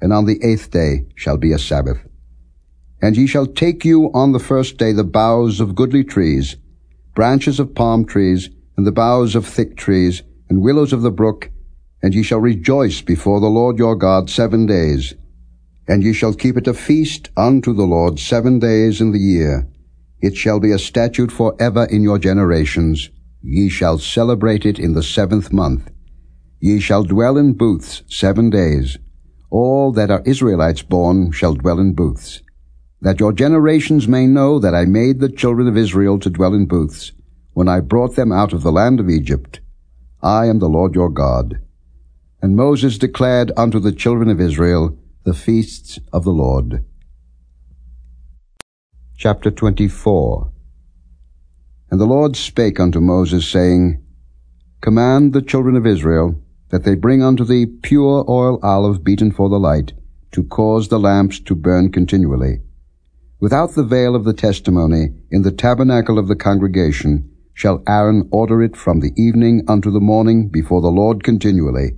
and on the eighth day shall be a Sabbath. And ye shall take you on the first day the boughs of goodly trees, branches of palm trees, and the boughs of thick trees, and willows of the brook, and ye shall rejoice before the Lord your God seven days. And ye shall keep it a feast unto the Lord seven days in the year. It shall be a statute for ever in your generations. Ye shall celebrate it in the seventh month. Ye shall dwell in booths seven days. All that are Israelites born shall dwell in booths. That your generations may know that I made the children of Israel to dwell in booths, when I brought them out of the land of Egypt. I am the Lord your God. And Moses declared unto the children of Israel the feasts of the Lord. Chapter 24 And the Lord spake unto Moses, saying, Command the children of Israel that they bring unto thee pure oil olive beaten for the light, to cause the lamps to burn continually. Without the veil of the testimony, in the tabernacle of the congregation, shall Aaron order it from the evening unto the morning before the Lord continually.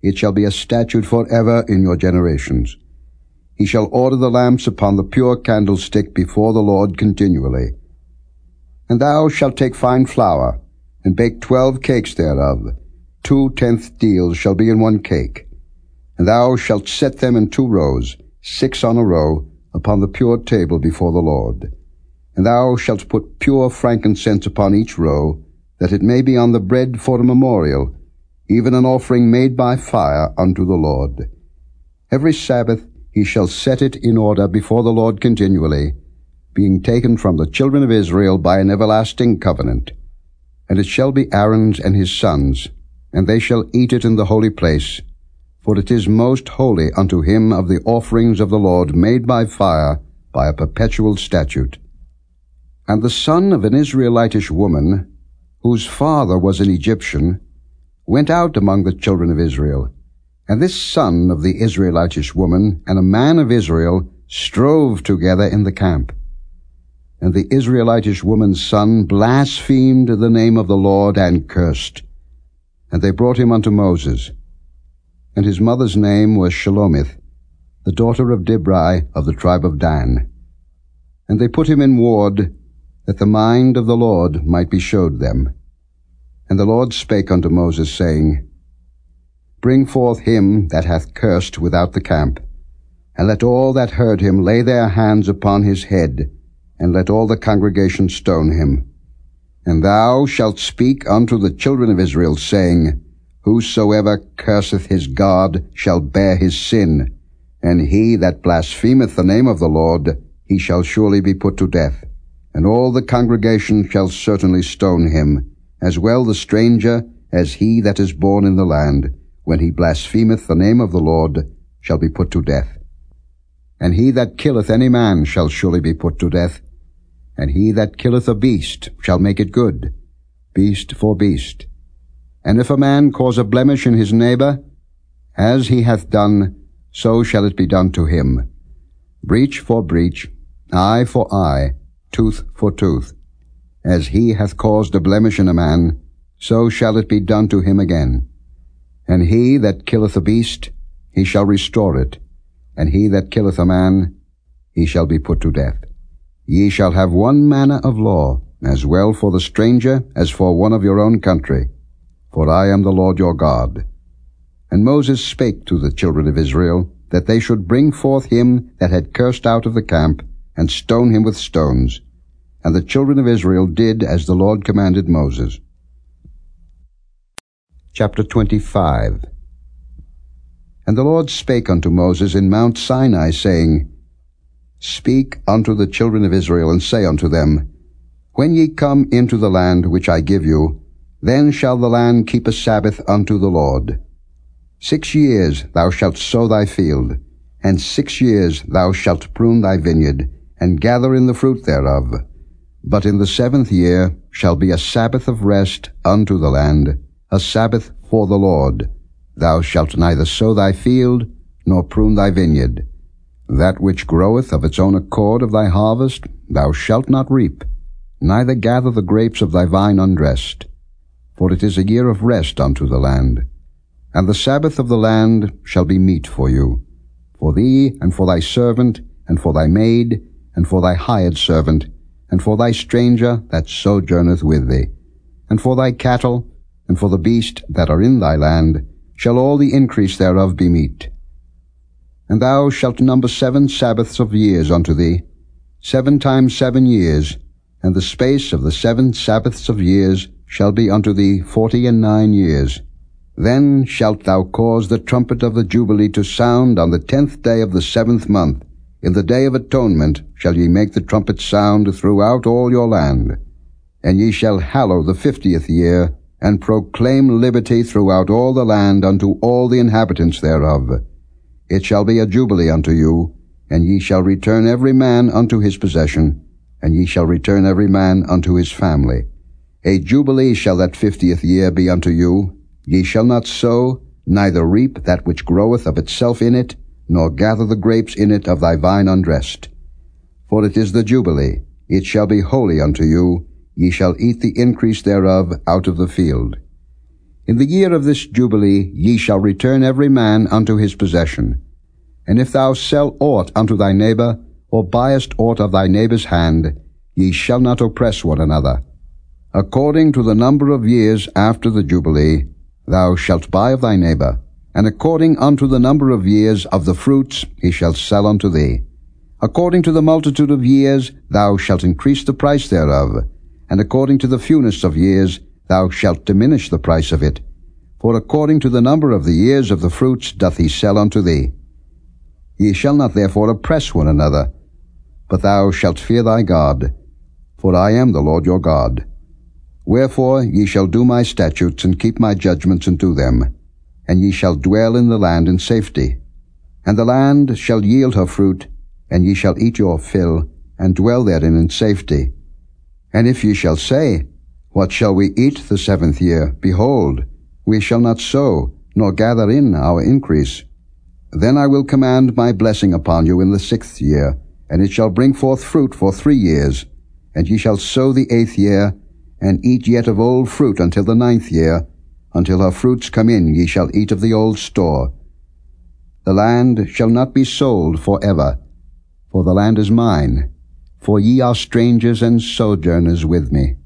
It shall be a statute for ever in your generations. He shall order the lamps upon the pure candlestick before the Lord continually. And thou shalt take fine flour, and bake twelve cakes thereof. Two tenth deals shall be in one cake. And thou shalt set them in two rows, six on a row, upon the pure table before the Lord. And thou shalt put pure frankincense upon each row, that it may be on the bread for a memorial, even an offering made by fire unto the Lord. Every Sabbath he shall set it in order before the Lord continually, being taken from the children of Israel by an everlasting covenant. And it shall be Aaron's and his sons, and they shall eat it in the holy place, for it is most holy unto him of the offerings of the Lord made by fire, by a perpetual statute. And the son of an Israelitish woman, whose father was an Egyptian, went out among the children of Israel, and this son of the Israelitish woman and a man of Israel strove together in the camp. And the Israelitish woman's son blasphemed the name of the Lord and cursed. And they brought him unto Moses. And his mother's name was Shelomith, the daughter of Dibri of the tribe of Dan. And they put him in ward, that the mind of the Lord might be showed them. And the Lord spake unto Moses, saying, Bring forth him that hath cursed without the camp, and let all that heard him lay their hands upon his head, and let all the congregation stone him. And thou shalt speak unto the children of Israel, saying, Whosoever curseth his God shall bear his sin, and he that blasphemeth the name of the Lord, he shall surely be put to death. And all the congregation shall certainly stone him, as well the stranger as he that is born in the land, when he blasphemeth the name of the Lord, shall be put to death. And he that killeth any man shall surely be put to death. And he that killeth a beast shall make it good, beast for beast. And if a man cause a blemish in his neighbor, as he hath done, so shall it be done to him. Breach for breach, eye for eye, tooth for tooth. As he hath caused a blemish in a man, so shall it be done to him again. And he that killeth a beast, he shall restore it, and he that killeth a man, he shall be put to death. Ye shall have one manner of law, as well for the stranger as for one of your own country, for I am the Lord your God. And Moses spake to the children of Israel, that they should bring forth him that had cursed out of the camp, and stone him with stones. And the children of Israel did as the Lord commanded Moses. Chapter 25 And the Lord spake unto Moses in Mount Sinai, saying, Speak unto the children of Israel, and say unto them, When ye come into the land which I give you, then shall the land keep a Sabbath unto the Lord. Six years thou shalt sow thy field, and six years thou shalt prune thy vineyard, and gather in the fruit thereof. But in the seventh year shall be a Sabbath of rest unto the land, a Sabbath for the Lord. Thou shalt neither sow thy field, nor prune thy vineyard. That which groweth of its own accord of thy harvest thou shalt not reap, neither gather the grapes of thy vine undressed. For it is a year of rest unto the land. And the Sabbath of the land shall be meat for you, for thee, and for thy servant, and for thy maid, and for thy hired servant, and for thy stranger that sojourneth with thee, and for thy cattle, and for the beast that are in thy land, shall all the increase thereof be meat. And thou shalt number seven Sabbaths of years unto thee, seven times seven years, and the space of the seven Sabbaths of years shall be unto thee forty and nine years. Then shalt thou cause the trumpet of the Jubilee to sound on the tenth day of the seventh month. In the day of atonement shall ye make the trumpet sound throughout all your land. And ye shall hallow the fiftieth year, and proclaim liberty throughout all the land unto all the inhabitants thereof. It shall be a jubilee unto you, and ye shall return every man unto his possession, and ye shall return every man unto his family. A jubilee shall that fiftieth year be unto you, Ye shall not sow, neither reap that which groweth of itself in it, nor gather the grapes in it of thy vine undressed. For it is the Jubilee, it shall be holy unto you, ye shall eat the increase thereof out of the field. In the year of this Jubilee ye shall return every man unto his possession. And if thou sell aught unto thy neighbor, or buyest aught of thy neighbor's hand, ye shall not oppress one another. According to the number of years after the Jubilee, thou shalt buy of thy neighbor, and according unto the number of years of the fruits he shall sell unto thee. According to the multitude of years thou shalt increase the price thereof, and according to the fewness of years thou shalt diminish the price of it. For according to the number of the years of the fruits doth he sell unto thee. Ye shall not therefore oppress one another, but thou shalt fear thy God, for I am the Lord your God. Wherefore ye shall do my statutes and keep my judgments and do them, and ye shall dwell in the land in safety. And the land shall yield her fruit, and ye shall eat your fill, and dwell therein in safety. And if ye shall say, What shall we eat the seventh year? Behold, we shall not sow, nor gather in our increase. Then I will command my blessing upon you in the sixth year, and it shall bring forth fruit for three years. And ye shall sow the eighth year, and eat yet of old fruit until the ninth year, until her fruits come in ye shall eat of the old store. The land shall not be sold for ever, for the land is mine, for ye are strangers and sojourners with me.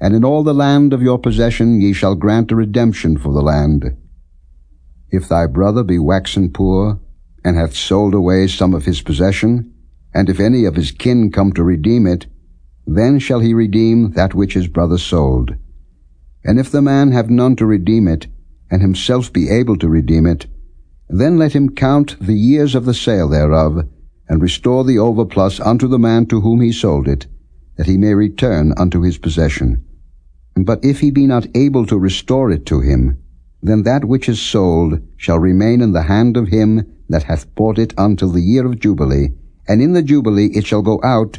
And in all the land of your possession ye shall grant a redemption for the land. If thy brother be waxen poor, and hath sold away some of his possession, and if any of his kin come to redeem it, then shall he redeem that which his brother sold. And if the man have none to redeem it, and himself be able to redeem it, then let him count the years of the sale thereof, and restore the overplus unto the man to whom he sold it, that he may return unto his possession. But if he be not able to restore it to him, then that which is sold shall remain in the hand of him that hath bought it until the year of Jubilee, and in the Jubilee it shall go out,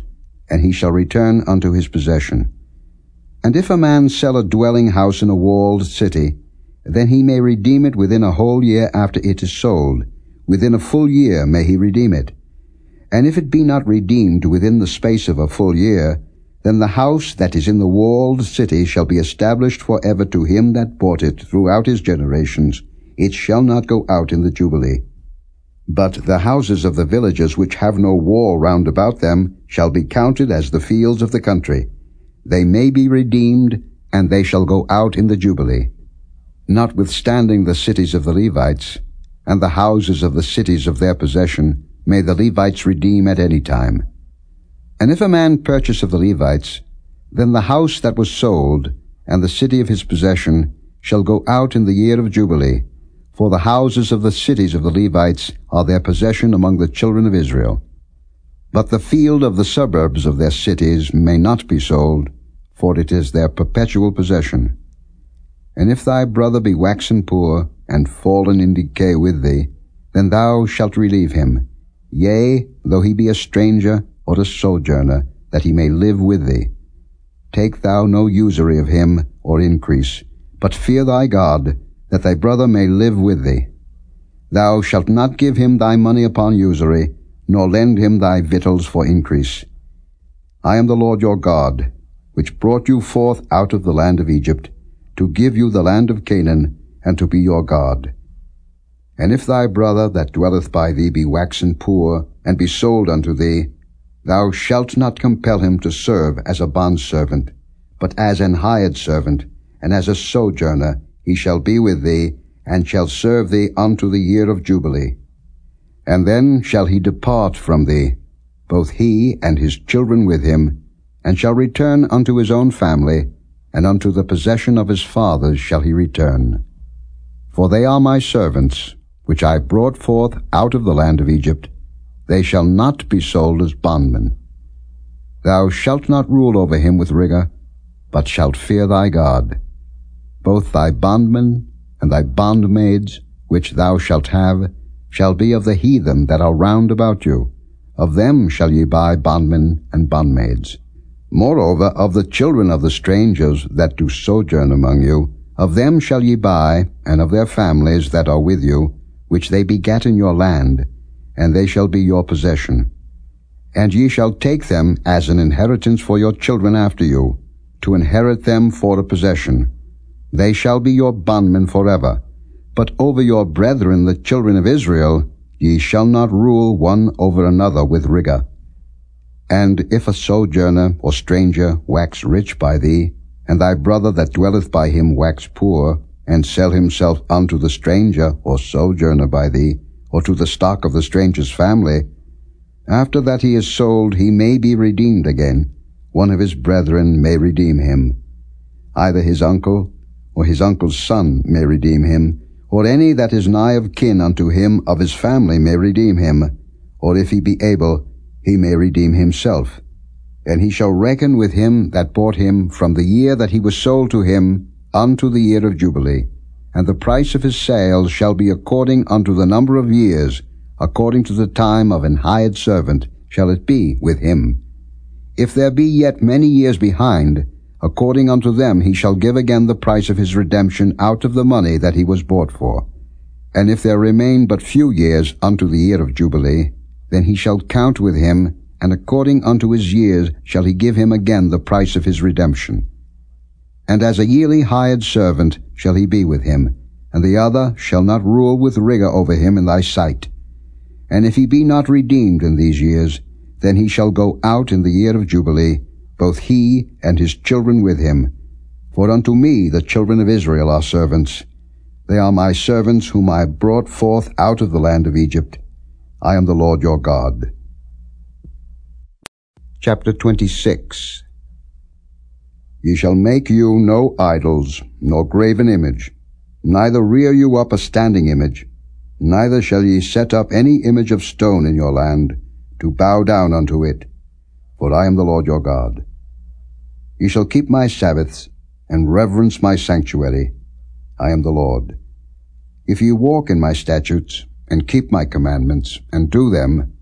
and he shall return unto his possession. And if a man sell a dwelling house in a walled city, then he may redeem it within a whole year after it is sold. Within a full year may he redeem it. And if it be not redeemed within the space of a full year, then the house that is in the walled city shall be established for ever to him that bought it throughout his generations. It shall not go out in the Jubilee. But the houses of the villages which have no wall round about them shall be counted as the fields of the country. They may be redeemed, and they shall go out in the Jubilee. Notwithstanding the cities of the Levites, and the houses of the cities of their possession, may the Levites redeem at any time. And if a man purchase of the Levites, then the house that was sold, and the city of his possession, shall go out in the year of Jubilee, for the houses of the cities of the Levites are their possession among the children of Israel. But the field of the suburbs of their cities may not be sold, for it is their perpetual possession. And if thy brother be waxen poor, and fallen in decay with thee, then thou shalt relieve him. Yea, though he be a stranger or a sojourner, that he may live with thee. Take thou no usury of him or increase, but fear thy God, that thy brother may live with thee. Thou shalt not give him thy money upon usury, nor lend him thy victuals for increase. I am the Lord your God, which brought you forth out of the land of Egypt, to give you the land of Canaan, and to be your God. And if thy brother that dwelleth by thee be waxen poor, and be sold unto thee, thou shalt not compel him to serve as a bondservant, but as an hired servant, and as a sojourner he shall be with thee, and shall serve thee unto the year of Jubilee. And then shall he depart from thee, both he and his children with him, and shall return unto his own family, and unto the possession of his fathers shall he return. For they are my servants, which I brought forth out of the land of Egypt, they shall not be sold as bondmen. Thou shalt not rule over him with rigor, but shalt fear thy God. Both thy bondmen and thy bondmaids, which thou shalt have, shall be of the heathen that are round about you. Of them shall ye buy bondmen and bondmaids. Moreover, of the children of the strangers that do sojourn among you, of them shall ye buy, and of their families that are with you, which they begat in your land, and they shall be your possession. And ye shall take them as an inheritance for your children after you, to inherit them for a possession. They shall be your bondmen forever. But over your brethren the children of Israel ye shall not rule one over another with rigor. And if a sojourner or stranger wax rich by thee, and thy brother that dwelleth by him wax poor, and sell himself unto the stranger or sojourner by thee, or to the stock of the stranger's family, after that he is sold he may be redeemed again. One of his brethren may redeem him. Either his uncle, or his uncle's son may redeem him, or any that is nigh of kin unto him of his family may redeem him, or if he be able, he may redeem himself. And he shall reckon with him that bought him from the year that he was sold to him unto the year of Jubilee, and the price of his sales shall be according unto the number of years, according to the time of an hired servant shall it be with him. If there be yet many years behind, according unto them he shall give again the price of his redemption out of the money that he was bought for. And if there remain but few years unto the year of Jubilee, then he shall count with him, and according unto his years shall he give him again the price of his redemption and as a yearly hired servant shall he be with him, and the other shall not rule with rigor over him in thy sight. And if he be not redeemed in these years, then he shall go out in the year of Jubilee, both he and his children with him. For unto me the children of Israel are servants. They are my servants whom I brought forth out of the land of Egypt. I am the Lord your God. Chapter 26 Ye shall make you no idols, nor graven image, neither rear you up a standing image, neither shall ye set up any image of stone in your land, to bow down unto it, for I am the Lord your God. Ye shall keep my Sabbaths, and reverence my sanctuary. I am the Lord. If ye walk in my statutes, and keep my commandments, and do them,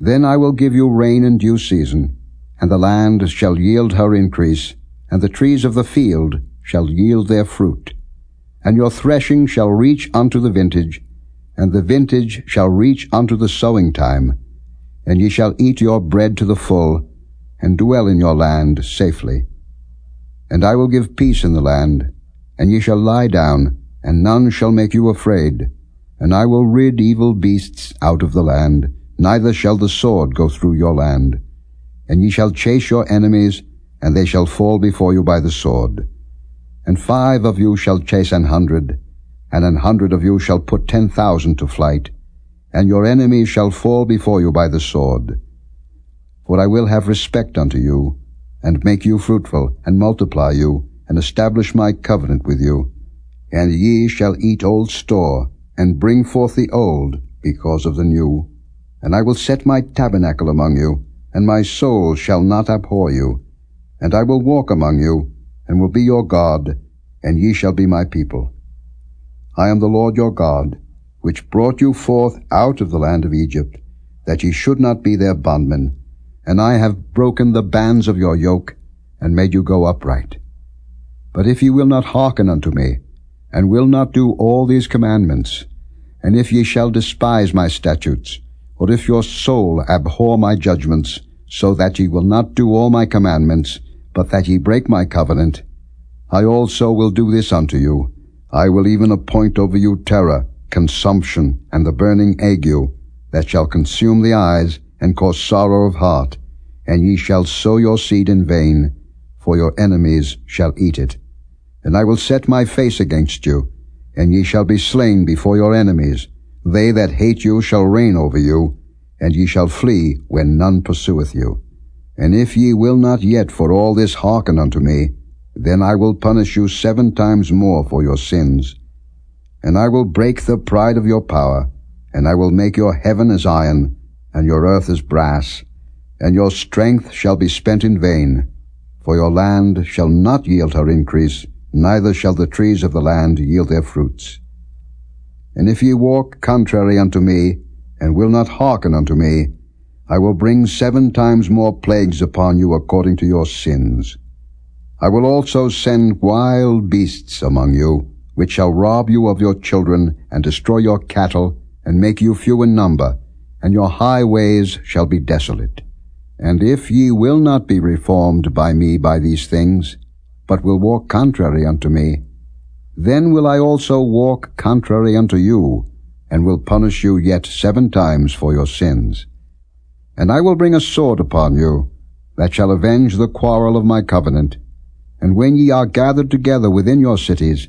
then I will give you rain in due season, and the land shall yield her increase, and the trees of the field shall yield their fruit. And your threshing shall reach unto the vintage, and the vintage shall reach unto the sowing time. And ye shall eat your bread to the full, and dwell in your land safely. And I will give peace in the land, and ye shall lie down, and none shall make you afraid. And I will rid evil beasts out of the land, neither shall the sword go through your land. And ye shall chase your enemies, and they shall fall before you by the sword. And five of you shall chase an hundred, and an hundred of you shall put ten thousand to flight, and your enemies shall fall before you by the sword. For I will have respect unto you, and make you fruitful, and multiply you, and establish my covenant with you. And ye shall eat old store, and bring forth the old, because of the new. And I will set my tabernacle among you, and my soul shall not abhor you, and I will walk among you, and will be your God, and ye shall be my people. I am the Lord your God, which brought you forth out of the land of Egypt, that ye should not be their bondmen, and I have broken the bands of your yoke, and made you go upright. But if ye will not hearken unto me, and will not do all these commandments, and if ye shall despise my statutes, or if your soul abhor my judgments, so that ye will not do all my commandments, but that ye break my covenant, I also will do this unto you. I will even appoint over you terror, consumption, and the burning ague, that shall consume the eyes, and cause sorrow of heart, and ye shall sow your seed in vain, for your enemies shall eat it. And I will set my face against you, and ye shall be slain before your enemies. They that hate you shall reign over you, and ye shall flee when none pursueth you. And if ye will not yet for all this hearken unto me, then I will punish you seven times more for your sins. And I will break the pride of your power, and I will make your heaven as iron, and your earth as brass, and your strength shall be spent in vain. For your land shall not yield her increase, neither shall the trees of the land yield their fruits. And if ye walk contrary unto me, and will not hearken unto me, I will bring seven times more plagues upon you according to your sins. I will also send wild beasts among you, which shall rob you of your children, and destroy your cattle, and make you few in number, and your highways shall be desolate. And if ye will not be reformed by me by these things, but will walk contrary unto me, then will I also walk contrary unto you, and will punish you yet seven times for your sins. And I will bring a sword upon you, that shall avenge the quarrel of my covenant. And when ye are gathered together within your cities,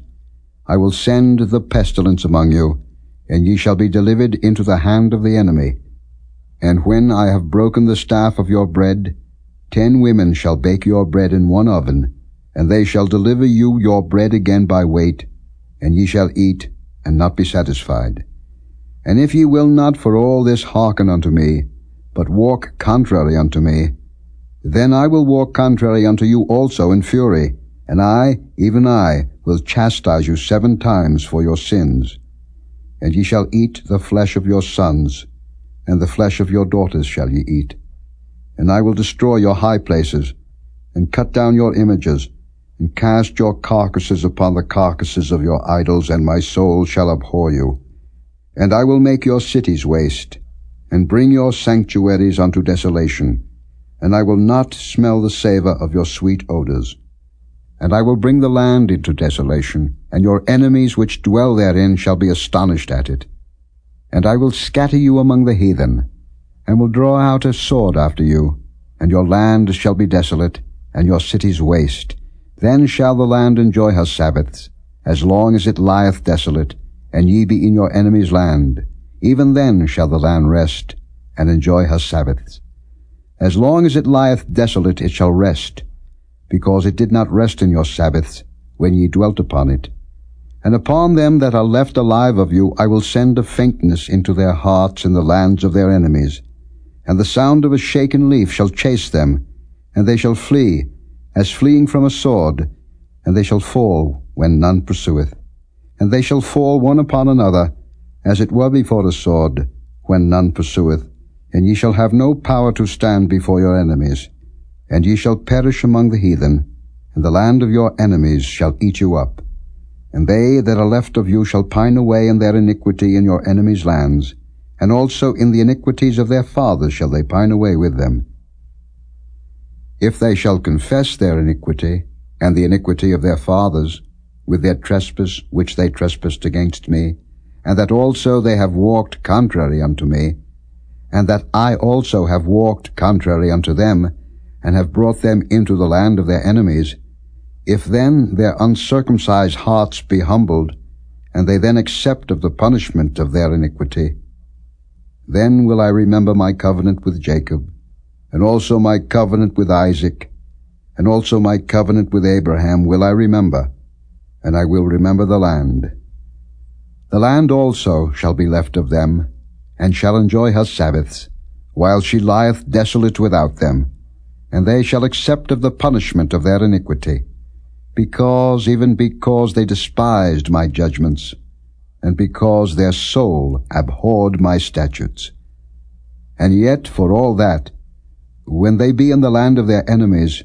I will send the pestilence among you, and ye shall be delivered into the hand of the enemy. And when I have broken the staff of your bread, ten women shall bake your bread in one oven, and they shall deliver you your bread again by weight, and ye shall eat, and not be satisfied. And if ye will not for all this hearken unto me, but walk contrary unto me, then I will walk contrary unto you also in fury, and I, even I, will chastise you seven times for your sins. And ye shall eat the flesh of your sons, and the flesh of your daughters shall ye eat. And I will destroy your high places, and cut down your images, and cast your carcasses upon the carcasses of your idols, and my soul shall abhor you. And I will make your cities waste, and bring your sanctuaries unto desolation, and I will not smell the savour of your sweet odours. And I will bring the land into desolation, and your enemies which dwell therein shall be astonished at it. And I will scatter you among the heathen, and will draw out a sword after you, and your land shall be desolate, and your cities waste. Then shall the land enjoy her Sabbaths, as long as it lieth desolate, and ye be in your enemy's land. Even then shall the land rest, and enjoy her Sabbaths. As long as it lieth desolate it shall rest, because it did not rest in your Sabbaths, when ye dwelt upon it. And upon them that are left alive of you I will send a faintness into their hearts in the lands of their enemies. And the sound of a shaken leaf shall chase them, and they shall flee, as fleeing from a sword, and they shall fall when none pursueth. And they shall fall one upon another, as it were before a sword, when none pursueth. And ye shall have no power to stand before your enemies. And ye shall perish among the heathen, and the land of your enemies shall eat you up. And they that are left of you shall pine away in their iniquity in your enemies' lands, and also in the iniquities of their fathers shall they pine away with them. If they shall confess their iniquity, and the iniquity of their fathers, with their trespass which they trespassed against me, and that also they have walked contrary unto me, and that I also have walked contrary unto them, and have brought them into the land of their enemies, if then their uncircumcised hearts be humbled, and they then accept of the punishment of their iniquity, then will I remember my covenant with Jacob, and also my covenant with Isaac, and also my covenant with Abraham will I remember, and I will remember the land. The land also shall be left of them, and shall enjoy her Sabbaths, while she lieth desolate without them, and they shall accept of the punishment of their iniquity because, even because they despised my judgments, and because their soul abhorred my statutes. And yet, for all that, when they be in the land of their enemies,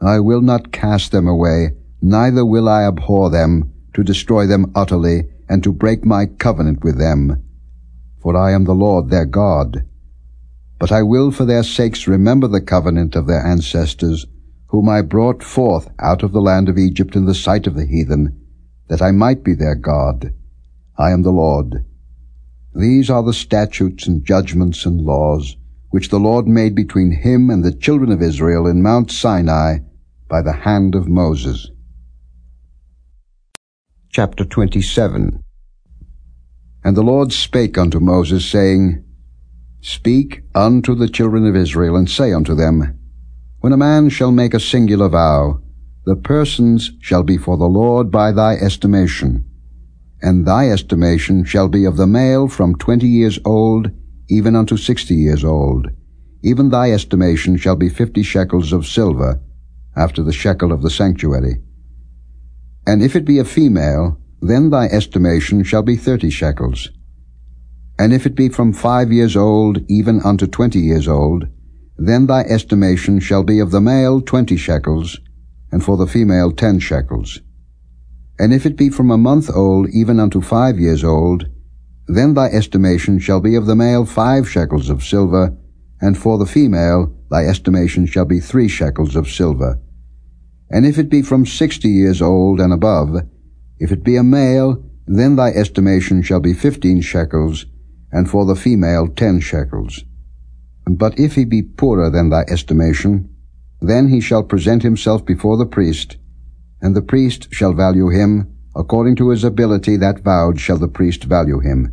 I will not cast them away, neither will I abhor them, to destroy them utterly, and to break my covenant with them. For I am the Lord their God. But I will for their sakes remember the covenant of their ancestors, whom I brought forth out of the land of Egypt in the sight of the heathen, that I might be their God. I am the Lord. These are the statutes and judgments and laws, which the Lord made between him and the children of Israel in Mount Sinai by the hand of Moses. Chapter 27 And the Lord spake unto Moses, saying, Speak unto the children of Israel, and say unto them, when a man shall make a singular vow, the persons shall be for the Lord by thy estimation. And thy estimation shall be of the male from twenty years old even unto sixty years old. Even thy estimation shall be fifty shekels of silver, after the shekel of the sanctuary. And if it be a female, then thy estimation shall be thirty shekels. And if it be from five years old even unto twenty years old, then thy estimation shall be of the male twenty shekels, and for the female ten shekels. And if it be from a month old even unto five years old, then thy estimation shall be of the male five shekels of silver, and for the female thy estimation shall be three shekels of silver. And if it be from sixty years old and above, if it be a male, then thy estimation shall be fifteen shekels, and for the female ten shekels. But if he be poorer than thy estimation, then he shall present himself before the priest, and the priest shall value him, according to his ability that vowed shall the priest value him.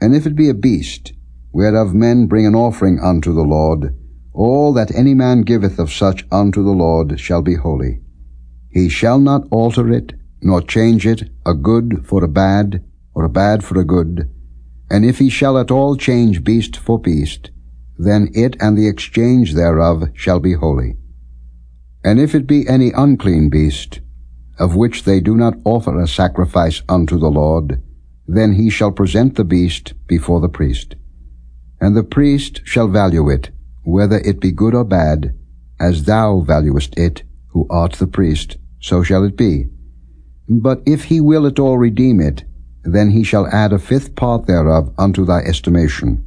And if it be a beast, whereof men bring an offering unto the Lord, all that any man giveth of such unto the Lord shall be holy. He shall not alter it, nor change it, a good for a bad, or a bad for a good. And if he shall at all change beast for beast, then it and the exchange thereof shall be holy. And if it be any unclean beast, of which they do not offer a sacrifice unto the Lord, then he shall present the beast before the priest. And the priest shall value it, whether it be good or bad, as thou valuest it, who art the priest, so shall it be. But if he will at all redeem it, then he shall add a fifth part thereof unto thy estimation.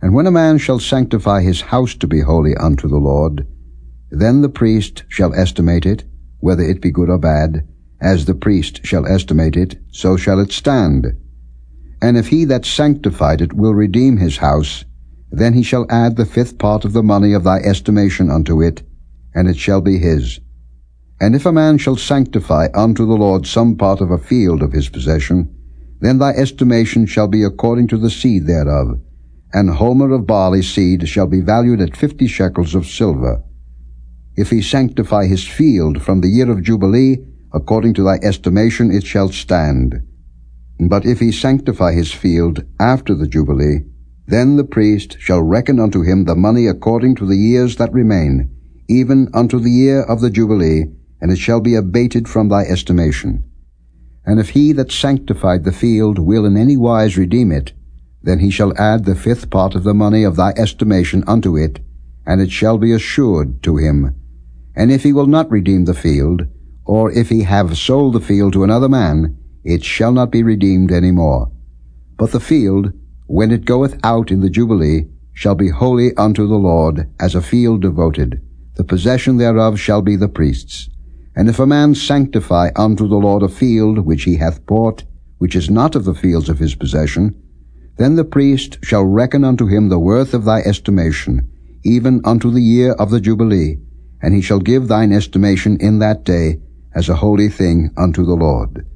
And when a man shall sanctify his house to be holy unto the Lord, then the priest shall estimate it, whether it be good or bad, as the priest shall estimate it, so shall it stand. And if he that sanctified it will redeem his house, then he shall add the fifth part of the money of thy estimation unto it, and it shall be his. And if a man shall sanctify unto the Lord some part of a field of his possession, then thy estimation shall be according to the seed thereof, and homer of barley seed shall be valued at fifty shekels of silver. If he sanctify his field from the year of Jubilee, according to thy estimation it shall stand. But if he sanctify his field after the Jubilee, then the priest shall reckon unto him the money according to the years that remain, even unto the year of the Jubilee, and it shall be abated from thy estimation. And if he that sanctified the field will in any wise redeem it, then he shall add the fifth part of the money of thy estimation unto it, and it shall be assured to him. And if he will not redeem the field, or if he have sold the field to another man, it shall not be redeemed any more. But the field, when it goeth out in the Jubilee, shall be holy unto the Lord, as a field devoted. The possession thereof shall be the priest's. And if a man sanctify unto the Lord a field which he hath bought, which is not of the fields of his possession, then the priest shall reckon unto him the worth of thy estimation, even unto the year of the Jubilee, and he shall give thine estimation in that day as a holy thing unto the Lord.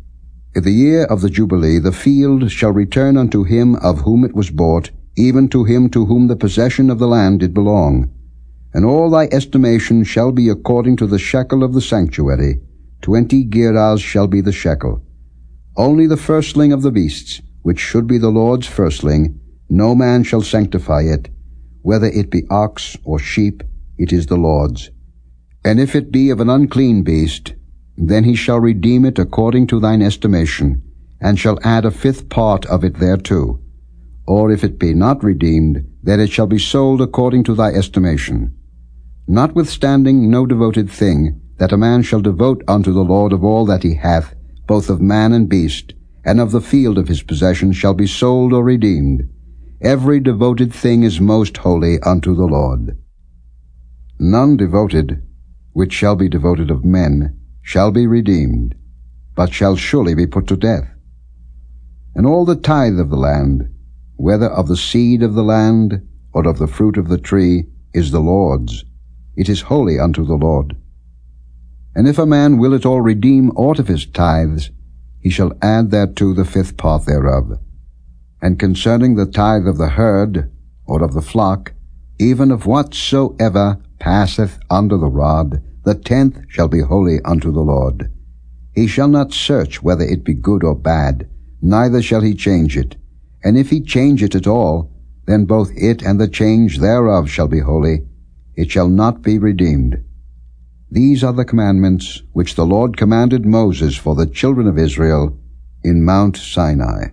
In the year of the Jubilee the field shall return unto him of whom it was bought, even to him to whom the possession of the land did belong. And all thy estimation shall be according to the shekel of the sanctuary. Twenty gerahs shall be the shekel. Only the firstling of the beasts, which should be the Lord's firstling, no man shall sanctify it, whether it be ox or sheep, it is the Lord's. And if it be of an unclean beast, then he shall redeem it according to thine estimation, and shall add a fifth part of it thereto. Or if it be not redeemed, then it shall be sold according to thy estimation. Notwithstanding no devoted thing, that a man shall devote unto the Lord of all that he hath, both of man and beast, and of the field of his possession, shall be sold or redeemed. Every devoted thing is most holy unto the Lord. None devoted, which shall be devoted of men, shall be redeemed, but shall surely be put to death. And all the tithe of the land, whether of the seed of the land, or of the fruit of the tree, is the Lord's. It is holy unto the Lord. And if a man will at all redeem aught of his tithes, he shall add thereto the fifth part thereof. And concerning the tithe of the herd, or of the flock, even of whatsoever passeth under the rod, the tenth shall be holy unto the Lord. He shall not search whether it be good or bad, neither shall he change it. And if he change it at all, then both it and the change thereof shall be holy. It shall not be redeemed. These are the commandments which the Lord commanded Moses for the children of Israel in Mount Sinai.